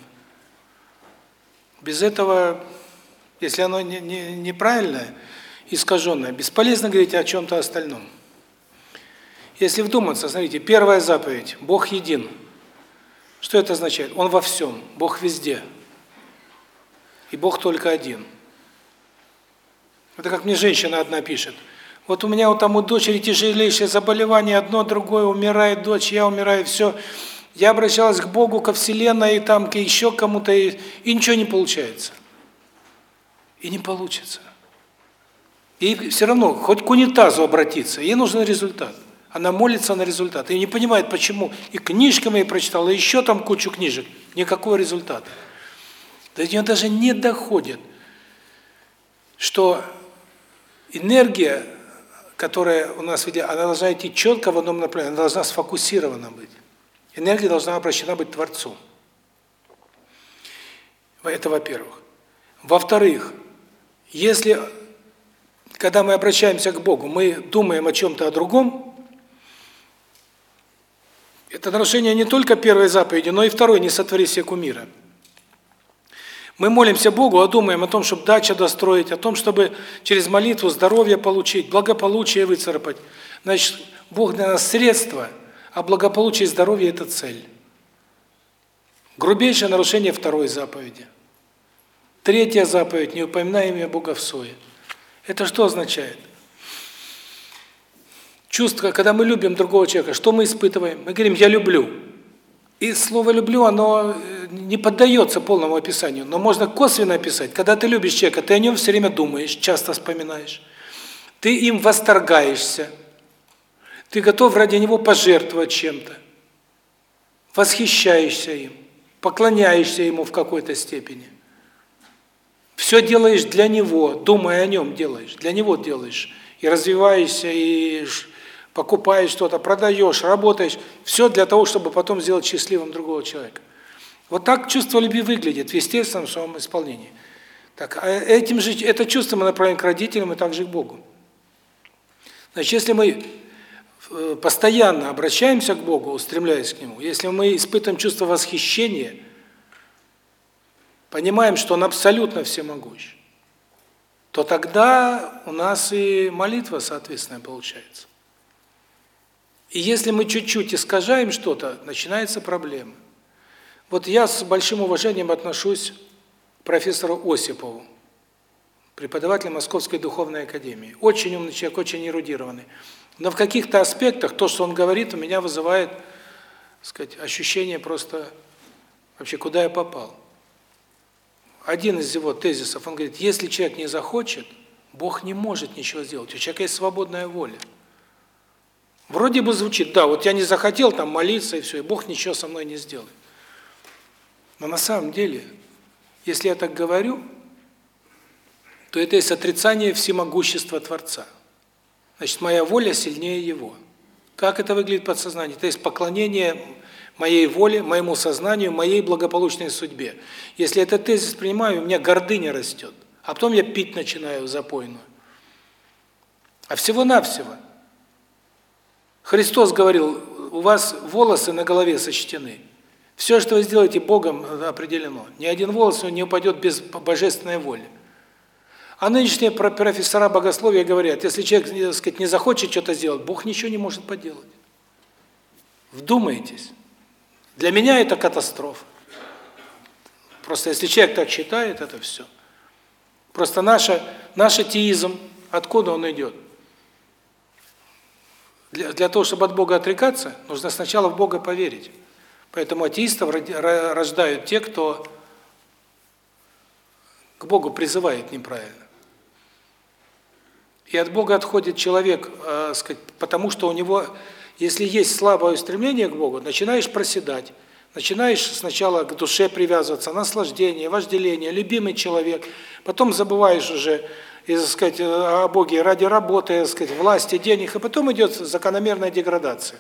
Без этого, если оно не, не, неправильное, искаженное, бесполезно говорить о чем-то остальном. Если вдуматься, смотрите, первая заповедь – Бог един. Что это означает? Он во всем, Бог везде. И Бог только один. Это как мне женщина одна пишет – вот у меня вот там у дочери тяжелейшее заболевание, одно, другое, умирает дочь, я умираю, все. Я обращалась к Богу, ко Вселенной, и там, к еще кому-то, и, и ничего не получается. И не получится. И все равно, хоть к унитазу обратиться, ей нужен результат. Она молится на результат. И не понимает, почему. И книжками я прочитала, и еще там кучу книжек. Никакого результата. До нее даже не доходит, что энергия которая у нас ведет, она должна идти четко в одном направлении, она должна сфокусирована быть. Энергия должна обращена быть Творцом. Это во-первых. Во-вторых, если, когда мы обращаемся к Богу, мы думаем о чем-то о другом, это нарушение не только первой заповеди, но и второй «не сотвори себе кумира». Мы молимся Богу, а думаем о том, чтобы дача достроить, о том, чтобы через молитву здоровье получить, благополучие выцарапать. Значит, Бог для нас средство, а благополучие и здоровье – это цель. Грубейшее нарушение второй заповеди. Третья заповедь – не упоминай имя Бога в сое. Это что означает? Чувство, когда мы любим другого человека, что мы испытываем? Мы говорим «я люблю». И слово «люблю», оно э, не поддается полному описанию, но можно косвенно описать. Когда ты любишь человека, ты о нем все время думаешь, часто вспоминаешь. Ты им восторгаешься. Ты готов ради него пожертвовать чем-то. Восхищаешься им, поклоняешься ему в какой-то степени. Все делаешь для него, думая о нем делаешь, для него делаешь. И развиваешься, и покупаешь что-то, продаешь, работаешь, все для того, чтобы потом сделать счастливым другого человека. Вот так чувство любви выглядит в естественном своем исполнении. Так, а этим же это чувство мы направим к родителям и также к Богу. Значит, если мы э, постоянно обращаемся к Богу, устремляясь к Нему, если мы испытываем чувство восхищения, понимаем, что Он абсолютно всемогущ, то тогда у нас и молитва, соответственно, получается. И если мы чуть-чуть искажаем что-то, начинается проблема. Вот я с большим уважением отношусь к профессору Осипову, преподаватель Московской Духовной Академии. Очень умный человек, очень эрудированный. Но в каких-то аспектах то, что он говорит, у меня вызывает, так сказать, ощущение просто вообще, куда я попал. Один из его тезисов, он говорит, если человек не захочет, Бог не может ничего сделать. У человека есть свободная воля. Вроде бы звучит, да, вот я не захотел там молиться и все, и Бог ничего со мной не сделает. Но на самом деле, если я так говорю, то это есть отрицание всемогущества Творца. Значит, моя воля сильнее Его. Как это выглядит подсознание? Это есть поклонение моей воле, моему сознанию, моей благополучной судьбе. Если этот тезис принимаю, у меня гордыня растет. А потом я пить начинаю запойную. А всего-навсего. Христос говорил, у вас волосы на голове сочтены. Все, что вы сделаете Богом, определено. Ни один волос не упадет без божественной воли. А нынешние профессора богословия говорят, если человек, так сказать, не захочет что-то сделать, Бог ничего не может поделать. Вдумайтесь. Для меня это катастрофа. Просто если человек так считает, это все. Просто наша, наш атеизм, откуда он идет? Для, для того, чтобы от Бога отрекаться, нужно сначала в Бога поверить. Поэтому атеистов рождают те, кто к Богу призывает неправильно. И от Бога отходит человек, э, сказать, потому что у него, если есть слабое стремление к Богу, начинаешь проседать, начинаешь сначала к душе привязываться, наслаждение, вожделение, любимый человек, потом забываешь уже, и, так сказать, о Боге ради работы, так сказать, власти, денег, и потом идет закономерная деградация.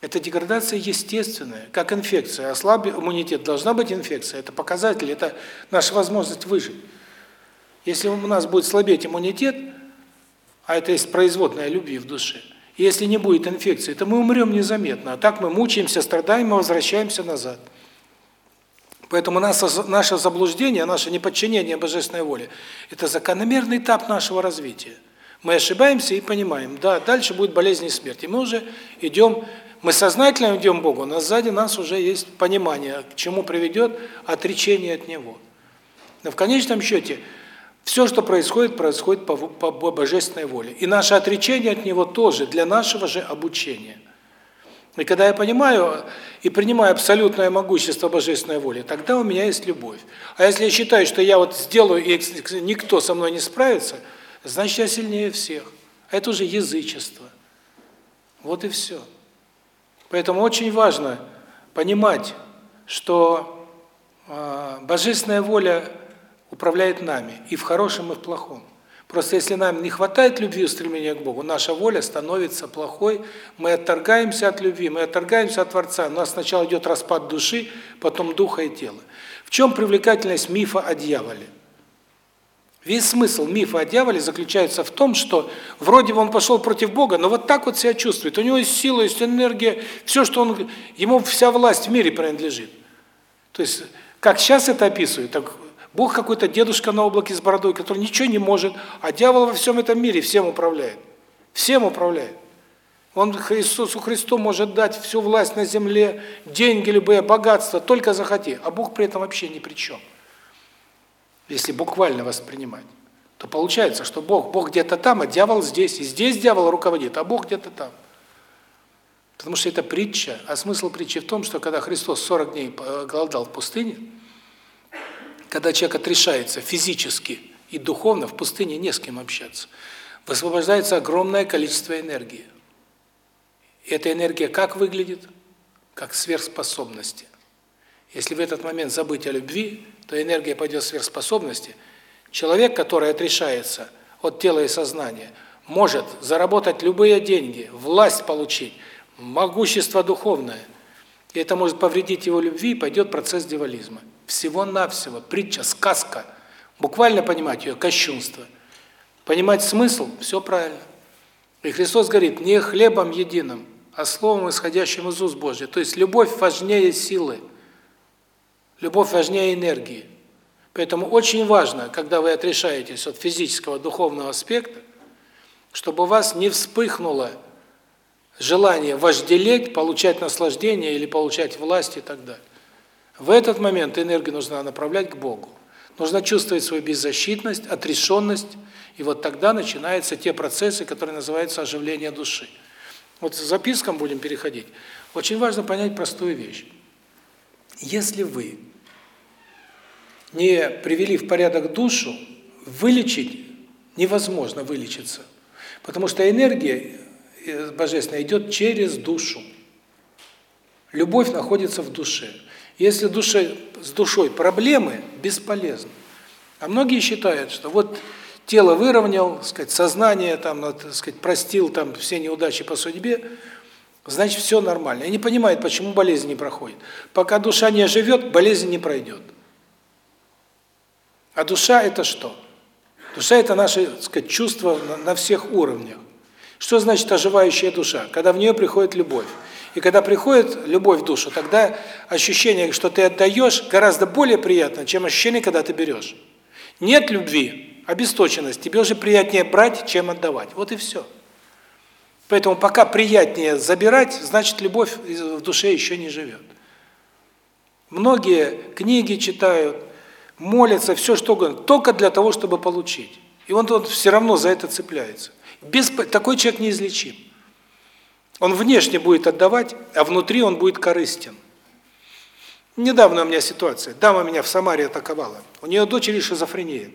Это деградация естественная, как инфекция. Ослаб иммунитет, должна быть инфекция. Это показатель, это наша возможность выжить. Если у нас будет слабеть иммунитет, а это есть производная любви в душе, если не будет инфекции, то мы умрем незаметно. А так мы мучаемся, страдаем и возвращаемся назад. Поэтому наше заблуждение, наше неподчинение божественной воле – это закономерный этап нашего развития. Мы ошибаемся и понимаем, да, дальше будет болезнь и смерть. И мы уже идем, мы сознательно идем к Богу, но сзади нас уже есть понимание, к чему приведет отречение от Него. Но в конечном счете – все, что происходит, происходит по, по божественной воле. И наше отречение от Него тоже для нашего же обучения. И когда я понимаю и принимаю абсолютное могущество божественной воли, тогда у меня есть любовь. А если я считаю, что я вот сделаю, и никто со мной не справится, значит, я сильнее всех. Это уже язычество. Вот и все. Поэтому очень важно понимать, что э, божественная воля управляет нами, и в хорошем, и в плохом. Просто если нам не хватает любви и стремления к Богу, наша воля становится плохой, мы отторгаемся от любви, мы отторгаемся от Творца. У нас сначала идет распад души, потом духа и тела. В чем привлекательность мифа о дьяволе? Весь смысл мифа о дьяволе заключается в том, что вроде бы он пошел против Бога, но вот так вот себя чувствует. У него есть сила, есть энергия, все, что он ему вся власть в мире принадлежит. То есть как сейчас это описывают, так Бог какой-то дедушка на облаке с бородой, который ничего не может, а дьявол во всем этом мире всем управляет. Всем управляет. Он Иисусу Христу может дать всю власть на земле, деньги, любые богатства, только захоти, а Бог при этом вообще ни при чем. Если буквально воспринимать, то получается, что Бог, Бог где-то там, а дьявол здесь, и здесь дьявол руководит, а Бог где-то там. Потому что это притча, а смысл притчи в том, что когда Христос 40 дней э, голодал в пустыне, когда человек отрешается физически и духовно, в пустыне не с кем общаться, высвобождается огромное количество энергии. И эта энергия как выглядит? Как сверхспособности. Если в этот момент забыть о любви, то энергия пойдет в сверхспособности. Человек, который отрешается от тела и сознания, может заработать любые деньги, власть получить, могущество духовное. И это может повредить его любви, и пойдет процесс дьяволизма. Всего-навсего. Притча, сказка. Буквально понимать ее, кощунство. Понимать смысл – все правильно. И Христос говорит, не хлебом единым, а словом, исходящим из уст Божьих. То есть любовь важнее силы. Любовь важнее энергии. Поэтому очень важно, когда вы отрешаетесь от физического, духовного аспекта, чтобы у вас не вспыхнуло желание вожделеть, получать наслаждение или получать власть и так далее. В этот момент энергию нужно направлять к Богу. Нужно чувствовать свою беззащитность, отрешенность, и вот тогда начинаются те процессы, которые называются оживление души. Вот с запискам будем переходить. Очень важно понять простую вещь. Если вы не привели в порядок душу, вылечить невозможно вылечиться. Потому что энергия э, божественная идет через душу. Любовь находится в душе. Если душе, с душой проблемы, бесполезно. А многие считают, что вот тело выровнял, сказать, сознание там, ну, сказать, простил там все неудачи по судьбе, значит, все нормально. И не понимают, почему болезнь не проходит. Пока душа не живет, болезнь не пройдет. А душа это что? Душа это наше, так сказать, чувство на всех уровнях. Что значит оживающая душа? Когда в нее приходит любовь. И когда приходит любовь в душу, тогда ощущение, что ты отдаешь, гораздо более приятно, чем ощущение, когда ты берешь. Нет любви, обесточенность, тебе уже приятнее брать, чем отдавать. Вот и все. Поэтому пока приятнее забирать, значит любовь в душе еще не живет. Многие книги читают, молятся, все что угодно, только для того, чтобы получить. И он, он все равно за это цепляется. Без, такой человек неизлечим. Он внешне будет отдавать, а внутри он будет корыстен. Недавно у меня ситуация. Дама меня в Самаре атаковала. У нее дочери шизофрения.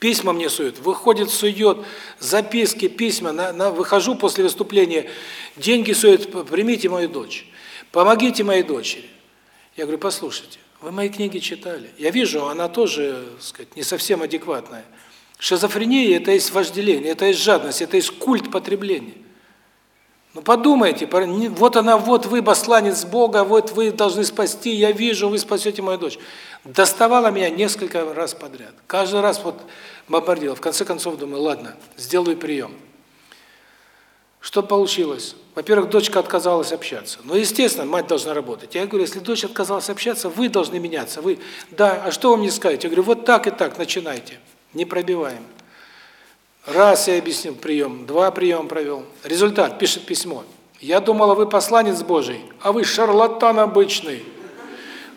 Письма мне суют, выходит, сует, записки, письма. На, на, выхожу после выступления, деньги сует, примите мою дочь, помогите моей дочери. Я говорю, послушайте, вы мои книги читали. Я вижу, она тоже, так сказать, не совсем адекватная. Шизофрения – это есть вожделение, это есть жадность, это есть культ потребления. Ну подумайте, вот она, вот вы посланец Бога, вот вы должны спасти, я вижу, вы спасете мою дочь. Доставала меня несколько раз подряд. Каждый раз вот бомбардировала. В конце концов думаю, ладно, сделаю прием. Что получилось? Во-первых, дочка отказалась общаться. Ну, естественно, мать должна работать. Я говорю, если дочь отказалась общаться, вы должны меняться. Вы, да, а что вы мне скажете? Я говорю, вот так и так, начинайте. Не пробиваем. Раз я объяснил прием, два приема провел. Результат, пишет письмо. Я думала, вы посланец Божий, а вы шарлатан обычный.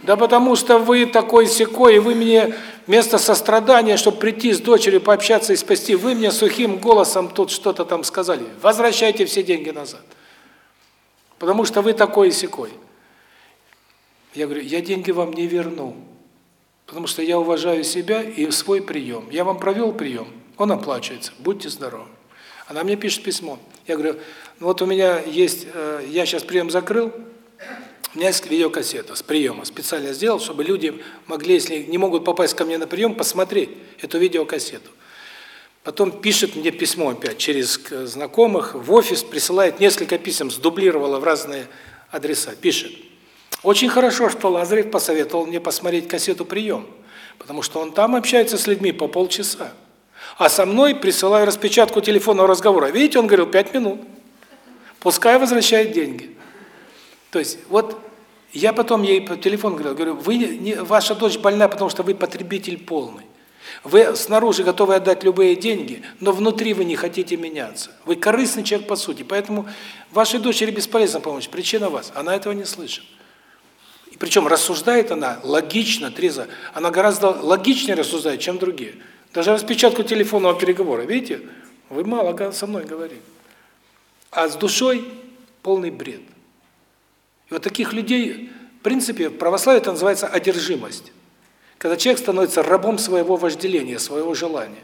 Да потому что вы такой секой, и вы мне вместо сострадания, чтобы прийти с дочерью пообщаться и спасти, вы мне сухим голосом тут что-то там сказали. Возвращайте все деньги назад. Потому что вы такой и секой. Я говорю, я деньги вам не верну. Потому что я уважаю себя и свой прием. Я вам провел прием, он оплачивается. Будьте здоровы. Она мне пишет письмо. Я говорю, ну вот у меня есть, э, я сейчас прием закрыл, у меня есть видеокассета с приема. Специально сделал, чтобы люди могли, если не могут попасть ко мне на прием, посмотреть эту видеокассету. Потом пишет мне письмо опять через знакомых, в офис присылает несколько писем, сдублировала в разные адреса. Пишет, очень хорошо, что Лазарев посоветовал мне посмотреть кассету «Прием», потому что он там общается с людьми по полчаса. А со мной присылаю распечатку телефонного разговора. Видите, он говорил пять минут. Пускай возвращает деньги. То есть вот я потом ей по телефону говорил, говорю, вы не, ваша дочь больна, потому что вы потребитель полный. Вы снаружи готовы отдать любые деньги, но внутри вы не хотите меняться. Вы корыстный человек по сути, поэтому вашей дочери бесполезно помочь. Причина вас, она этого не слышит. И причем рассуждает она логично, трезво. Она гораздо логичнее рассуждает, чем другие. Даже распечатку телефонного переговора, видите? Вы мало со мной говорите. А с душой полный бред. И вот таких людей, в принципе, в православии это называется одержимость. Когда человек становится рабом своего вожделения, своего желания.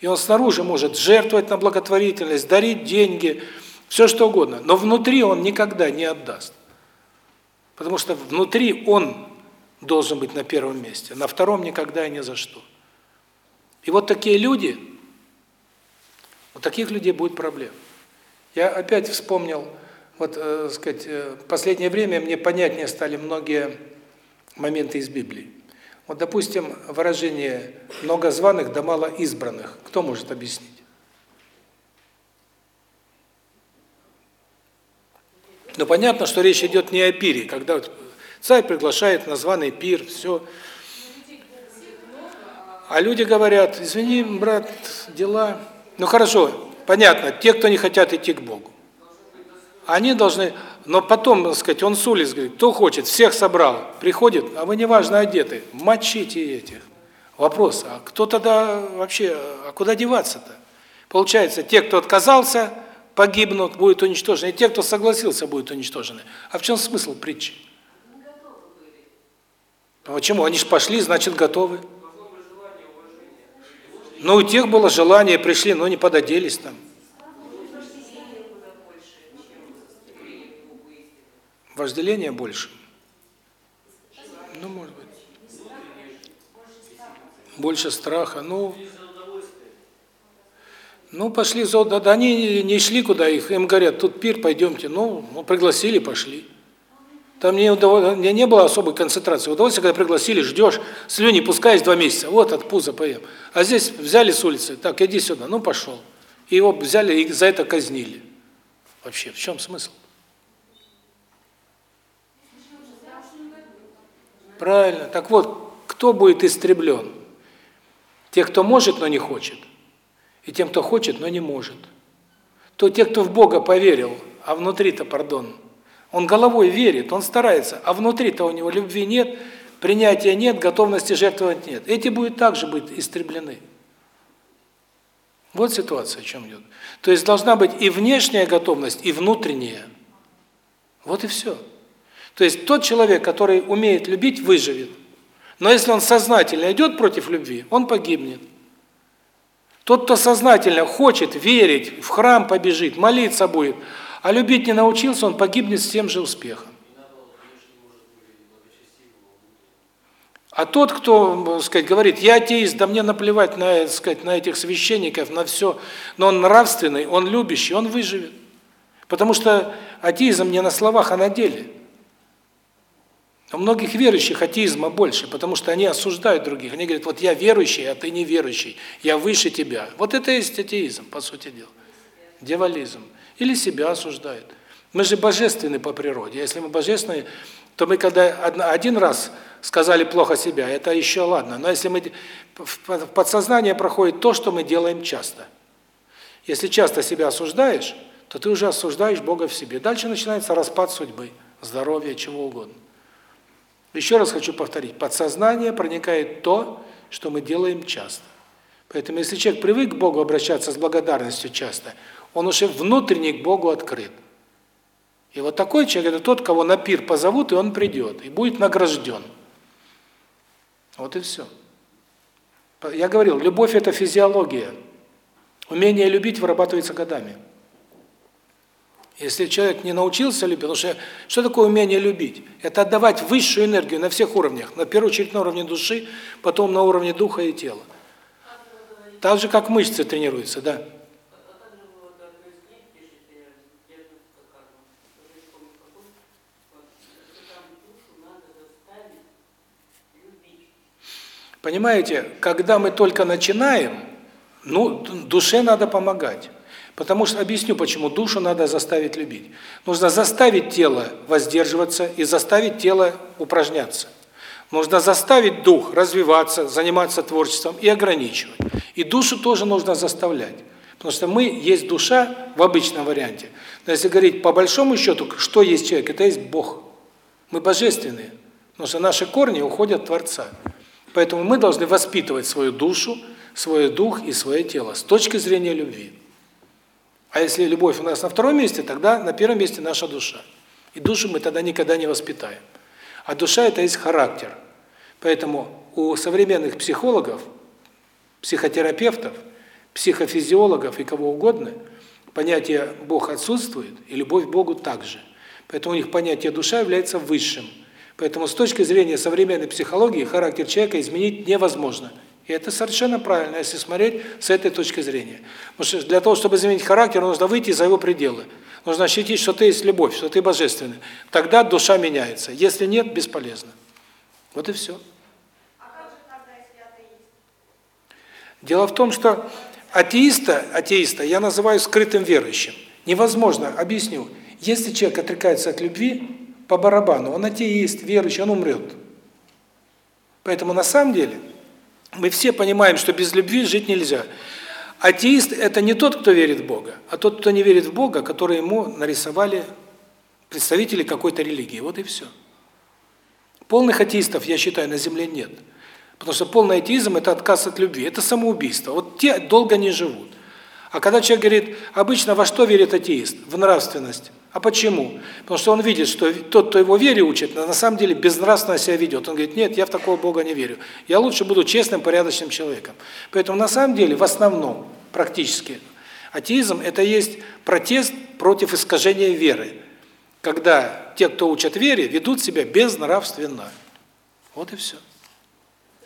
И он снаружи может жертвовать на благотворительность, дарить деньги, все что угодно, но внутри он никогда не отдаст. Потому что внутри он должен быть на первом месте, на втором никогда и ни за что. И вот такие люди, у таких людей будет проблема. Я опять вспомнил вот, э, сказать, э, последнее время мне понятнее стали многие моменты из Библии. Вот, допустим, выражение «много званых да мало избранных». Кто может объяснить? Ну, понятно, что речь идет не о пире, когда царь приглашает на званый пир, все. А люди говорят, извини, брат, дела... Ну, хорошо, понятно, те, кто не хотят идти к Богу. Они должны, Но потом, так сказать, он с улиц говорит, кто хочет, всех собрал. Приходит, а вы неважно одеты, мочите этих. Вопрос, а кто тогда вообще, а куда деваться-то? Получается, те, кто отказался, погибнут, будут уничтожены, и те, кто согласился, будут уничтожены. А в чем смысл притчи? Почему? Они же пошли, значит, готовы. Ну, у тех было желание, пришли, но не пододелись там. Вожделение больше. Ну, может быть. Больше страха. Ну, ну пошли, да, они не шли куда, их им говорят, тут пир, пойдемте. Ну, ну пригласили, пошли. Там не, не, не было особой концентрации. Удовольствие, когда пригласили, ждешь, слюни пускаешь два месяца, вот от пуза поем. А здесь взяли с улицы, так, иди сюда, ну пошел. И его взяли и за это казнили. Вообще, в чем смысл? Правильно. Так вот, кто будет истреблен? Те, кто может, но не хочет. И тем, кто хочет, но не может. То те, кто в Бога поверил, а внутри-то, пардон, он головой верит, он старается, а внутри-то у него любви нет, принятия нет, готовности жертвовать нет. Эти будут также быть истреблены. Вот ситуация, о чем идет. То есть должна быть и внешняя готовность, и внутренняя. Вот и все. То есть тот человек, который умеет любить, выживет. Но если он сознательно идет против любви, он погибнет. Тот, кто сознательно хочет верить, в храм побежит, молиться будет, а любить не научился, он погибнет с тем же успехом. А тот, кто, сказать, говорит, я атеист, да мне наплевать на, сказать, на этих священников, на все, но он нравственный, он любящий, он выживет. Потому что атеизм не на словах, а на деле. У многих верующих атеизма больше, потому что они осуждают других. Они говорят, вот я верующий, а ты неверующий, я выше тебя. Вот это и есть атеизм, по сути дела. Дьяволизм. Или себя осуждают. Мы же божественны по природе. Если мы божественны, то мы когда один раз сказали плохо себя, это еще ладно. Но если мы в подсознание проходит то, что мы делаем часто. Если часто себя осуждаешь, то ты уже осуждаешь Бога в себе. Дальше начинается распад судьбы, здоровья, чего угодно. Еще раз хочу повторить, подсознание проникает то, что мы делаем часто. Поэтому если человек привык к Богу обращаться с благодарностью часто, он уже внутренне к Богу открыт. И вот такой человек – это тот, кого на пир позовут, и он придет, и будет награжден. Вот и все. Я говорил, любовь – это физиология. Умение любить вырабатывается годами. Если человек не научился любить, потому что что такое умение любить? Это отдавать высшую энергию на всех уровнях. На первую очередь на уровне души, потом на уровне духа и тела. Так же, как мышцы тренируются, да. Понимаете, когда мы только начинаем, ну, душе надо помогать. Потому что, объясню почему, душу надо заставить любить. Нужно заставить тело воздерживаться и заставить тело упражняться. Нужно заставить дух развиваться, заниматься творчеством и ограничивать. И душу тоже нужно заставлять. Потому что мы есть душа в обычном варианте. Но если говорить по большому счету, что есть человек, это есть Бог. Мы божественные. Потому что наши корни уходят в Творца. Поэтому мы должны воспитывать свою душу, свой дух и свое тело с точки зрения любви. А если любовь у нас на втором месте, тогда на первом месте наша душа. И душу мы тогда никогда не воспитаем. А душа – это есть характер. Поэтому у современных психологов, психотерапевтов, психофизиологов и кого угодно понятие «Бог» отсутствует, и любовь к Богу также. Поэтому у них понятие «душа» является высшим – Поэтому с точки зрения современной психологии характер человека изменить невозможно. И это совершенно правильно, если смотреть с этой точки зрения. Потому что для того, чтобы изменить характер, нужно выйти за его пределы. Нужно ощутить, что ты есть любовь, что ты божественный. Тогда душа меняется. Если нет, бесполезно. Вот и все. Дело в том, что атеиста, атеиста я называю скрытым верующим. Невозможно, объясню. Если человек отрекается от любви, по барабану, он атеист, верующий, он умрет. Поэтому на самом деле мы все понимаем, что без любви жить нельзя. Атеист – это не тот, кто верит в Бога, а тот, кто не верит в Бога, который ему нарисовали представители какой-то религии. Вот и все. Полных атеистов, я считаю, на Земле нет. Потому что полный атеизм – это отказ от любви, это самоубийство. Вот те долго не живут. А когда человек говорит, обычно во что верит атеист? В нравственность. А почему? Потому что он видит, что тот, кто его вере учит, на самом деле безнравственно себя ведет. Он говорит, нет, я в такого Бога не верю. Я лучше буду честным, порядочным человеком. Поэтому на самом деле, в основном, практически, атеизм – это есть протест против искажения веры. Когда те, кто учат вере, ведут себя безнравственно. Вот и все.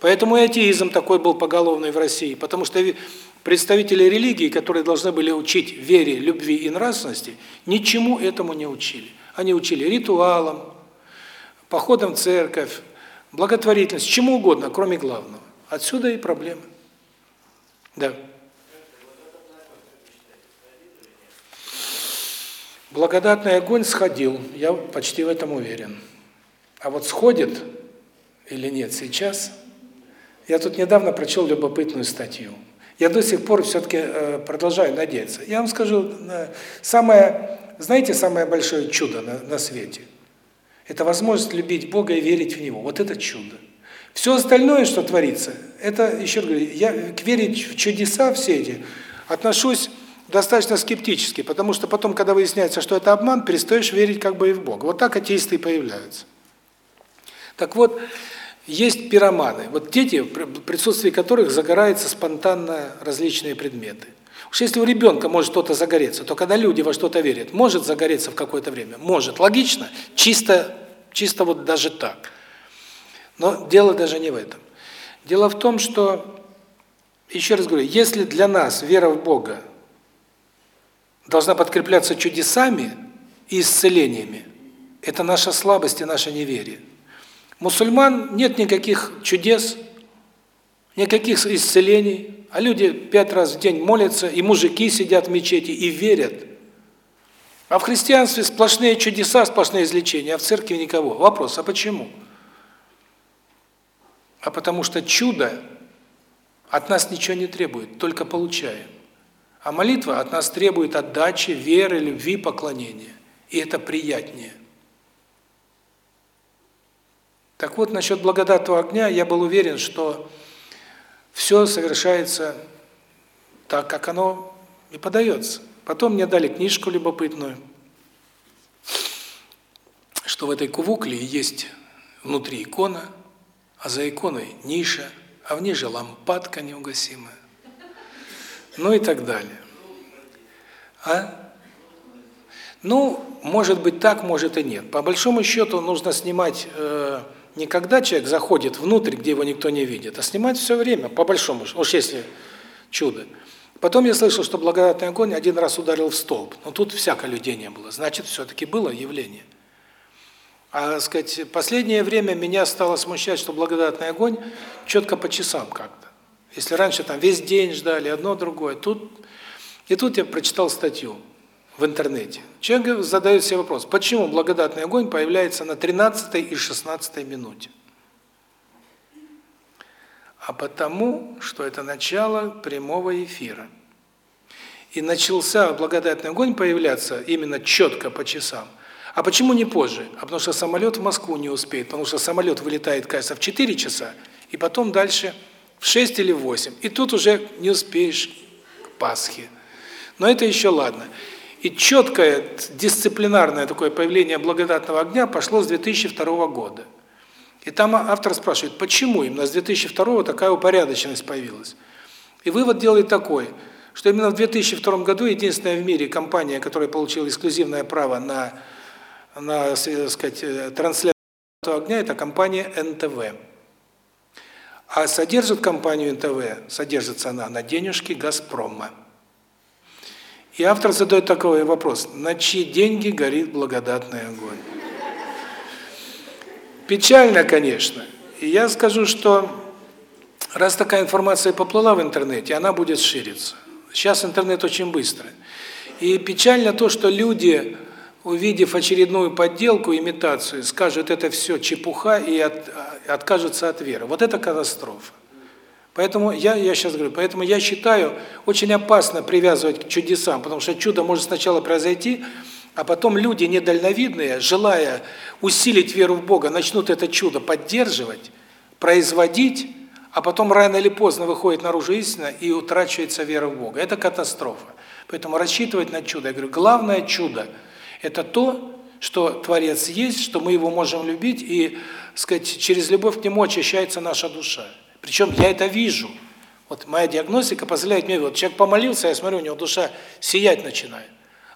Поэтому и атеизм такой был поголовный в России, потому что представители религии, которые должны были учить вере, любви и нравственности, ничему этому не учили. Они учили ритуалам, походам в церковь, благотворительность, чему угодно, кроме главного. Отсюда и проблемы. Да. Благодатный огонь сходил, я почти в этом уверен. А вот сходит или нет сейчас, я тут недавно прочел любопытную статью. Я до сих пор все-таки э, продолжаю надеяться. Я вам скажу, э, самое, знаете, самое большое чудо на, на свете – это возможность любить Бога и верить в Него. Вот это чудо. Все остальное, что творится, это, еще говорю, я к верить в чудеса все эти отношусь достаточно скептически, потому что потом, когда выясняется, что это обман, перестаешь верить как бы и в Бога. Вот так атеисты и появляются. Так вот, есть пироманы, вот дети, в присутствии которых загораются спонтанно различные предметы. Уж если у ребенка может что-то загореться, то когда люди во что-то верят, может загореться в какое-то время? Может. Логично? Чисто, чисто вот даже так. Но дело даже не в этом. Дело в том, что, еще раз говорю, если для нас вера в Бога должна подкрепляться чудесами и исцелениями, это наша слабость и наше неверие. Мусульман нет никаких чудес, никаких исцелений, а люди пять раз в день молятся, и мужики сидят в мечети и верят. А в христианстве сплошные чудеса, сплошные излечения, а в церкви никого. Вопрос, а почему? А потому что чудо от нас ничего не требует, только получаем. А молитва от нас требует отдачи, веры, любви, поклонения. И это приятнее. Так вот, насчет благодатного огня я был уверен, что все совершается так, как оно и подается. Потом мне дали книжку любопытную, что в этой кувукле есть внутри икона, а за иконой ниша, а в ниже лампадка неугасимая. Ну и так далее. А? Ну, может быть так, может и нет. По большому счету нужно снимать э, не когда человек заходит внутрь, где его никто не видит, а снимать все время, по большому, уж если чудо. Потом я слышал, что благодатный огонь один раз ударил в столб, но тут всяко людей не было, значит, все-таки было явление. А, сказать, последнее время меня стало смущать, что благодатный огонь четко по часам как-то. Если раньше там весь день ждали, одно, другое, тут... И тут я прочитал статью в интернете. Человек задает себе вопрос, почему благодатный огонь появляется на 13 и 16 минуте? А потому, что это начало прямого эфира. И начался благодатный огонь появляться именно четко по часам. А почему не позже? А потому что самолет в Москву не успеет, потому что самолет вылетает, кажется, в 4 часа, и потом дальше в 6 или в 8. И тут уже не успеешь к Пасхе. Но это еще ладно. И четкое дисциплинарное такое появление благодатного огня пошло с 2002 года. И там автор спрашивает, почему именно с 2002 такая упорядоченность появилась. И вывод делает такой, что именно в 2002 году единственная в мире компания, которая получила эксклюзивное право на, на сказать, э, трансляцию огня, это компания НТВ. А содержит компанию НТВ, содержится она на денежке «Газпрома». И автор задает такой вопрос: на чьи деньги горит благодатный огонь? Печально, конечно. И я скажу, что раз такая информация поплыла в интернете, она будет шириться. Сейчас интернет очень быстро. И печально то, что люди, увидев очередную подделку, имитацию, скажут, это все чепуха и от, откажутся от веры. Вот это катастрофа. Поэтому я я сейчас говорю, поэтому я считаю очень опасно привязывать к чудесам, потому что чудо может сначала произойти, а потом люди недальновидные, желая усилить веру в Бога, начнут это чудо поддерживать, производить, а потом рано или поздно выходит наружу истина и утрачивается вера в Бога. Это катастрофа. Поэтому рассчитывать на чудо, я говорю, главное чудо – это то, что Творец есть, что мы Его можем любить, и, сказать, через любовь к Нему очищается наша душа. Причем я это вижу. Вот моя диагностика позволяет мне, вот человек помолился, я смотрю, у него душа сиять начинает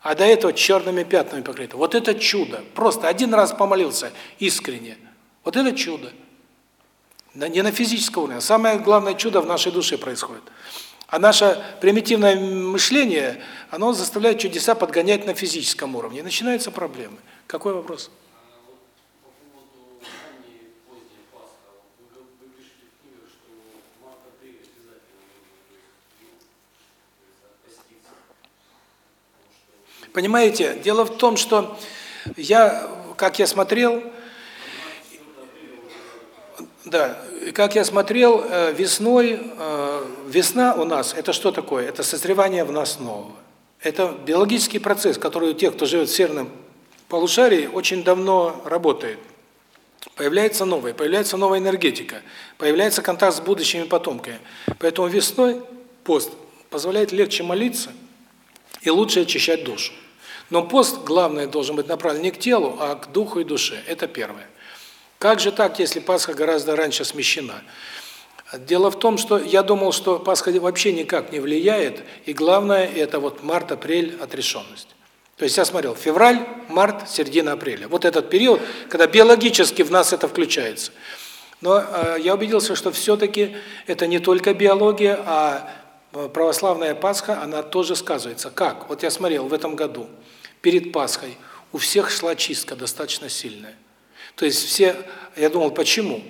а до этого черными пятнами покрыто. Вот это чудо. Просто один раз помолился искренне. Вот это чудо. Не на физическом уровне. Самое главное чудо в нашей душе происходит. А наше примитивное мышление, оно заставляет чудеса подгонять на физическом уровне. И начинаются проблемы. Какой вопрос? Понимаете, дело в том, что я, как я смотрел, да, как я смотрел, э, весной, э, весна у нас, это что такое? Это созревание в нас нового. Это биологический процесс, который у тех, кто живет в северном полушарии, очень давно работает. Появляется новое, появляется новая энергетика, появляется контакт с будущими потомками. Поэтому весной пост позволяет легче молиться и лучше очищать душу. Но пост, главное, должен быть направлен не к телу, а к духу и душе. Это первое. Как же так, если Пасха гораздо раньше смещена? Дело в том, что я думал, что Пасха вообще никак не влияет, и главное это вот март-апрель отрешенность. То есть я смотрел февраль, март, середина апреля. Вот этот период, когда биологически в нас это включается. Но э, я убедился, что все-таки это не только биология, а э, православная Пасха, она тоже сказывается. Как? Вот я смотрел в этом году перед Пасхой у всех шла чистка достаточно сильная. То есть все, я думал, почему?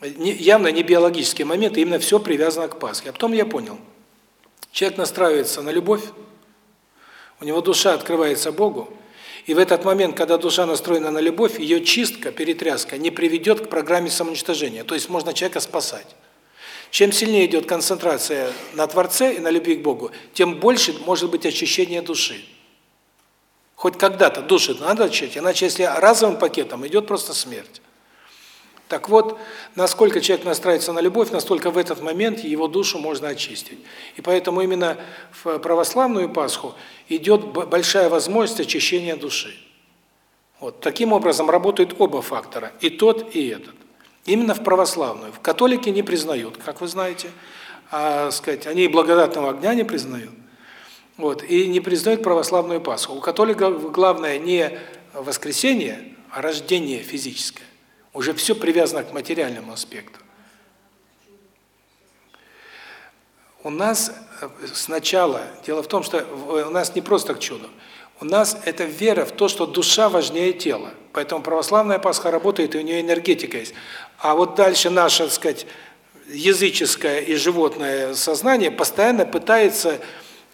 Не, явно не биологический момент, именно все привязано к Пасхе. А потом я понял, человек настраивается на любовь, у него душа открывается Богу, и в этот момент, когда душа настроена на любовь, ее чистка, перетряска не приведет к программе самоуничтожения. То есть можно человека спасать. Чем сильнее идет концентрация на Творце и на любви к Богу, тем больше может быть очищение души. Хоть когда-то души надо очистить, иначе если разовым пакетом идет просто смерть. Так вот, насколько человек настраивается на любовь, настолько в этот момент его душу можно очистить. И поэтому именно в православную Пасху идет большая возможность очищения души. Вот таким образом работают оба фактора, и тот, и этот. Именно в православную. В католики не признают, как вы знаете, а, сказать, они и благодатного огня не признают. Вот, и не признают православную Пасху. У католиков главное не воскресение, а рождение физическое. Уже все привязано к материальному аспекту. У нас э, сначала, дело в том, что у нас не просто к чуду, у нас это вера в то, что душа важнее тела. Поэтому православная Пасха работает, и у нее энергетика есть. А вот дальше наше, так сказать, языческое и животное сознание постоянно пытается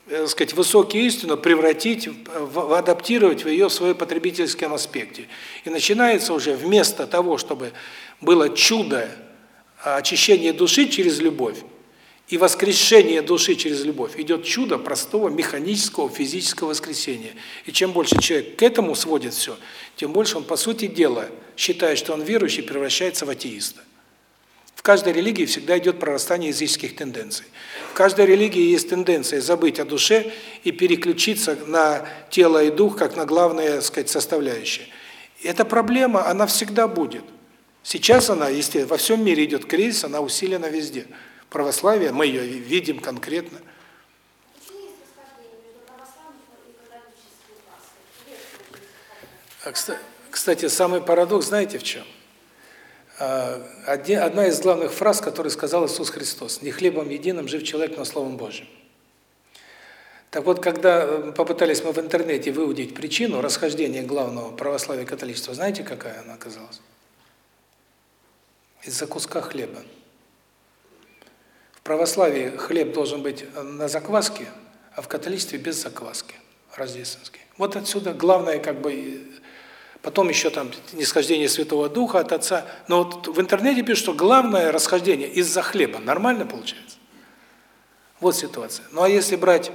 э, сказать, высокие истину превратить, в, адаптировать в ее в своем потребительском аспекте. И начинается уже вместо того, чтобы было чудо очищения души через любовь и воскрешение души через любовь, идет чудо простого механического физического воскресения. И чем больше человек к этому сводит все, тем больше он, по сути дела, считая, что он верующий, превращается в атеиста. В каждой религии всегда идет прорастание языческих тенденций. В каждой религии есть тенденция забыть о душе и переключиться на тело и дух, как на главные, так сказать, составляющие. эта проблема, она всегда будет. Сейчас она, естественно, во всем мире идет кризис, она усилена везде. Православие, мы ее видим конкретно. А, кстати, самый парадокс, знаете в чем? А, одна из главных фраз, которую сказал Иисус Христос: "Не хлебом единым жив человек, но словом Божьим". Так вот, когда э, попытались мы в интернете выудить причину расхождения главного православия и католичества, знаете, какая она оказалась? Из-за куска хлеба. В православии хлеб должен быть на закваске, а в католичестве без закваски, рождественский. Вот отсюда главное как бы потом еще там нисхождение Святого Духа от Отца. Но вот в интернете пишут, что главное расхождение из-за хлеба. Нормально получается? Вот ситуация. Ну а если брать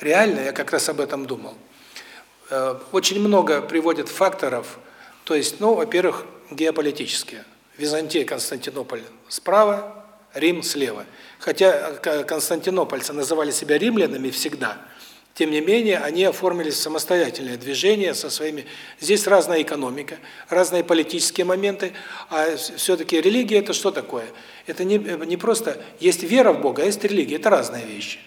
реально, я как раз об этом думал. Э, очень много приводят факторов, то есть, ну, во-первых, геополитические. Византия, Константинополь справа, Рим слева. Хотя э, константинопольцы называли себя римлянами всегда, тем не менее, они оформились в самостоятельное движение со своими... Здесь разная экономика, разные политические моменты, а все-таки религия – это что такое? Это не, не просто... Есть вера в Бога, а есть религия – это разные вещи.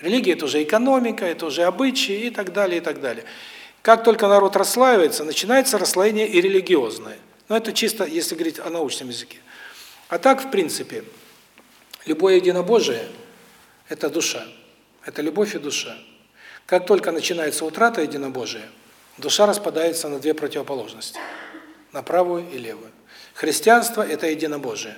Религия – это уже экономика, это уже обычаи и так далее, и так далее. Как только народ расслаивается, начинается расслоение и религиозное. Но это чисто, если говорить о научном языке. А так, в принципе, любое единобожие – это душа, это любовь и душа. Как только начинается утрата единобожия, душа распадается на две противоположности – на правую и левую. Христианство – это единобожие.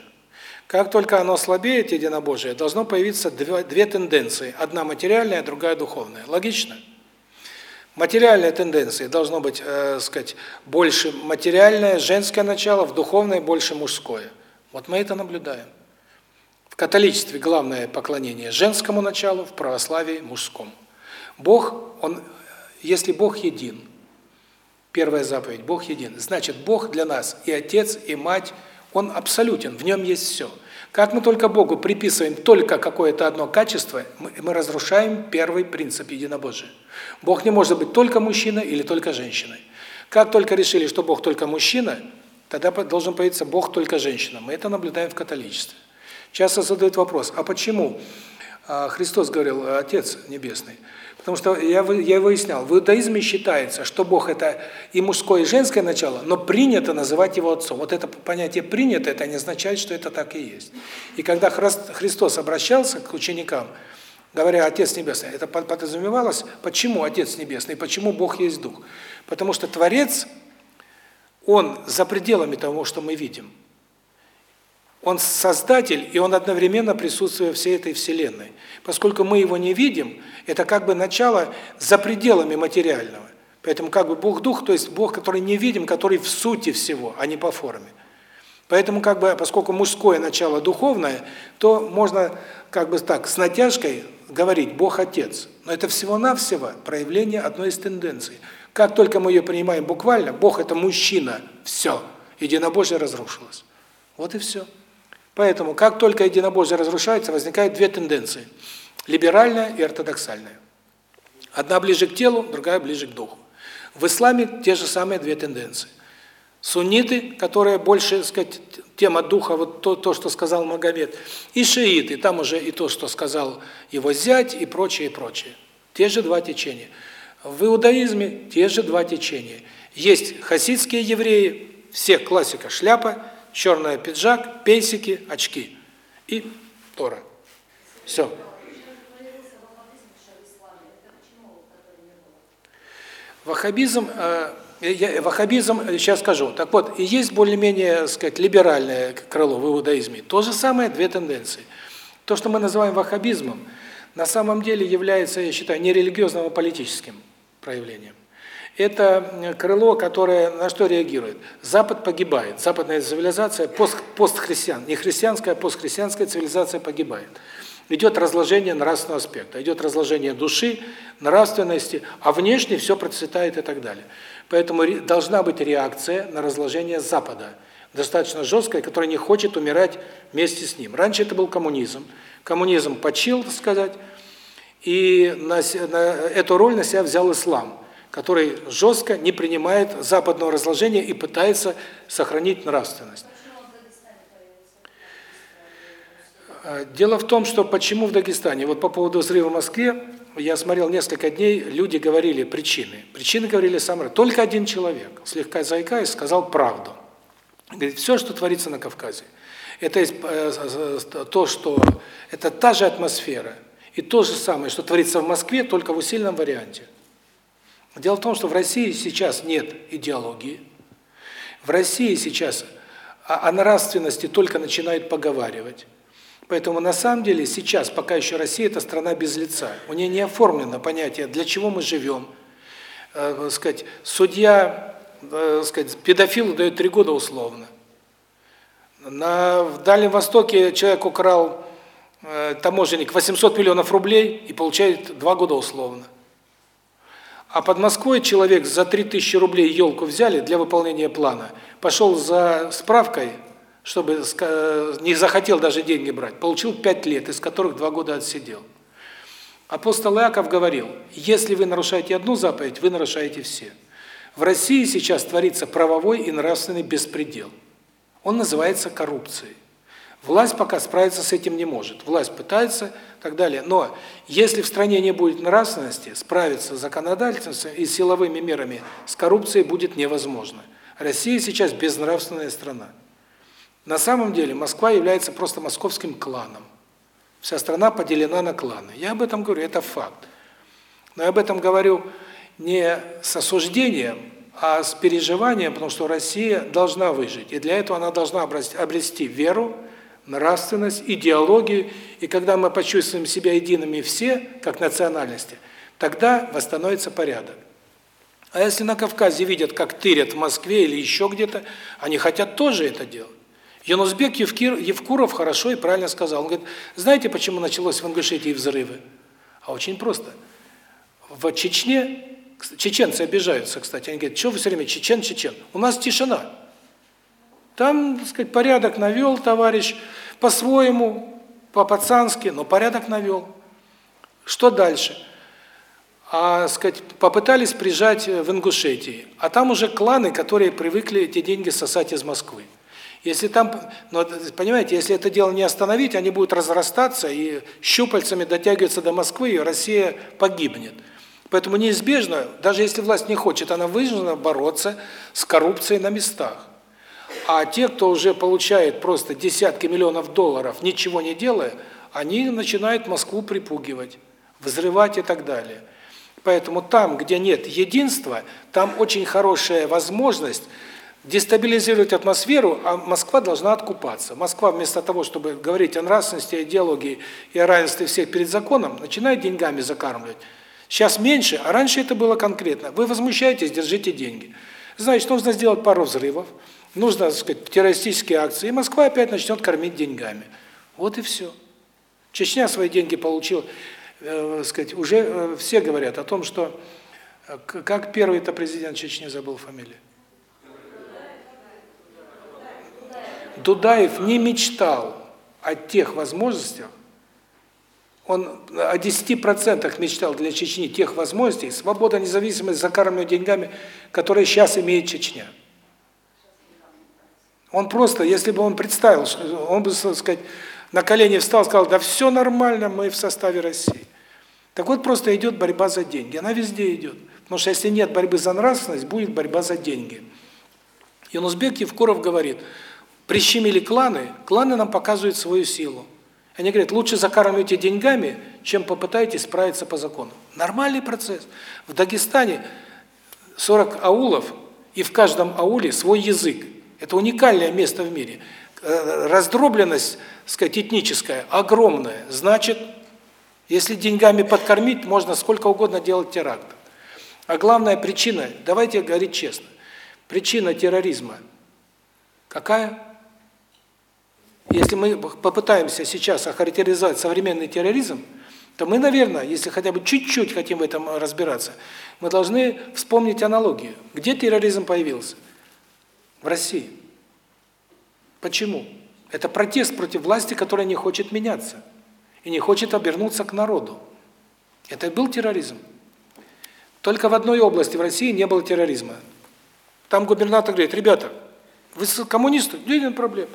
Как только оно слабеет, единобожие, должно появиться две, две тенденции. Одна материальная, другая духовная. Логично? Материальная тенденция должно быть, э, сказать, больше материальное, женское начало, в духовной больше мужское. Вот мы это наблюдаем. В католичестве главное поклонение женскому началу, в православии – мужскому. Бог, он, если Бог един, первая заповедь, Бог един, значит, Бог для нас и Отец, и Мать, Он абсолютен, в Нем есть все. Как мы только Богу приписываем только какое-то одно качество, мы, мы разрушаем первый принцип единобожия. Бог не может быть только мужчиной или только женщиной. Как только решили, что Бог только мужчина, тогда должен появиться Бог только женщина. Мы это наблюдаем в католичестве. Часто задают вопрос, а почему а, Христос говорил, Отец Небесный, Потому что я я выяснял, в иудаизме считается, что Бог это и мужское, и женское начало, но принято называть его отцом. Вот это понятие принято, это не означает, что это так и есть. И когда Христос обращался к ученикам, говоря Отец небесный, это подразумевалось, почему Отец небесный, почему Бог есть дух? Потому что Творец он за пределами того, что мы видим. Он создатель, и он одновременно присутствует всей этой вселенной. Поскольку мы его не видим, это как бы начало за пределами материального. Поэтому как бы Бог дух, то есть Бог, который не видим, который в сути всего, а не по форме. Поэтому как бы поскольку мужское начало духовное, то можно как бы так с натяжкой говорить Бог отец. Но это всего-навсего проявление одной из тенденций. Как только мы ее принимаем буквально, Бог это мужчина, все, единобожие разрушилось. Вот и все. Поэтому, как только единобожие разрушается, возникают две тенденции – либеральная и ортодоксальная. Одна ближе к телу, другая ближе к духу. В исламе те же самые две тенденции. Сунниты, которые больше, так сказать, тема духа, вот то, то, что сказал Магомед, и шииты, там уже и то, что сказал его зять, и прочее, и прочее. Те же два течения. В иудаизме те же два течения. Есть хасидские евреи, всех классика шляпа, черный пиджак, пейсики, очки и Тора. Все. Ваххабизм, э, я, ваххабизм, сейчас скажу. Так вот, и есть более-менее, сказать, либеральное крыло в иудаизме. То же самое, две тенденции. То, что мы называем ваххабизмом, на самом деле является, я считаю, не религиозным, а политическим проявлением. Это крыло, которое на что реагирует? Запад погибает. Западная цивилизация, пост, постхристиан, не христианская, а постхристианская цивилизация погибает. Идет разложение нравственного аспекта, идет разложение души, нравственности, а внешне все процветает и так далее. Поэтому должна быть реакция на разложение Запада, достаточно жесткая, которая не хочет умирать вместе с ним. Раньше это был коммунизм. Коммунизм почил, так сказать, и на, на эту роль на себя взял ислам который жестко не принимает западного разложения и пытается сохранить нравственность. А, дело в том, что почему в Дагестане, вот по поводу взрыва в Москве, я смотрел несколько дней, люди говорили причины. Причины говорили сам Только один человек, слегка заикаясь, сказал правду. Говорит, все, что творится на Кавказе, это э, то, что это та же атмосфера и то же самое, что творится в Москве, только в усиленном варианте. Дело в том, что в России сейчас нет идеологии. В России сейчас о, о нравственности только начинают поговаривать. Поэтому на самом деле сейчас, пока еще Россия – это страна без лица. У нее не оформлено понятие, для чего мы живем. Э, сказать, судья, э, сказать, педофилу дает три года условно. На, в Дальнем Востоке человек украл, э, таможенник, 800 миллионов рублей и получает два года условно. А под Москвой человек за 3000 рублей елку взяли для выполнения плана, пошел за справкой, чтобы не захотел даже деньги брать, получил 5 лет, из которых 2 года отсидел. Апостол Иаков говорил, если вы нарушаете одну заповедь, вы нарушаете все. В России сейчас творится правовой и нравственный беспредел. Он называется коррупцией. Власть пока справиться с этим не может. Власть пытается, так далее. Но если в стране не будет нравственности, справиться с законодательством и силовыми мерами с коррупцией будет невозможно. Россия сейчас безнравственная страна. На самом деле Москва является просто московским кланом. Вся страна поделена на кланы. Я об этом говорю, это факт. Но я об этом говорю не с осуждением, а с переживанием, потому что Россия должна выжить. И для этого она должна обрести веру, нравственность, идеологию, и когда мы почувствуем себя едиными все, как национальности, тогда восстановится порядок. А если на Кавказе видят, как тырят в Москве или еще где-то, они хотят тоже это делать. Янусбек Евкир, Евкуров хорошо и правильно сказал. Он говорит, знаете, почему началось в Ингушетии взрывы? А очень просто. В Чечне, чеченцы обижаются, кстати, они говорят, что вы все время чечен, чечен? У нас тишина. Там, так сказать, порядок навел товарищ, по-своему, по-пацански, но порядок навел. Что дальше? А, сказать, попытались прижать в Ингушетии, а там уже кланы, которые привыкли эти деньги сосать из Москвы. Если там, но понимаете, если это дело не остановить, они будут разрастаться и щупальцами дотягиваться до Москвы, и Россия погибнет. Поэтому неизбежно, даже если власть не хочет, она вынуждена бороться с коррупцией на местах. А те, кто уже получает просто десятки миллионов долларов, ничего не делая, они начинают Москву припугивать, взрывать и так далее. Поэтому там, где нет единства, там очень хорошая возможность дестабилизировать атмосферу, а Москва должна откупаться. Москва вместо того, чтобы говорить о нравственности, идеологии и о равенстве всех перед законом, начинает деньгами закармливать. Сейчас меньше, а раньше это было конкретно. Вы возмущаетесь, держите деньги. Значит, нужно сделать пару взрывов, нужно, так сказать, террористические акции, и Москва опять начнет кормить деньгами. Вот и все. Чечня свои деньги получил, э, сказать, уже э, все говорят о том, что э, как первый-то президент Чечни забыл фамилию. Дудаев не мечтал о тех возможностях, он о 10% мечтал для Чечни тех возможностей, свобода, независимость, закармливание деньгами, которые сейчас имеет Чечня. Он просто, если бы он представил, он бы, так сказать, на колени встал, сказал, да все нормально, мы в составе России. Так вот просто идет борьба за деньги, она везде идет. Потому что если нет борьбы за нравственность, будет борьба за деньги. Юнусбек Евкуров говорит, прищемили кланы, кланы нам показывают свою силу. Они говорят, лучше закармливайте деньгами, чем попытайтесь справиться по закону. Нормальный процесс. В Дагестане 40 аулов, и в каждом ауле свой язык. Это уникальное место в мире. Э, раздробленность, сказать, этническая огромная. Значит, если деньгами подкормить, можно сколько угодно делать терактов. А главная причина, давайте говорить честно, причина терроризма какая? Если мы попытаемся сейчас охарактеризовать современный терроризм, то мы, наверное, если хотя бы чуть-чуть хотим в этом разбираться, мы должны вспомнить аналогию. Где терроризм появился? В России. Почему? Это протест против власти, которая не хочет меняться и не хочет обернуться к народу. Это был терроризм. Только в одной области в России не было терроризма. Там губернатор говорит, ребята, вы коммунисты? Нет проблем.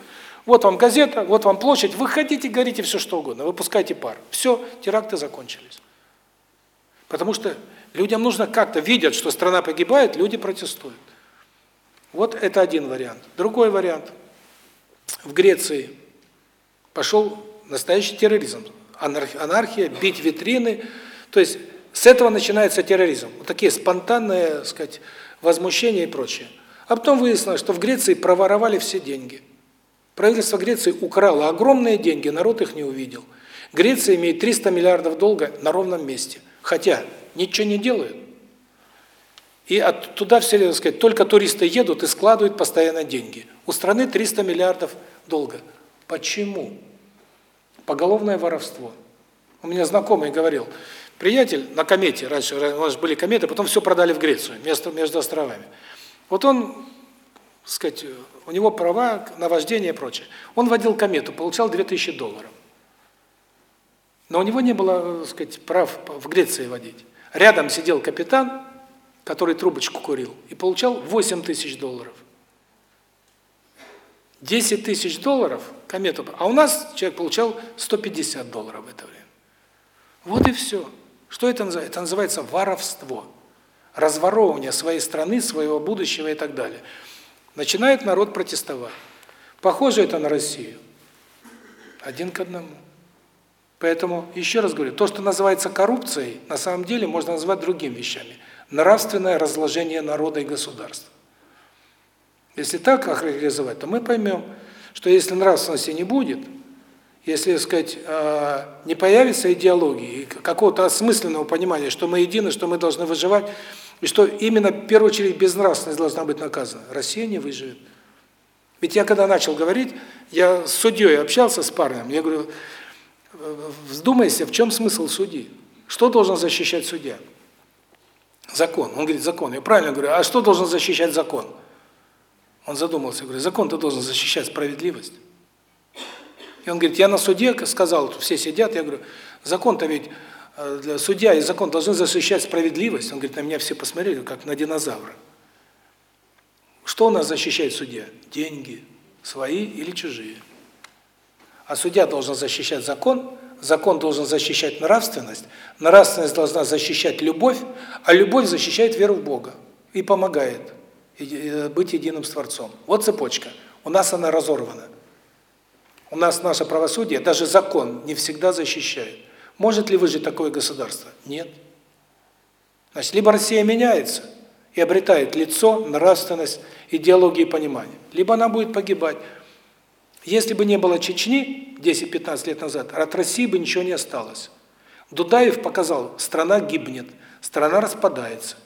Вот вам газета, вот вам площадь, вы хотите, говорите все что угодно, выпускайте пар. Все, теракты закончились. Потому что людям нужно как-то, видят, что страна погибает, люди протестуют. Вот это один вариант. Другой вариант. В Греции пошел настоящий терроризм. Анархия, бить витрины. То есть с этого начинается терроризм. Вот такие спонтанные, так сказать, возмущения и прочее. А потом выяснилось, что в Греции проворовали все деньги. Правительство Греции украло огромные деньги, народ их не увидел. Греция имеет 300 миллиардов долга на ровном месте, хотя ничего не делают. И от, туда все, так сказать, только туристы едут и складывают постоянно деньги. У страны 300 миллиардов долга. Почему? Поголовное воровство. У меня знакомый говорил, приятель на комете, раньше у нас были кометы, потом все продали в Грецию, между, между островами. Вот он, сказать, у него права на вождение и прочее. Он водил комету, получал 2000 долларов. Но у него не было, так сказать, прав в Греции водить. Рядом сидел капитан, который трубочку курил, и получал 8 тысяч долларов. 10 тысяч долларов комету, а у нас человек получал 150 долларов в это время. Вот и все. Что это называется? Это называется воровство. Разворовывание своей страны, своего будущего и так далее. Начинает народ протестовать. Похоже это на Россию. Один к одному. Поэтому, еще раз говорю, то, что называется коррупцией, на самом деле можно назвать другими вещами. Нравственное разложение народа и государства. Если так охарактеризовать, то мы поймем, что если нравственности не будет, если, так сказать, э, не появится идеологии, какого-то осмысленного понимания, что мы едины, что мы должны выживать, и что именно, в первую очередь, безнравственность должна быть наказана, Россия не выживет. Ведь я когда начал говорить, я с судьей общался с парнем, я говорю, вздумайся, в чем смысл судьи? Что должен защищать судья? Закон. Он говорит, закон. Я правильно говорю, а что должен защищать закон? Он задумался, говорит, закон-то должен защищать справедливость. И он говорит, я на суде сказал, все сидят, я говорю, закон-то ведь, э, для судья и закон должны защищать справедливость. Он говорит, на меня все посмотрели, как на динозавра. Что у нас защищает судья? Деньги. Свои или чужие. А судья должен защищать закон, закон должен защищать нравственность, нравственность должна защищать любовь, а любовь защищает веру в Бога и помогает быть единым с Творцом. Вот цепочка. У нас она разорвана. У нас наше правосудие, даже закон, не всегда защищает. Может ли выжить такое государство? Нет. Значит, либо Россия меняется и обретает лицо, нравственность, идеологию и понимание, либо она будет погибать. Если бы не было Чечни 10-15 лет назад, от России бы ничего не осталось. Дудаев показал, страна гибнет, страна распадается.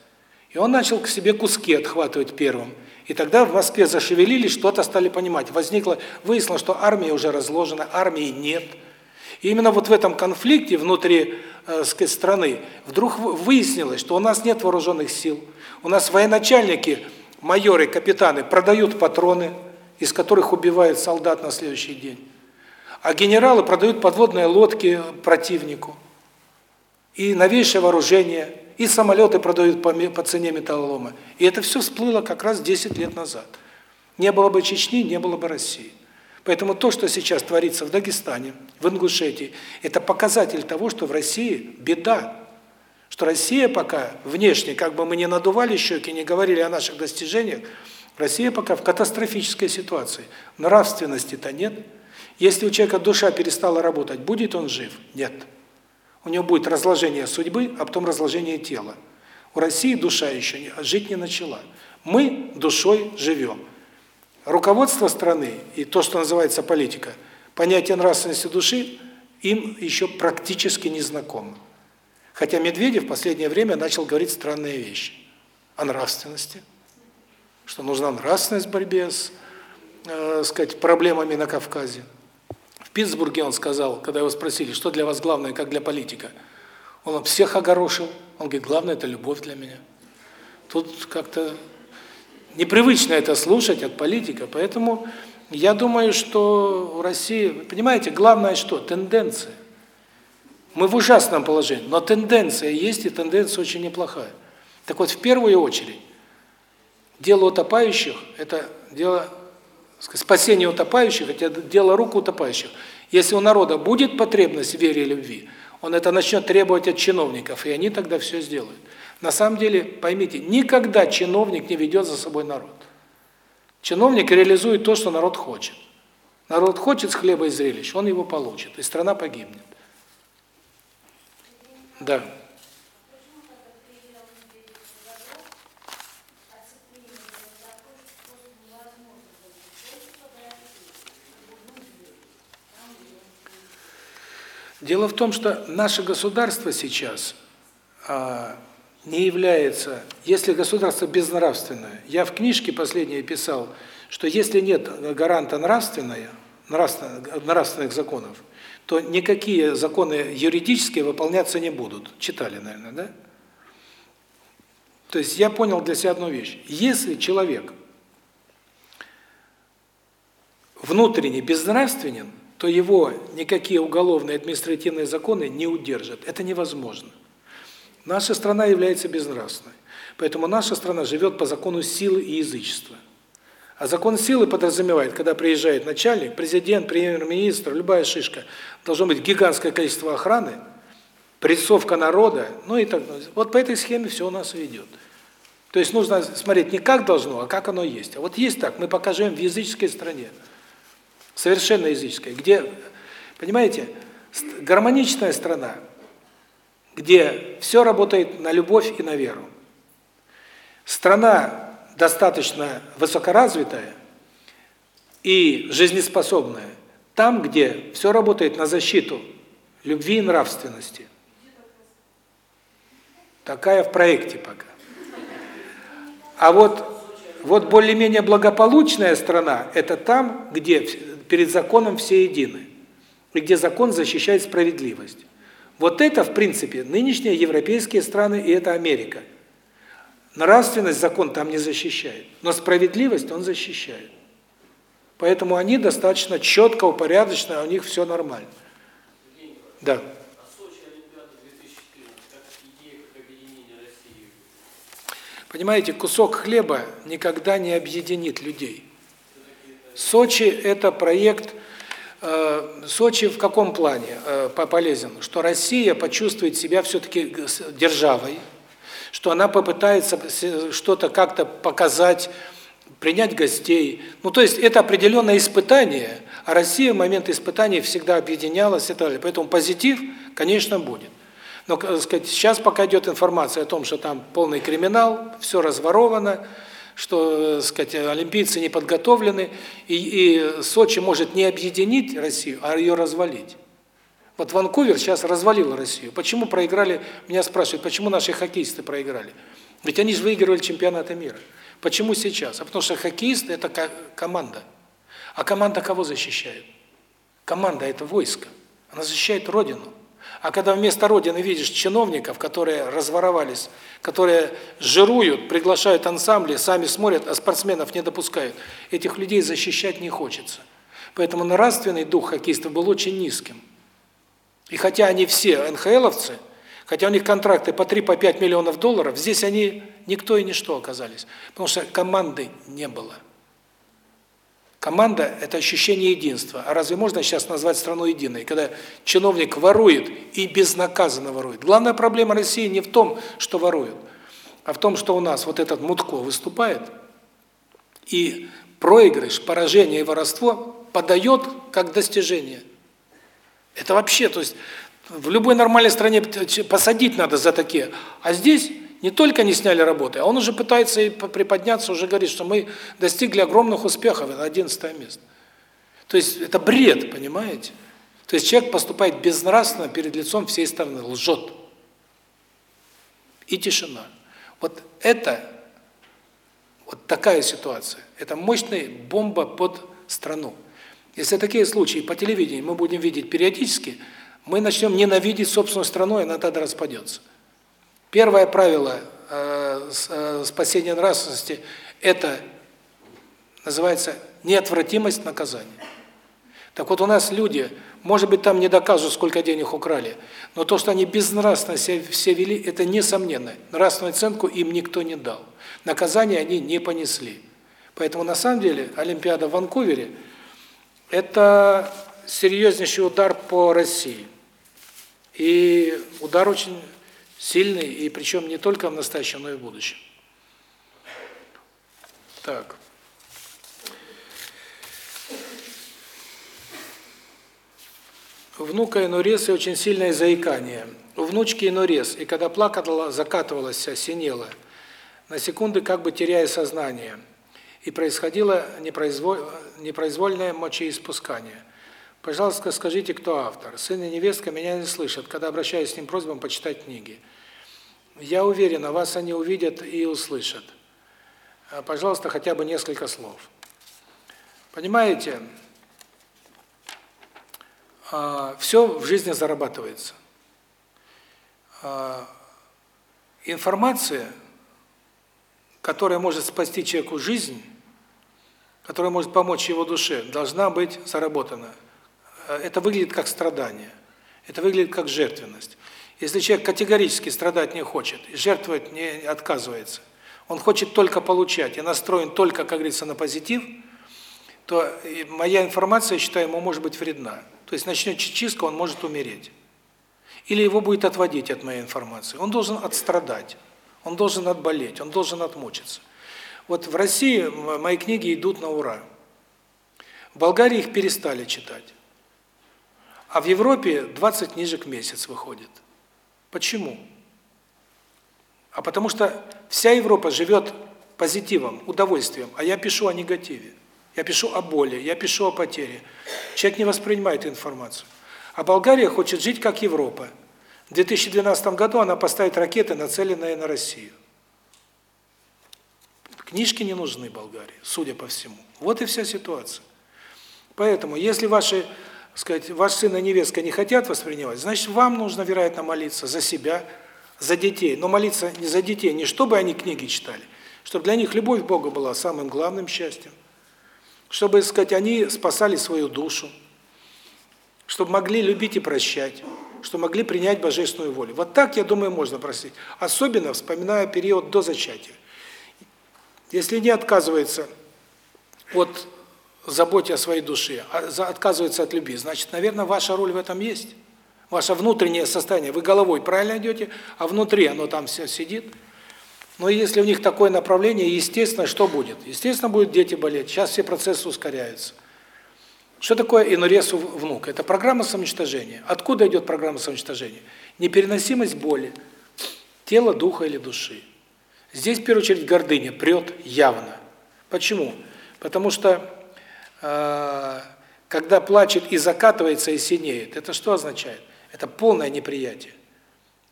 И он начал к себе куски отхватывать первым. И тогда в Москве зашевелились, что-то стали понимать. Возникло, выяснилось, что армия уже разложена, армии нет. И именно вот в этом конфликте внутри э, сказать, страны вдруг выяснилось, что у нас нет вооруженных сил. У нас военачальники, майоры, капитаны продают патроны, из которых убивают солдат на следующий день. А генералы продают подводные лодки противнику. И новейшее вооружение – и самолеты продают по, по цене металлолома. И это все всплыло как раз 10 лет назад. Не было бы Чечни, не было бы России. Поэтому то, что сейчас творится в Дагестане, в Ингушетии, это показатель того, что в России беда. Что Россия пока внешне, как бы мы не надували щеки, не говорили о наших достижениях, Россия пока в катастрофической ситуации. Нравственности-то нет. Если у человека душа перестала работать, будет он жив? Нет. У него будет разложение судьбы, а потом разложение тела. У России душа еще жить не начала. Мы душой живем. Руководство страны и то, что называется политика, понятие нравственности души им еще практически не знакомо. Хотя Медведев в последнее время начал говорить странные вещи о нравственности, что нужна нравственность в борьбе с, э, сказать, проблемами на Кавказе. В Питтсбурге он сказал, когда его спросили, что для вас главное, как для политика, он всех огорошил. Он говорит, главное – это любовь для меня. Тут как-то непривычно это слушать от политика, поэтому я думаю, что в России, понимаете, главное что? Тенденция. Мы в ужасном положении, но тенденция есть, и тенденция очень неплохая. Так вот, в первую очередь, дело утопающих – это дело Спасение утопающих – это дело рук утопающих. Если у народа будет потребность в вере и любви, он это начнет требовать от чиновников, и они тогда все сделают. На самом деле, поймите, никогда чиновник не ведет за собой народ. Чиновник реализует то, что народ хочет. Народ хочет с хлеба и зрелищ, он его получит, и страна погибнет. Да. Дело в том, что наше государство сейчас а, не является, если государство безнравственное, я в книжке последней писал, что если нет гаранта нравственного, нравственных, законов, то никакие законы юридические выполняться не будут. Читали, наверное, да? То есть я понял для себя одну вещь. Если человек внутренне безнравственен, то его никакие уголовные административные законы не удержат. Это невозможно. Наша страна является безнравственной. Поэтому наша страна живет по закону силы и язычества. А закон силы подразумевает, когда приезжает начальник, президент, премьер-министр, любая шишка, должно быть гигантское количество охраны, прессовка народа, ну и так далее. Вот по этой схеме все у нас идет. То есть нужно смотреть не как должно, а как оно есть. А вот есть так, мы покажем в языческой стране, совершенно языческой, где, понимаете, гармоничная страна, где все работает на любовь и на веру. Страна достаточно высокоразвитая и жизнеспособная там, где все работает на защиту любви и нравственности. Такая в проекте пока. А вот вот более-менее благополучная страна это там, где перед законом все едины, и где закон защищает справедливость. Вот это, в принципе, нынешние европейские страны и это Америка. Нравственность закон там не защищает, но справедливость он защищает. Поэтому они достаточно четко, упорядочено, а у них все нормально. Да. Понимаете, кусок хлеба никогда не объединит людей. Сочи – это проект, э, Сочи в каком плане э, полезен? Что Россия почувствует себя все-таки державой, что она попытается что-то как-то показать, принять гостей. Ну, то есть это определенное испытание, а Россия в момент испытаний всегда объединялась и так далее. Поэтому позитив, конечно, будет. Но, сказать, сейчас пока идет информация о том, что там полный криминал, все разворовано, что, сказать, олимпийцы не подготовлены, и, и Сочи может не объединить Россию, а ее развалить. Вот Ванкувер сейчас развалил Россию. Почему проиграли? Меня спрашивают, почему наши хоккеисты проиграли? Ведь они же выигрывали чемпионаты мира. Почему сейчас? А потому что хоккеисты – это команда. А команда кого защищает? Команда – это войско. Она защищает Родину. А когда вместо Родины видишь чиновников, которые разворовались, которые жируют, приглашают ансамбли, сами смотрят, а спортсменов не допускают, этих людей защищать не хочется. Поэтому нравственный дух хоккеистов был очень низким. И хотя они все НХЛовцы, хотя у них контракты по 3 по 5 миллионов долларов, здесь они никто и ничто оказались, потому что команды не было. Команда – это ощущение единства. А разве можно сейчас назвать страну единой, когда чиновник ворует и безнаказанно ворует? Главная проблема России не в том, что воруют, а в том, что у нас вот этот Мутко выступает, и проигрыш, поражение и воровство подает как достижение. Это вообще, то есть в любой нормальной стране посадить надо за такие. А здесь не только не сняли работы, а он уже пытается и приподняться, уже говорит, что мы достигли огромных успехов, это 11 место. То есть это бред, понимаете? То есть человек поступает безнравственно перед лицом всей страны, лжет. И тишина. Вот это, вот такая ситуация, это мощная бомба под страну. Если такие случаи по телевидению мы будем видеть периодически, мы начнем ненавидеть собственную страну, и она тогда распадется. Первое правило э, э, спасения нравственности – это называется неотвратимость наказания. Так вот у нас люди, может быть, там не докажут, сколько денег украли, но то, что они безнравственно все вели, это несомненно. Нравственную оценку им никто не дал. Наказание они не понесли. Поэтому на самом деле Олимпиада в Ванкувере – это серьезнейший удар по России. И удар очень сильный, и причем не только в настоящем, но и в будущем. Так. Внука инурез и очень сильное заикание. У внучки инурез, и когда плакала, закатывалась, синела, на секунды как бы теряя сознание. И происходило непроизвольное мочеиспускание. Пожалуйста, скажите, кто автор. Сын и невестка меня не слышат, когда обращаюсь с ним просьбам почитать книги. Я уверена, вас они увидят и услышат. А, пожалуйста, хотя бы несколько слов. Понимаете, А, все в жизни зарабатывается. А, информация, которая может спасти человеку жизнь, которая может помочь его душе, должна быть заработана. Это выглядит как страдание. Это выглядит как жертвенность. Если человек категорически страдать не хочет, жертвовать не отказывается, он хочет только получать и настроен только, как говорится, на позитив, то моя информация, я считаю, ему может быть вредна. То есть начнет чистка, он может умереть. Или его будет отводить от моей информации. Он должен отстрадать, он должен отболеть, он должен отмучиться. Вот в России мои книги идут на ура. В Болгарии их перестали читать. А в Европе 20 книжек в месяц выходит. Почему? А потому что вся Европа живет позитивом, удовольствием, а я пишу о негативе. Я пишу о боли, я пишу о потере. Человек не воспринимает информацию. А Болгария хочет жить как Европа. В 2012 году она поставит ракеты, нацеленные на Россию. Книжки не нужны Болгарии, судя по всему. Вот и вся ситуация. Поэтому, если ваши, сказать, ваш сын и невестка не хотят воспринимать, значит, вам нужно, вероятно, молиться за себя, за детей. Но молиться не за детей, не чтобы они книги читали, чтобы для них любовь к Богу была самым главным счастьем, чтобы, сказать, они спасали свою душу, чтобы могли любить и прощать, чтобы могли принять божественную волю. Вот так, я думаю, можно просить. Особенно вспоминая период до зачатия. Если не отказывается от заботе о своей душе, а отказывается от любви, значит, наверное, ваша роль в этом есть ваше внутреннее состояние. Вы головой правильно идете, а внутри оно там все сидит. Но если у них такое направление, естественно, что будет? Естественно, будут дети болеть. Сейчас все процессы ускоряются. Что такое инурез внук? Это программа самоуничтожения. Откуда идет программа самоуничтожения? Непереносимость боли, тела, духа или души. Здесь, в первую очередь, гордыня прет явно. Почему? Потому что, когда плачет и закатывается, и синеет, это что означает? Это полное неприятие.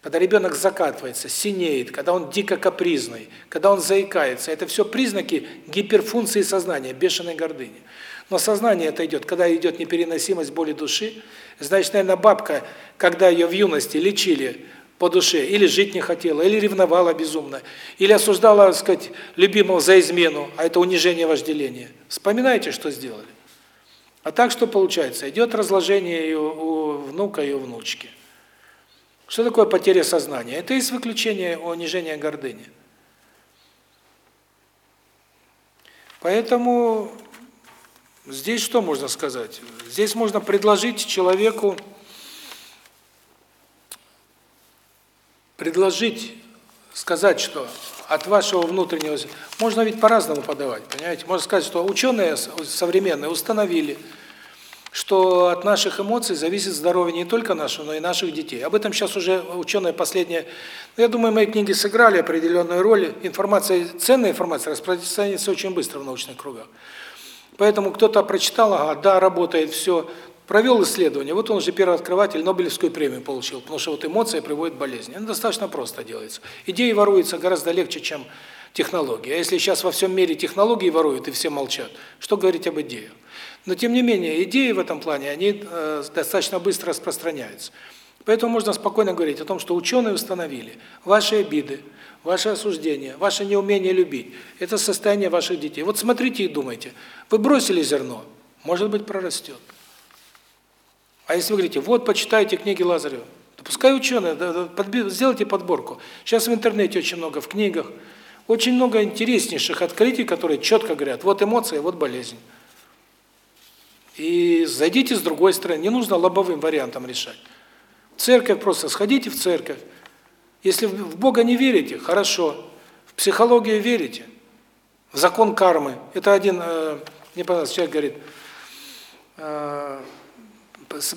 Когда ребенок закатывается, синеет, когда он дико капризный, когда он заикается, это все признаки гиперфункции сознания, бешеной гордыни. Но сознание это идет, когда идет непереносимость боли души, значит, наверное, бабка, когда ее в юности лечили по душе, или жить не хотела, или ревновала безумно, или осуждала, так сказать, любимого за измену, а это унижение вожделения. Вспоминайте, что сделали. А так что получается? Идет разложение у, у внука, и у внучки. Что такое потеря сознания? Это есть выключение унижения гордыни. Поэтому здесь что можно сказать? Здесь можно предложить человеку предложить сказать, что от вашего внутреннего... Можно ведь по-разному подавать, понимаете? Можно сказать, что ученые современные установили, что от наших эмоций зависит здоровье не только нашего, но и наших детей. Об этом сейчас уже ученые последние... Я думаю, мои книги сыграли определенную роль. Информация, ценная информация распространяется очень быстро в научных кругах. Поэтому кто-то прочитал, ага, да, работает все, провел исследование, вот он же первый открыватель, Нобелевскую премию получил, потому что вот эмоция приводит к болезни. Это достаточно просто делается. Идеи воруются гораздо легче, чем технологии. А если сейчас во всем мире технологии воруют и все молчат, что говорить об идеях? Но тем не менее, идеи в этом плане, они э, достаточно быстро распространяются. Поэтому можно спокойно говорить о том, что ученые установили, ваши обиды, ваши осуждения, ваше неумение любить – это состояние ваших детей. Вот смотрите и думайте, вы бросили зерно, может быть, прорастет. А если вы говорите, вот, почитайте книги Лазарева, то пускай ученые, да, да, подби, сделайте подборку. Сейчас в интернете очень много, в книгах, очень много интереснейших открытий, которые четко говорят, вот эмоция, вот болезнь. И зайдите с другой стороны, не нужно лобовым вариантом решать. церковь просто, сходите в церковь. Если в Бога не верите, хорошо. В психологию верите, в закон кармы. Это один, э, мне понравился, человек говорит, э,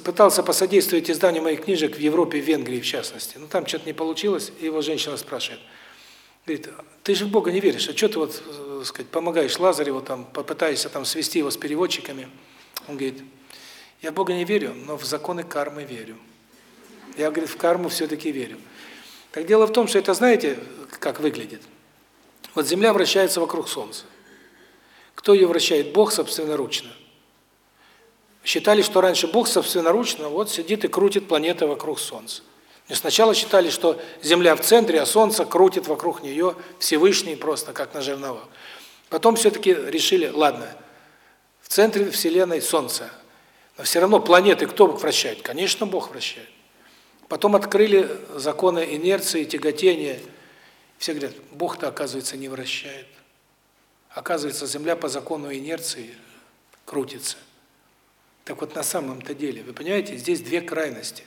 пытался посодействовать изданию моих книжек в Европе, в Венгрии в частности. Но там что-то не получилось, и его женщина спрашивает. Говорит, ты же в Бога не веришь, а что ты вот, э, сказать, помогаешь Лазареву, там, попытаешься там свести его с переводчиками? Он говорит, я в Бога не верю, но в законы кармы верю. Я, говорит, в карму все-таки верю. Так дело в том, что это, знаете, как выглядит? Вот Земля вращается вокруг Солнца. Кто ее вращает? Бог собственноручно. Считали, что раньше Бог собственноручно вот сидит и крутит планеты вокруг Солнца. И сначала считали, что Земля в центре, а Солнце крутит вокруг нее Всевышний просто, как на жерновах. Потом все-таки решили, ладно, в центре Вселенной Солнце, но все равно планеты кто вращает? Конечно, Бог вращает. Потом открыли законы инерции, тяготения. Все говорят, Бог-то, оказывается, не вращает. Оказывается, Земля по закону инерции крутится. Так вот, на самом-то деле, вы понимаете, здесь две крайности.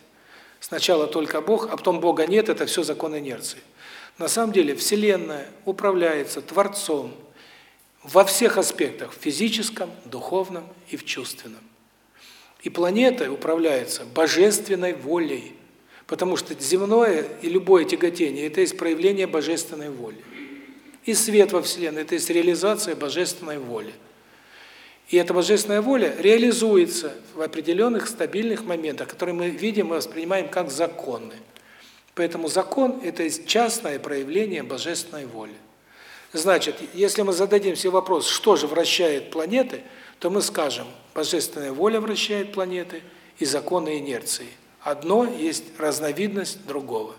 Сначала только Бог, а потом Бога нет, это все закон инерции. На самом деле Вселенная управляется Творцом во всех аспектах, в физическом, духовном и в чувственном. И планета управляется божественной волей, потому что земное и любое тяготение – это есть проявление божественной воли. И свет во Вселенной – это есть реализация божественной воли. И эта божественная воля реализуется в определенных стабильных моментах, которые мы видим и воспринимаем как законы. Поэтому закон – это частное проявление божественной воли. Значит, если мы зададим себе вопрос, что же вращает планеты, то мы скажем, божественная воля вращает планеты и законы инерции. Одно есть разновидность другого.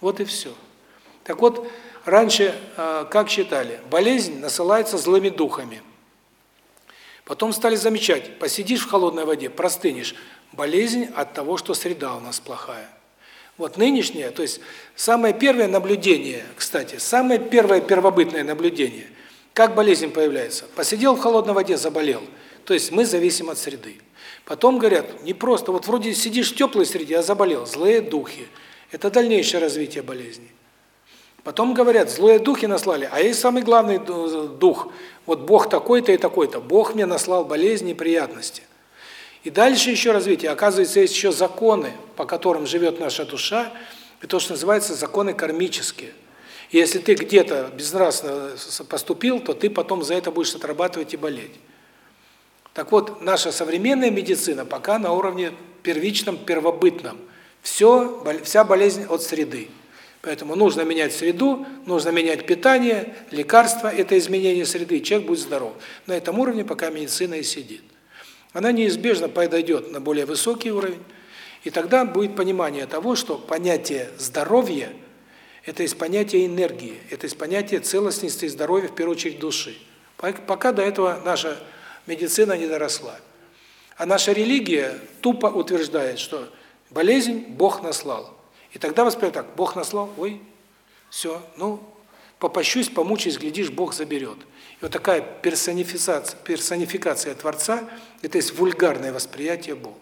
Вот и все. Так вот, раньше, а, как считали, болезнь насылается злыми духами – Потом стали замечать, посидишь в холодной воде, простынешь. Болезнь от того, что среда у нас плохая. Вот нынешнее, то есть самое первое наблюдение, кстати, самое первое первобытное наблюдение, как болезнь появляется. Посидел в холодной воде, заболел. То есть мы зависим от среды. Потом говорят, не просто, вот вроде сидишь в теплой среде, а заболел, злые духи. Это дальнейшее развитие болезни. Потом говорят, злые духи наслали, а есть самый главный дух, вот Бог такой-то и такой-то. Бог мне наслал болезни и неприятности. И дальше еще развитие. Оказывается, есть еще законы, по которым живет наша душа, и то, что называется законы кармические. И если ты где-то безнравственно поступил, то ты потом за это будешь отрабатывать и болеть. Так вот, наша современная медицина пока на уровне первичном, первобытном. Все, вся болезнь от среды. Поэтому нужно менять среду, нужно менять питание, лекарства – это изменение среды, человек будет здоров. На этом уровне пока медицина и сидит. Она неизбежно подойдет на более высокий уровень, и тогда будет понимание того, что понятие здоровья – это есть понятие энергии, это есть понятие целостности и здоровья, в первую очередь, души. Пока до этого наша медицина не доросла. А наша религия тупо утверждает, что болезнь Бог наслал. И тогда воспринимают так, Бог наслал, ой, все, ну, попощусь, помучаюсь, глядишь, Бог заберет. И вот такая персонификация, персонификация Творца, это есть вульгарное восприятие Бога.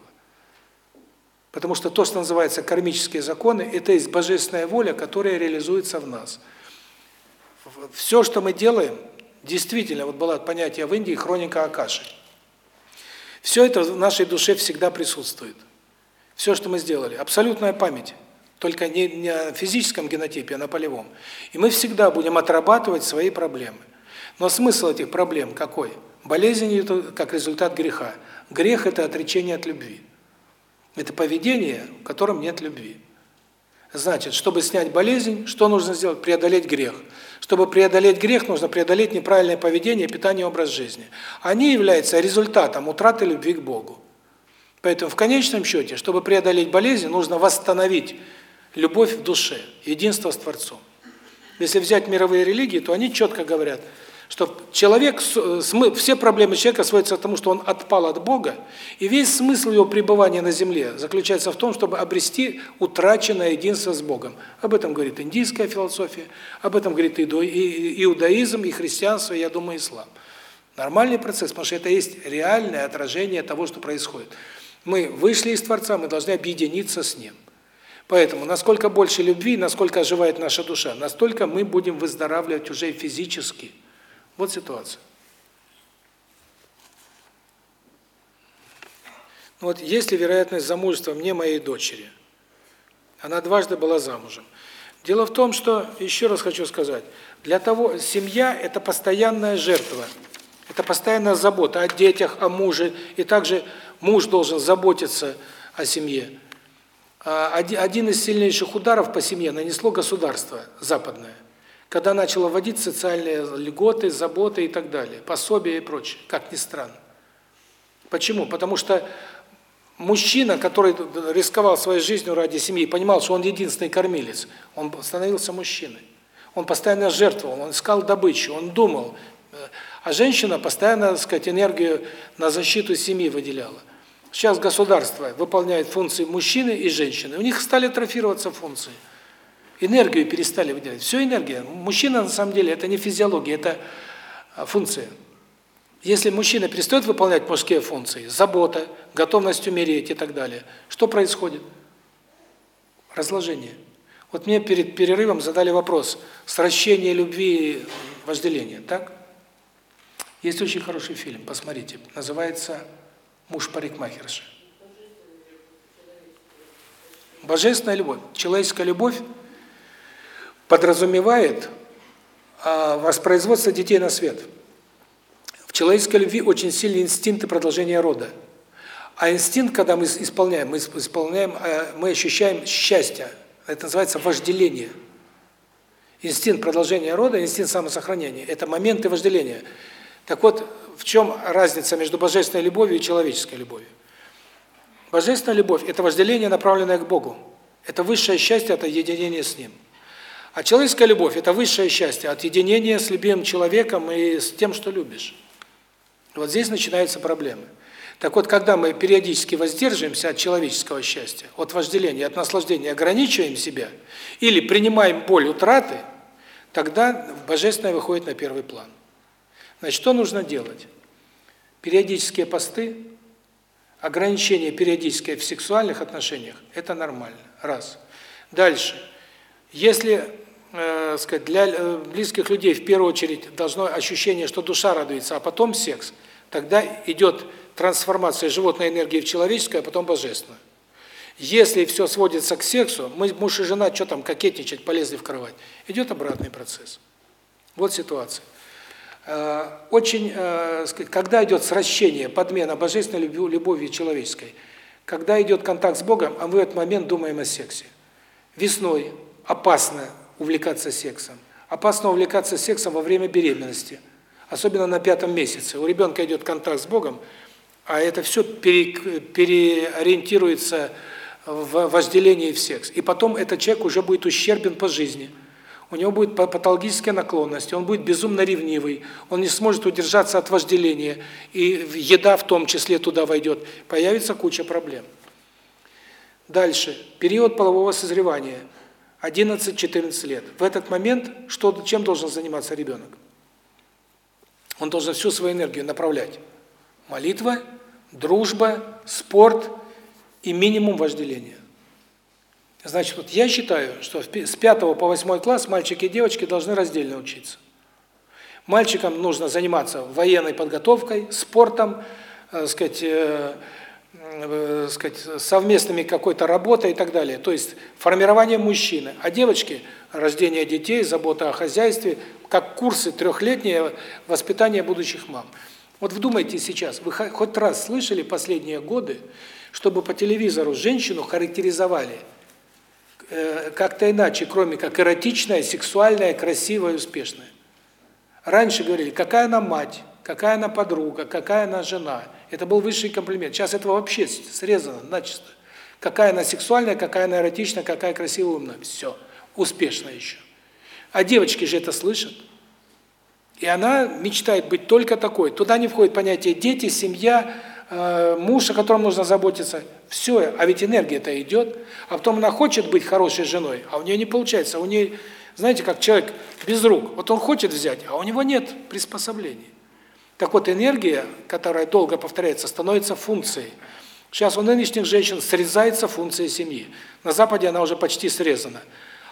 Потому что то, что называется кармические законы, это есть божественная воля, которая реализуется в нас. Все, что мы делаем, действительно, вот было понятие в Индии хроника Акаши. Все это в нашей душе всегда присутствует. Все, что мы сделали, абсолютная память только не, не о физическом генотипе, а на полевом. И мы всегда будем отрабатывать свои проблемы. Но смысл этих проблем какой? Болезнь – это как результат греха. Грех – это отречение от любви. Это поведение, в котором нет любви. Значит, чтобы снять болезнь, что нужно сделать? Преодолеть грех. Чтобы преодолеть грех, нужно преодолеть неправильное поведение, питание, образ жизни. Они являются результатом утраты любви к Богу. Поэтому в конечном счете, чтобы преодолеть болезнь, нужно восстановить любовь в душе, единство с Творцом. Если взять мировые религии, то они четко говорят, что человек, все проблемы человека сводятся к тому, что он отпал от Бога, и весь смысл его пребывания на земле заключается в том, чтобы обрести утраченное единство с Богом. Об этом говорит индийская философия, об этом говорит иудаизм, и христианство, и, я думаю, ислам. Нормальный процесс, потому что это есть реальное отражение того, что происходит. Мы вышли из Творца, мы должны объединиться с Ним. Поэтому, насколько больше любви, насколько оживает наша душа, настолько мы будем выздоравливать уже физически. Вот ситуация. Ну вот есть ли вероятность замужества мне, моей дочери? Она дважды была замужем. Дело в том, что, еще раз хочу сказать, для того, семья – это постоянная жертва, это постоянная забота о детях, о муже, и также муж должен заботиться о семье. А, один из сильнейших ударов по семье нанесло государство западное, когда начало вводить социальные льготы, заботы и так далее, пособия и прочее, как ни странно. Почему? Потому что мужчина, который рисковал своей жизнью ради семьи, понимал, что он единственный кормилец, он становился мужчиной. Он постоянно жертвовал, он искал добычу, он думал. А женщина постоянно, так сказать, энергию на защиту семьи выделяла. Сейчас государство выполняет функции мужчины и женщины. У них стали атрофироваться функции. Энергию перестали выделять. Все энергия. Мужчина на самом деле это не физиология, это а, функция. Если мужчина перестает выполнять мужские функции, забота, готовность умереть и так далее, что происходит? Разложение. Вот мне перед перерывом задали вопрос: сращение любви и вожделения, так? Есть очень хороший фильм, посмотрите. Называется Муж парикмахерши. Божественная любовь, человеческая любовь подразумевает а, воспроизводство детей на свет. В человеческой любви очень сильный инстинкт продолжения рода. А инстинкт, когда мы исполняем, мы исполняем, а, мы ощущаем счастье. Это называется вожделение. Инстинкт продолжения рода, инстинкт самосохранения – это моменты вожделения. Так вот, в чем разница между божественной любовью и человеческой любовью? Божественная любовь – это вожделение, направленное к Богу. Это высшее счастье от единения с Ним. А человеческая любовь – это высшее счастье от единения с любимым человеком и с тем, что любишь. Вот здесь начинаются проблемы. Так вот, когда мы периодически воздерживаемся от человеческого счастья, от вожделения, от наслаждения, ограничиваем себя или принимаем боль утраты, тогда божественное выходит на первый план. Значит, что нужно делать? Периодические посты, ограничение периодическое в сексуальных отношениях – это нормально. Раз. Дальше. Если э, сказать, для э, близких людей в первую очередь должно ощущение, что душа радуется, а потом секс, тогда идет трансформация животной энергии в человеческую, а потом божественную. Если все сводится к сексу, мы муж и жена что там кокетничать, полезли в кровать, идет обратный процесс. Вот ситуация. Э, очень, э, сказать, когда идет сращение, подмена божественной любовью человеческой, когда идет контакт с Богом, а мы в этот момент думаем о сексе. Весной опасно увлекаться сексом. Опасно увлекаться сексом во время беременности, особенно на пятом месяце. У ребенка идет контакт с Богом, а это все пере, переориентируется в вожделение в секс. И потом этот человек уже будет ущербен по жизни – у него будет патологические наклонности, он будет безумно ревнивый, он не сможет удержаться от вожделения, и еда в том числе туда войдет. Появится куча проблем. Дальше. Период полового созревания. 11-14 лет. В этот момент что чем должен заниматься ребенок? Он должен всю свою энергию направлять. Молитва, дружба, спорт и минимум вожделения. Значит, вот я считаю, что с 5 по 8 класс мальчики и девочки должны раздельно учиться. Мальчикам нужно заниматься военной подготовкой, спортом, э, сказать, э, э, сказать, совместными какой-то работой и так далее. То есть формирование мужчины. А девочки – рождение детей, забота о хозяйстве, как курсы трехлетнее воспитание будущих мам. Вот вдумайте сейчас, вы хоть раз слышали последние годы, чтобы по телевизору женщину характеризовали – как-то иначе, кроме как эротичная, сексуальная, красивая, успешная. Раньше говорили, какая она мать, какая она подруга, какая она жена. Это был высший комплимент. Сейчас этого вообще срезано начисто. Какая она сексуальная, какая она эротичная, какая красивая, умная. Все. Успешная еще. А девочки же это слышат. И она мечтает быть только такой. Туда не входит понятие дети, семья, Э, муж, о котором нужно заботиться. Все, а ведь энергия-то идет. А потом она хочет быть хорошей женой, а у нее не получается. У нее, знаете, как человек без рук. Вот он хочет взять, а у него нет приспособлений. Так вот, энергия, которая долго повторяется, становится функцией. Сейчас у нынешних женщин срезается функция семьи. На Западе она уже почти срезана.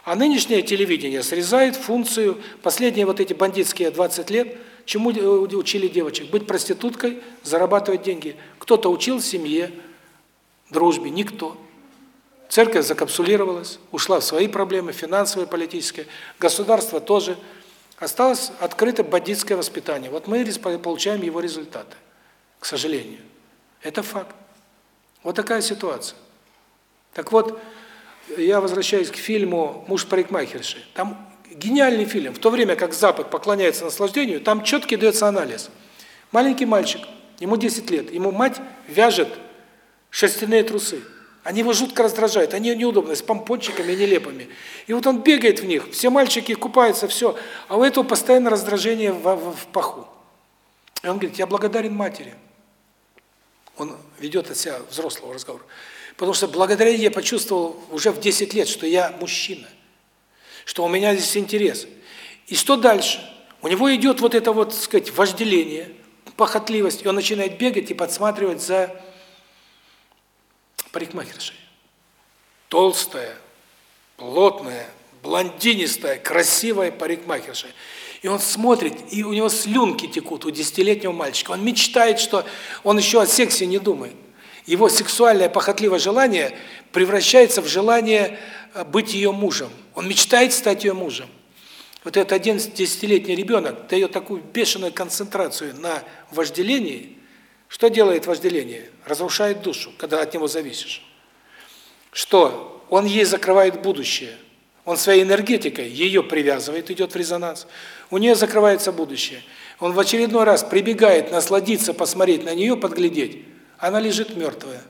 А нынешнее телевидение срезает функцию, последние вот эти бандитские 20 лет – Чему э, учили девочек? Быть проституткой, зарабатывать деньги. Кто-то учил семье, дружбе, никто. Церковь закапсулировалась, ушла в свои проблемы, финансовые, политические. Государство тоже. Осталось открыто бандитское воспитание. Вот мы получаем его результаты, к сожалению. Это факт. Вот такая ситуация. Так вот, я возвращаюсь к фильму «Муж парикмахерши». Там Гениальный фильм. В то время как Запад поклоняется наслаждению, там четкий дается анализ. Маленький мальчик, ему 10 лет, ему мать вяжет шерстяные трусы. Они его жутко раздражают, они неудобные, с помпончиками нелепыми. И вот он бегает в них, все мальчики купаются, все, а у этого постоянно раздражение в, в, в паху. И он говорит, я благодарен матери. Он ведет от себя взрослого разговора. Потому что благодаря ей я почувствовал уже в 10 лет, что я мужчина, что у меня здесь интерес. И что дальше? У него идет вот это вот, так сказать, вожделение, похотливость, и он начинает бегать и подсматривать за парикмахершей. Толстая, плотная, блондинистая, красивая парикмахерша. И он смотрит, и у него слюнки текут у десятилетнего мальчика. Он мечтает, что он еще о сексе не думает. Его сексуальное похотливое желание превращается в желание э, быть ее мужем. Он мечтает стать ее мужем. Вот этот один десятилетний ребенок дает такую бешеную концентрацию на вожделении. Что делает вожделение? Разрушает душу, когда от него зависишь. Что? Он ей закрывает будущее. Он своей энергетикой ее привязывает, идет в резонанс. У нее закрывается будущее. Он в очередной раз прибегает насладиться, посмотреть на нее, подглядеть. Она лежит мертвая.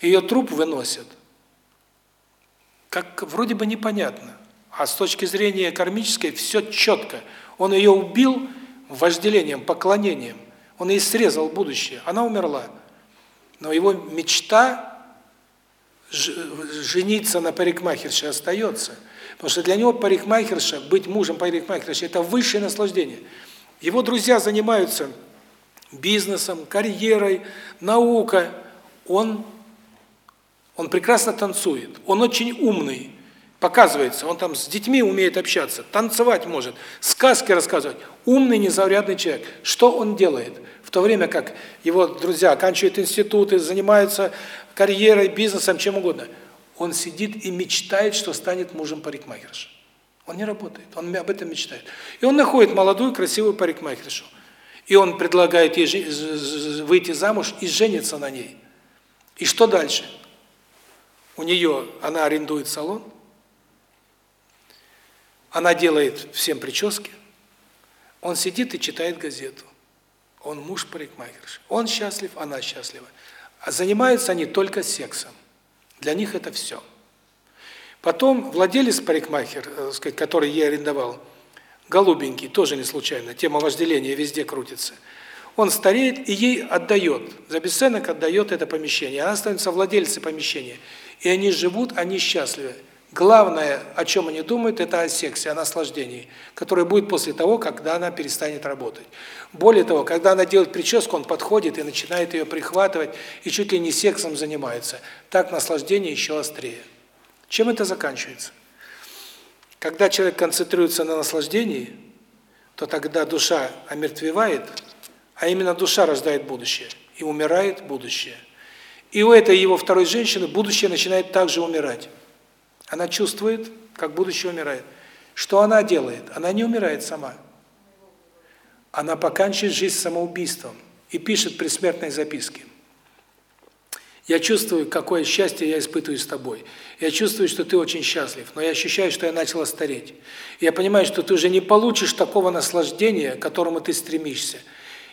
Ее труп выносят. Как вроде бы непонятно. А с точки зрения кармической все четко. Он ее убил вожделением, поклонением. Он ей срезал будущее. Она умерла. Но его мечта жениться на парикмахерше остается. Потому что для него парикмахерша, быть мужем парикмахерши – это высшее наслаждение. Его друзья занимаются бизнесом, карьерой, наукой. Он, он прекрасно танцует, он очень умный, показывается, он там с детьми умеет общаться, танцевать может, сказки рассказывать. Умный, незаурядный человек. Что он делает? В то время как его друзья оканчивают институты, занимаются карьерой, бизнесом, чем угодно. Он сидит и мечтает, что станет мужем парикмахерши. Он не работает, он об этом мечтает. И он находит молодую, красивую парикмахершу. И он предлагает ей выйти замуж и жениться на ней. И что дальше? У нее, она арендует салон, она делает всем прически, он сидит и читает газету. Он муж парикмахерши. Он счастлив, она счастлива. А занимаются они только сексом. Для них это все. Потом владелец парикмахер, э, сказать, который ей арендовал, голубенький, тоже не случайно, тема вожделения везде крутится. Он стареет и ей отдает, за бесценок отдает это помещение. Она становится владельцем помещения. И они живут, они счастливы. Главное, о чем они думают, это о сексе, о наслаждении, которое будет после того, когда она перестанет работать. Более того, когда она делает прическу, он подходит и начинает ее прихватывать, и чуть ли не сексом занимается. Так наслаждение еще острее. Чем это заканчивается? Когда человек концентрируется на наслаждении, то тогда душа омертвевает, а именно душа рождает будущее, и умирает будущее. И у этой его второй женщины будущее начинает также умирать. Она чувствует, как будущее умирает. Что она делает? Она не умирает сама. Она поканчивает жизнь самоубийством и пишет предсмертной записки. Я чувствую, какое счастье я испытываю с тобой. Я чувствую, что ты очень счастлив, но я ощущаю, что я начала стареть. Я понимаю, что ты уже не получишь такого наслаждения, к которому ты стремишься.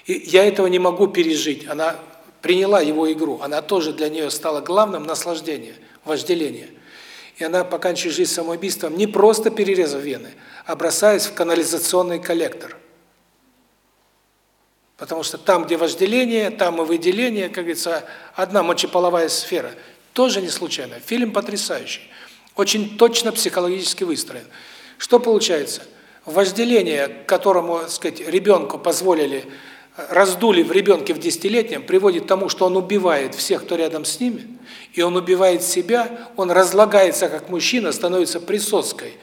И я этого не могу пережить. Она приняла его игру. Она тоже для нее стала главным наслаждением, вожделение. И она поканчивает жизнь самоубийством, не просто перерезав вены, а бросаясь в канализационный коллектор. Потому что там, где вожделение, там и выделение, как говорится, одна мочеполовая сфера. Тоже не случайно. Фильм потрясающий. Очень точно психологически выстроен. Что получается? Вожделение, которому, так сказать, ребенку позволили, раздули в ребенке в десятилетнем, приводит к тому, что он убивает всех, кто рядом с ними, и он убивает себя, он разлагается как мужчина, становится присоской,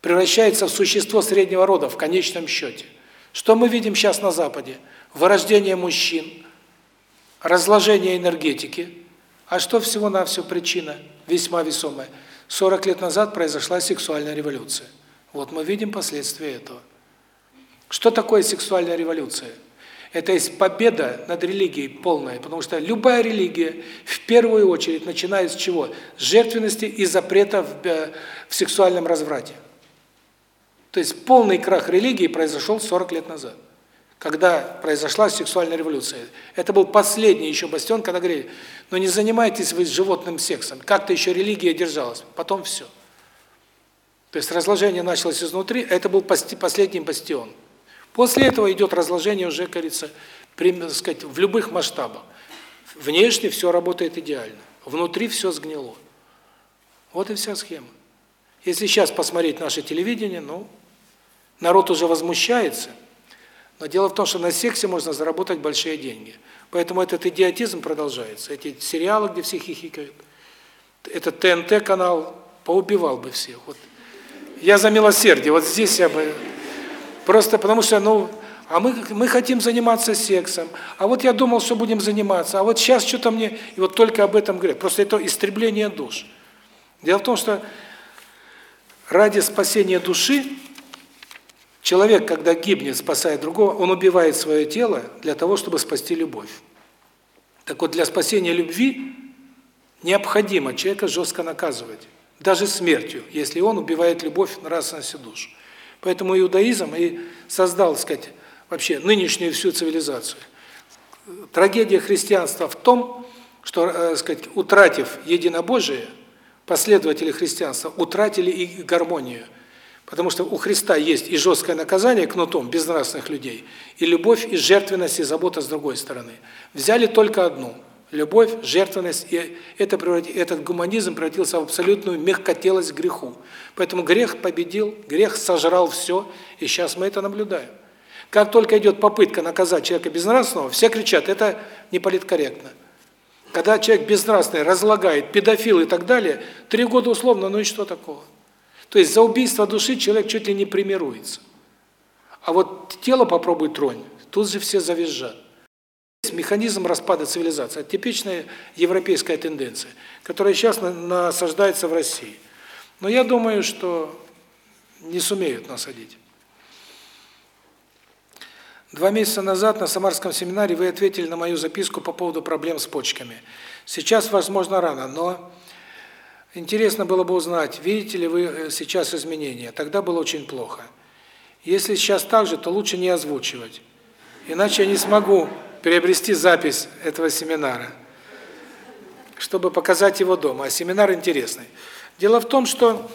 превращается в существо среднего рода в конечном счете. Что мы видим сейчас на Западе? вырождение мужчин, разложение энергетики. А что всего-навсего причина весьма весомая? 40 лет назад произошла сексуальная революция. Вот мы видим последствия этого. Что такое сексуальная революция? Это есть победа над религией полная, потому что любая религия в первую очередь начинает с чего? С жертвенности и запрета в, э, в сексуальном разврате. То есть полный крах религии произошел 40 лет назад когда произошла сексуальная революция. Это был последний еще бастион, когда говорили, «Ну, не занимайтесь вы животным сексом, как-то еще религия держалась, потом все. То есть разложение началось изнутри, это был последний бастион. После этого идет разложение уже, как говорится, сказать, в любых масштабах. Внешне все работает идеально, внутри все сгнило. Вот и вся схема. Если сейчас посмотреть наше телевидение, ну, народ уже возмущается, но дело в том, что на сексе можно заработать большие деньги. Поэтому этот идиотизм продолжается. Эти сериалы, где все хихикают. Этот ТНТ-канал поубивал бы всех. Вот. Я за милосердие. Вот здесь я бы... Просто потому что, ну, а мы мы хотим заниматься сексом. А вот я думал, что будем заниматься. А вот сейчас что-то мне... И вот только об этом говорят. Просто это истребление душ. Дело в том, что ради спасения души человек, когда гибнет, спасая другого, он убивает свое тело для того, чтобы спасти любовь. Так вот, для спасения любви необходимо человека жестко наказывать, даже смертью, если он убивает любовь нравственность и душу. Поэтому иудаизм и создал, так сказать, вообще нынешнюю всю цивилизацию. Трагедия христианства в том, что, э, сказать, утратив единобожие, последователи христианства утратили и гармонию. Потому что у Христа есть и жесткое наказание кнутом безнравственных людей, и любовь, и жертвенность, и забота с другой стороны. Взяли только одну – любовь, жертвенность, и это этот гуманизм превратился в абсолютную мягкотелость греху. Поэтому грех победил, грех сожрал все, и сейчас мы это наблюдаем. Как только идет попытка наказать человека безнравственного, все кричат, это не политкорректно. Когда человек безнравственный разлагает, педофил и так далее, три года условно, ну и что такого? То есть за убийство души человек чуть ли не примируется. А вот тело попробуй тронь, тут же все завизжат. Механизм распада цивилизации. Это типичная европейская тенденция, которая сейчас насаждается в России. Но я думаю, что не сумеют насадить. Два месяца назад на Самарском семинаре вы ответили на мою записку по поводу проблем с почками. Сейчас, возможно, рано, но интересно было бы узнать, видите ли вы э, сейчас изменения. Тогда было очень плохо. Если сейчас так же, то лучше не озвучивать. Иначе я не смогу приобрести запись этого семинара, чтобы показать его дома. А семинар интересный. Дело в том, что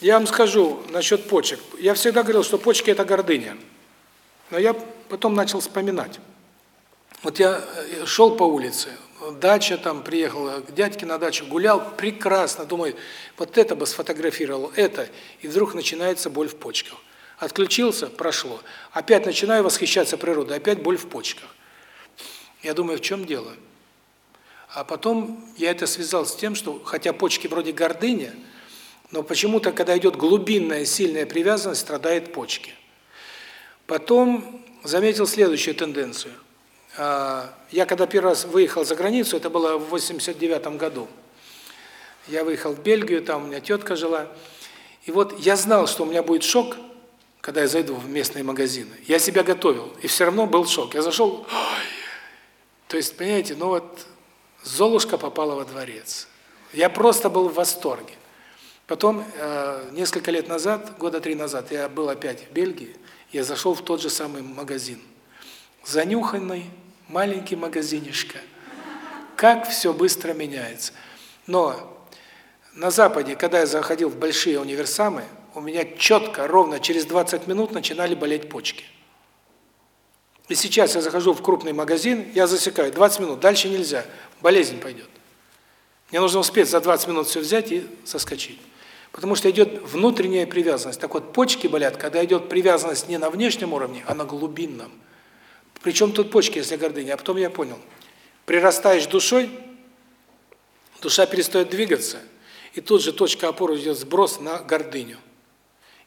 я вам скажу насчет почек. Я всегда говорил, что почки – это гордыня. Но я потом начал вспоминать. Вот я э, шел по улице, дача там, приехал к дядьке на дачу, гулял, прекрасно, думаю, вот это бы сфотографировал, это, и вдруг начинается боль в почках. Отключился, прошло. Опять начинаю восхищаться природой, опять боль в почках. Я думаю, в чем дело? А потом я это связал с тем, что, хотя почки вроде гордыня, но почему-то, когда идет глубинная, сильная привязанность, страдают почки. Потом заметил следующую тенденцию. А, я когда первый раз выехал за границу, это было в 89 году. Я выехал в Бельгию, там у меня тетка жила. И вот я знал, что у меня будет шок, когда я зайду в местные магазины. Я себя готовил, и все равно был шок. Я зашел, ой, то есть, понимаете, ну вот Золушка попала во дворец. Я просто был в восторге. Потом, э, несколько лет назад, года три назад, я был опять в Бельгии, я зашел в тот же самый магазин. Занюханный, маленький магазинишко. Как все быстро меняется. Но на Западе, когда я заходил в большие универсамы, у меня четко, ровно через 20 минут начинали болеть почки. И сейчас я захожу в крупный магазин, я засекаю 20 минут, дальше нельзя, болезнь пойдет. Мне нужно успеть за 20 минут все взять и соскочить. Потому что идет внутренняя привязанность. Так вот, почки болят, когда идет привязанность не на внешнем уровне, а на глубинном. Причем тут почки, если гордыня? А потом я понял. Прирастаешь душой, душа перестает двигаться, и тут же точка опоры идет сброс на гордыню.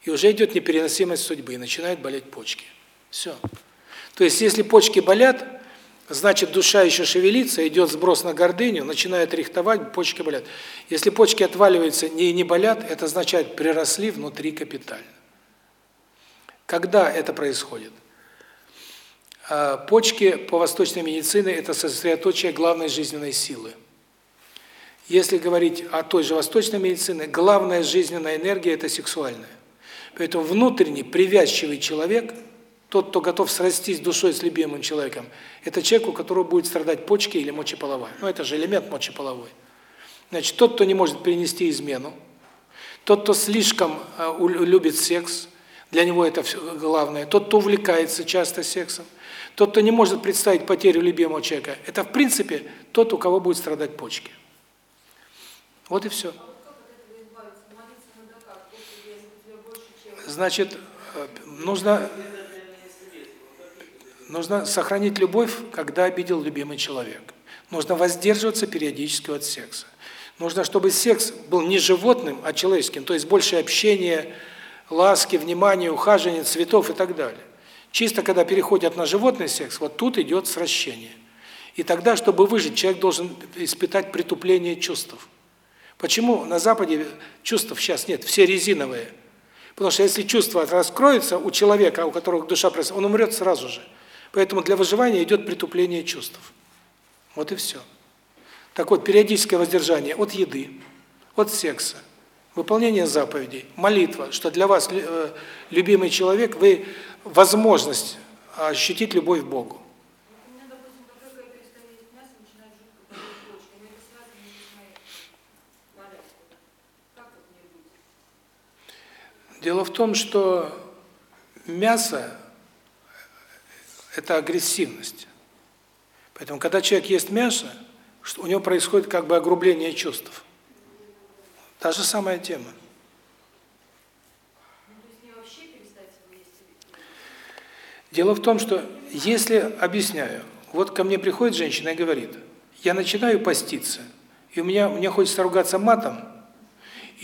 И уже идет непереносимость судьбы, и начинают болеть почки. Все. То есть, если почки болят, Значит, душа еще шевелится, идет сброс на гордыню, начинает рихтовать, почки болят. Если почки отваливаются и не болят, это означает, приросли внутри капитально. Когда это происходит? А, почки по восточной медицине – это сосредоточие главной жизненной силы. Если говорить о той же восточной медицине, главная жизненная энергия – это сексуальная. Поэтому внутренний привязчивый человек – тот, кто готов срастись душой с любимым человеком, это человек, у которого будет страдать почки или мочеполовая. Ну, это же элемент мочеполовой. Значит, тот, кто не может перенести измену, тот, кто слишком э, любит секс, для него это главное, тот, кто увлекается часто сексом, тот, кто не может представить потерю любимого человека, это, в принципе, тот, у кого будет страдать почки. Вот и все. Значит, э, нужно нужно сохранить любовь, когда обидел любимый человек. Нужно воздерживаться периодически от секса. Нужно, чтобы секс был не животным, а человеческим, то есть больше общения, ласки, внимания, ухаживания, цветов и так далее. Чисто когда переходят на животный секс, вот тут идет сращение. И тогда, чтобы выжить, человек должен испытать притупление чувств. Почему на Западе чувств сейчас нет, все резиновые? Потому что если чувства раскроются у человека, у которого душа происходит, он умрет сразу же. Поэтому для выживания идет притупление чувств. Вот и все. Так вот, периодическое воздержание от еды, от секса, выполнение заповедей, молитва, что для вас э, любимый человек, вы возможность ощутить любовь к Богу. Дело в том, что мясо – это агрессивность. Поэтому, когда человек ест мясо, у него происходит как бы огрубление чувств. Та же самая тема. Дело в том, что если, объясняю, вот ко мне приходит женщина и говорит, я начинаю поститься, и у меня мне хочется ругаться матом,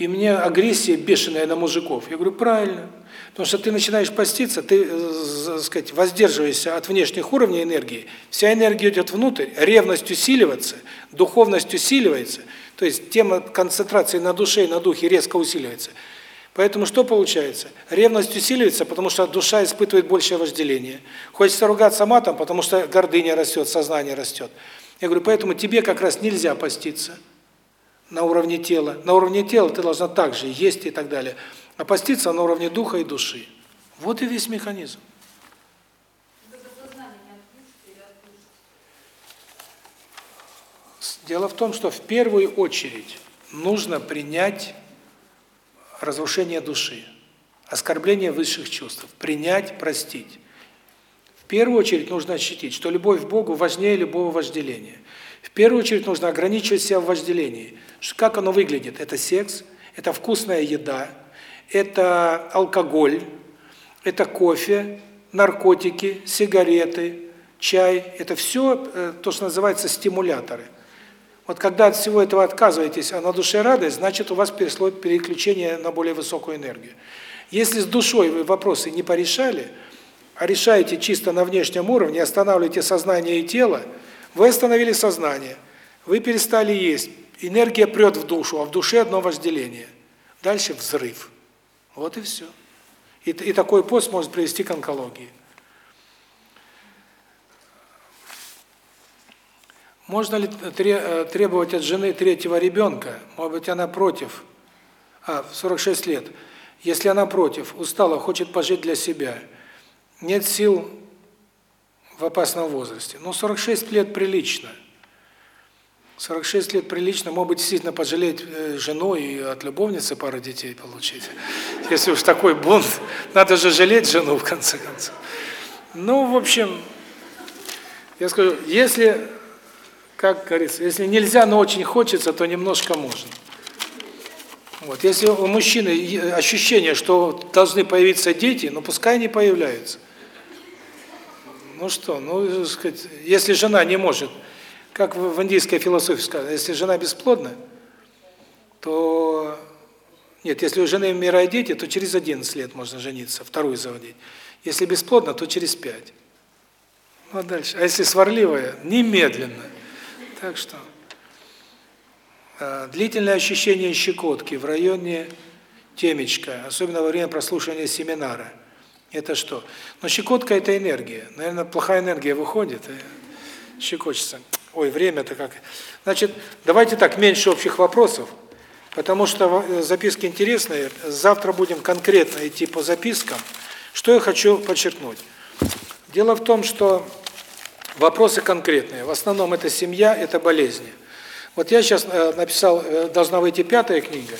и мне агрессия бешеная на мужиков. Я говорю, правильно. Потому что ты начинаешь поститься, ты, э, так сказать, воздерживаешься от внешних уровней энергии, вся энергия идет внутрь, ревность усиливается, духовность усиливается, то есть тема концентрации на душе и на духе резко усиливается. Поэтому что получается? Ревность усиливается, потому что душа испытывает большее вожделение. Хочется ругаться матом, потому что гордыня растет, сознание растет. Я говорю, поэтому тебе как раз нельзя поститься на уровне тела. На уровне тела ты должна также есть и так далее. А поститься на уровне духа и души. Вот и весь механизм. Дело в том, что в первую очередь нужно принять разрушение души, оскорбление высших чувств, принять, простить. В первую очередь нужно ощутить, что любовь к Богу важнее любого вожделения. В первую очередь нужно ограничивать себя в вожделении. Как оно выглядит? Это секс, это вкусная еда, это алкоголь, это кофе, наркотики, сигареты, чай. Это все э, то, что называется стимуляторы. Вот когда от всего этого отказываетесь, а на душе радость, значит у вас происходит переключение на более высокую энергию. Если с душой вы вопросы не порешали, а решаете чисто на внешнем уровне, останавливаете сознание и тело, вы остановили сознание, вы перестали есть, энергия прет в душу, а в душе одно вожделение. Дальше взрыв. Вот и все. И, и такой пост может привести к онкологии. Можно ли э, требовать от жены третьего ребенка? Может быть, она против. А, в 46 лет. Если она против, устала, хочет пожить для себя, нет сил в опасном возрасте. Ну, 46 лет прилично. 46 лет прилично, может быть, действительно пожалеть э, жену и от любовницы пару детей получить. Если уж такой бунт, надо же жалеть жену, в конце концов. Ну, в общем, я скажу, если, как говорится, если нельзя, но очень хочется, то немножко можно. Вот, если у мужчины ощущение, что должны появиться дети, ну, пускай они появляются. Ну что, ну, сказать, если жена не может как в индийской философии сказано, если жена бесплодна, то... Нет, если у жены умирают дети, то через 11 лет можно жениться, вторую заводить. Если бесплодно, то через 5. Ну, а дальше. А если сварливая, немедленно. Так что... А, длительное ощущение щекотки в районе темечка, особенно во время прослушивания семинара. Это что? Но щекотка – это энергия. Наверное, плохая энергия выходит и щекочется. Ой, время-то как. Значит, давайте так, меньше общих вопросов, потому что э, записки интересные. Завтра будем конкретно идти по запискам. Что я хочу подчеркнуть? Дело в том, что вопросы конкретные. В основном это семья, это болезни. Вот я сейчас э, написал, э, должна выйти пятая книга,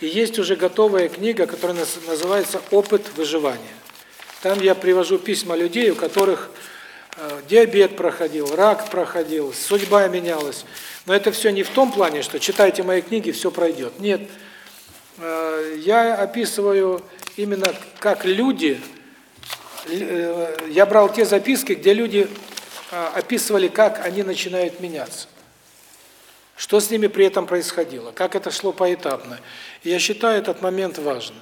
и есть уже готовая книга, которая называется «Опыт выживания». Там я привожу письма людей, у которых э, диабет проходил, рак проходил, судьба менялась. Но это все не в том плане, что читайте мои книги, все пройдет. Нет. Я описываю именно как люди Э, я брал те записки, где люди описывали, как они начинают меняться. Что с ними при этом происходило, как это шло поэтапно. И я считаю этот момент важным.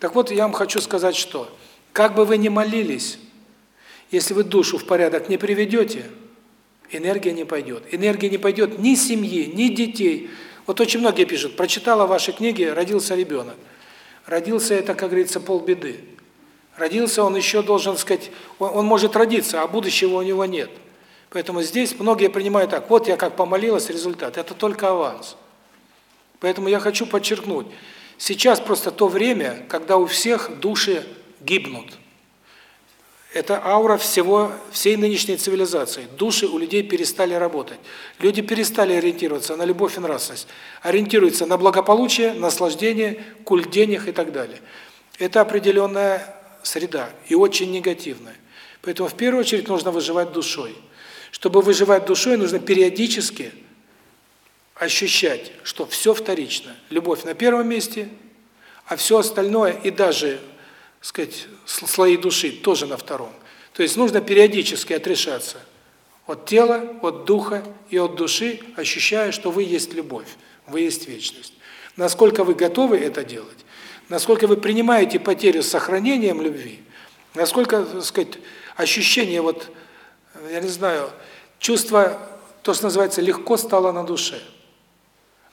Так вот, я вам хочу сказать, что как бы вы ни молились, если вы душу в порядок не приведете, энергия не пойдет. Энергия не пойдет ни семьи, ни детей. Вот очень многие пишут, прочитала ваши книги, родился ребенок. Родился это, как говорится, полбеды. Родился он еще должен сказать, он, может родиться, а будущего у него нет. Поэтому здесь многие принимают так, вот я как помолилась, результат. Это только аванс. Поэтому я хочу подчеркнуть, сейчас просто то время, когда у всех души гибнут. Это аура всего всей нынешней цивилизации. Души у людей перестали работать. Люди перестали ориентироваться на любовь и нравственность. Ориентируются на благополучие, наслаждение, культ денег и так далее. Это определенная среда, и очень негативная. Поэтому в первую очередь нужно выживать душой. Чтобы выживать душой, нужно периодически ощущать, что все вторично. Любовь на первом месте, а все остальное, и даже, сказать, слои души тоже на втором. То есть нужно периодически отрешаться от тела, от духа и от души, ощущая, что вы есть любовь, вы есть вечность. Насколько вы готовы это делать, насколько вы принимаете потерю с сохранением любви, насколько, так сказать, ощущение вот, я не знаю, чувство, то, что называется, легко стало на душе.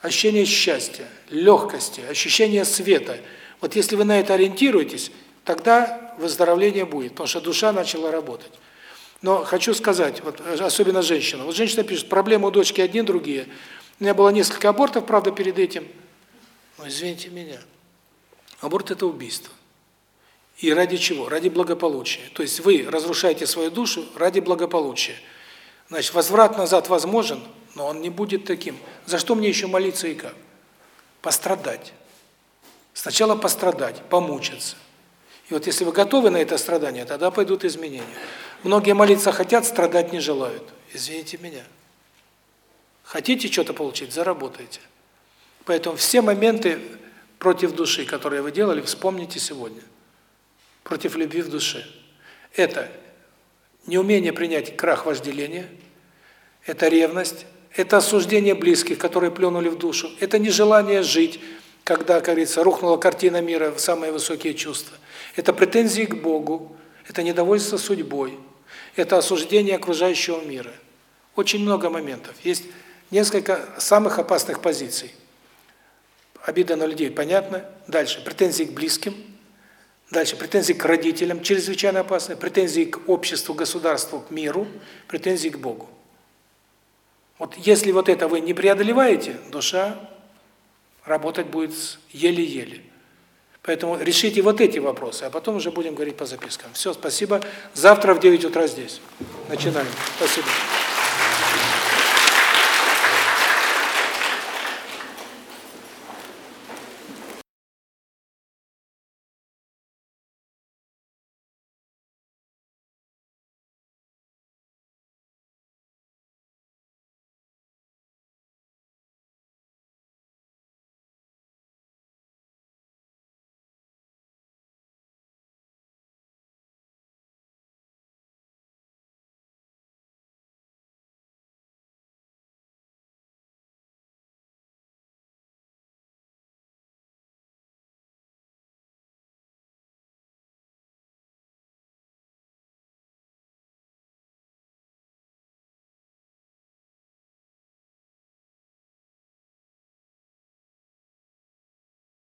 Ощущение счастья, легкости, ощущение света. Вот если вы на это ориентируетесь, тогда выздоровление будет, потому что душа начала работать. Но хочу сказать, вот особенно женщина. Вот женщина пишет, проблемы у дочки одни, другие. У меня было несколько абортов, правда, перед этим. Но извините меня. Аборт – это убийство. И ради чего? Ради благополучия. То есть вы разрушаете свою душу ради благополучия. Значит, возврат назад возможен, но он не будет таким. За что мне еще молиться и как? Пострадать. Сначала пострадать, помучиться. И вот если вы готовы на это страдание, тогда пойдут изменения. Многие молиться хотят, страдать не желают. Извините меня. Хотите что-то получить, заработайте. Поэтому все моменты против души, которые вы делали, вспомните сегодня. Против любви в душе. Это неумение принять крах вожделения, это ревность, это осуждение близких, которые плюнули в душу, это нежелание жить, когда, как говорится, рухнула картина мира в самые высокие чувства. Это претензии к Богу, это недовольство судьбой, это осуждение окружающего мира. Очень много моментов. Есть несколько самых опасных позиций обида на людей, понятно. Дальше, претензии к близким. Дальше, претензии к родителям, чрезвычайно опасные. Претензии к обществу, государству, к миру. Претензии к Богу. Вот если вот это вы не преодолеваете, душа работать будет еле-еле. Поэтому решите вот эти вопросы, а потом уже будем говорить по запискам. Все, спасибо. Завтра в 9 утра здесь. Начинаем. Спасибо.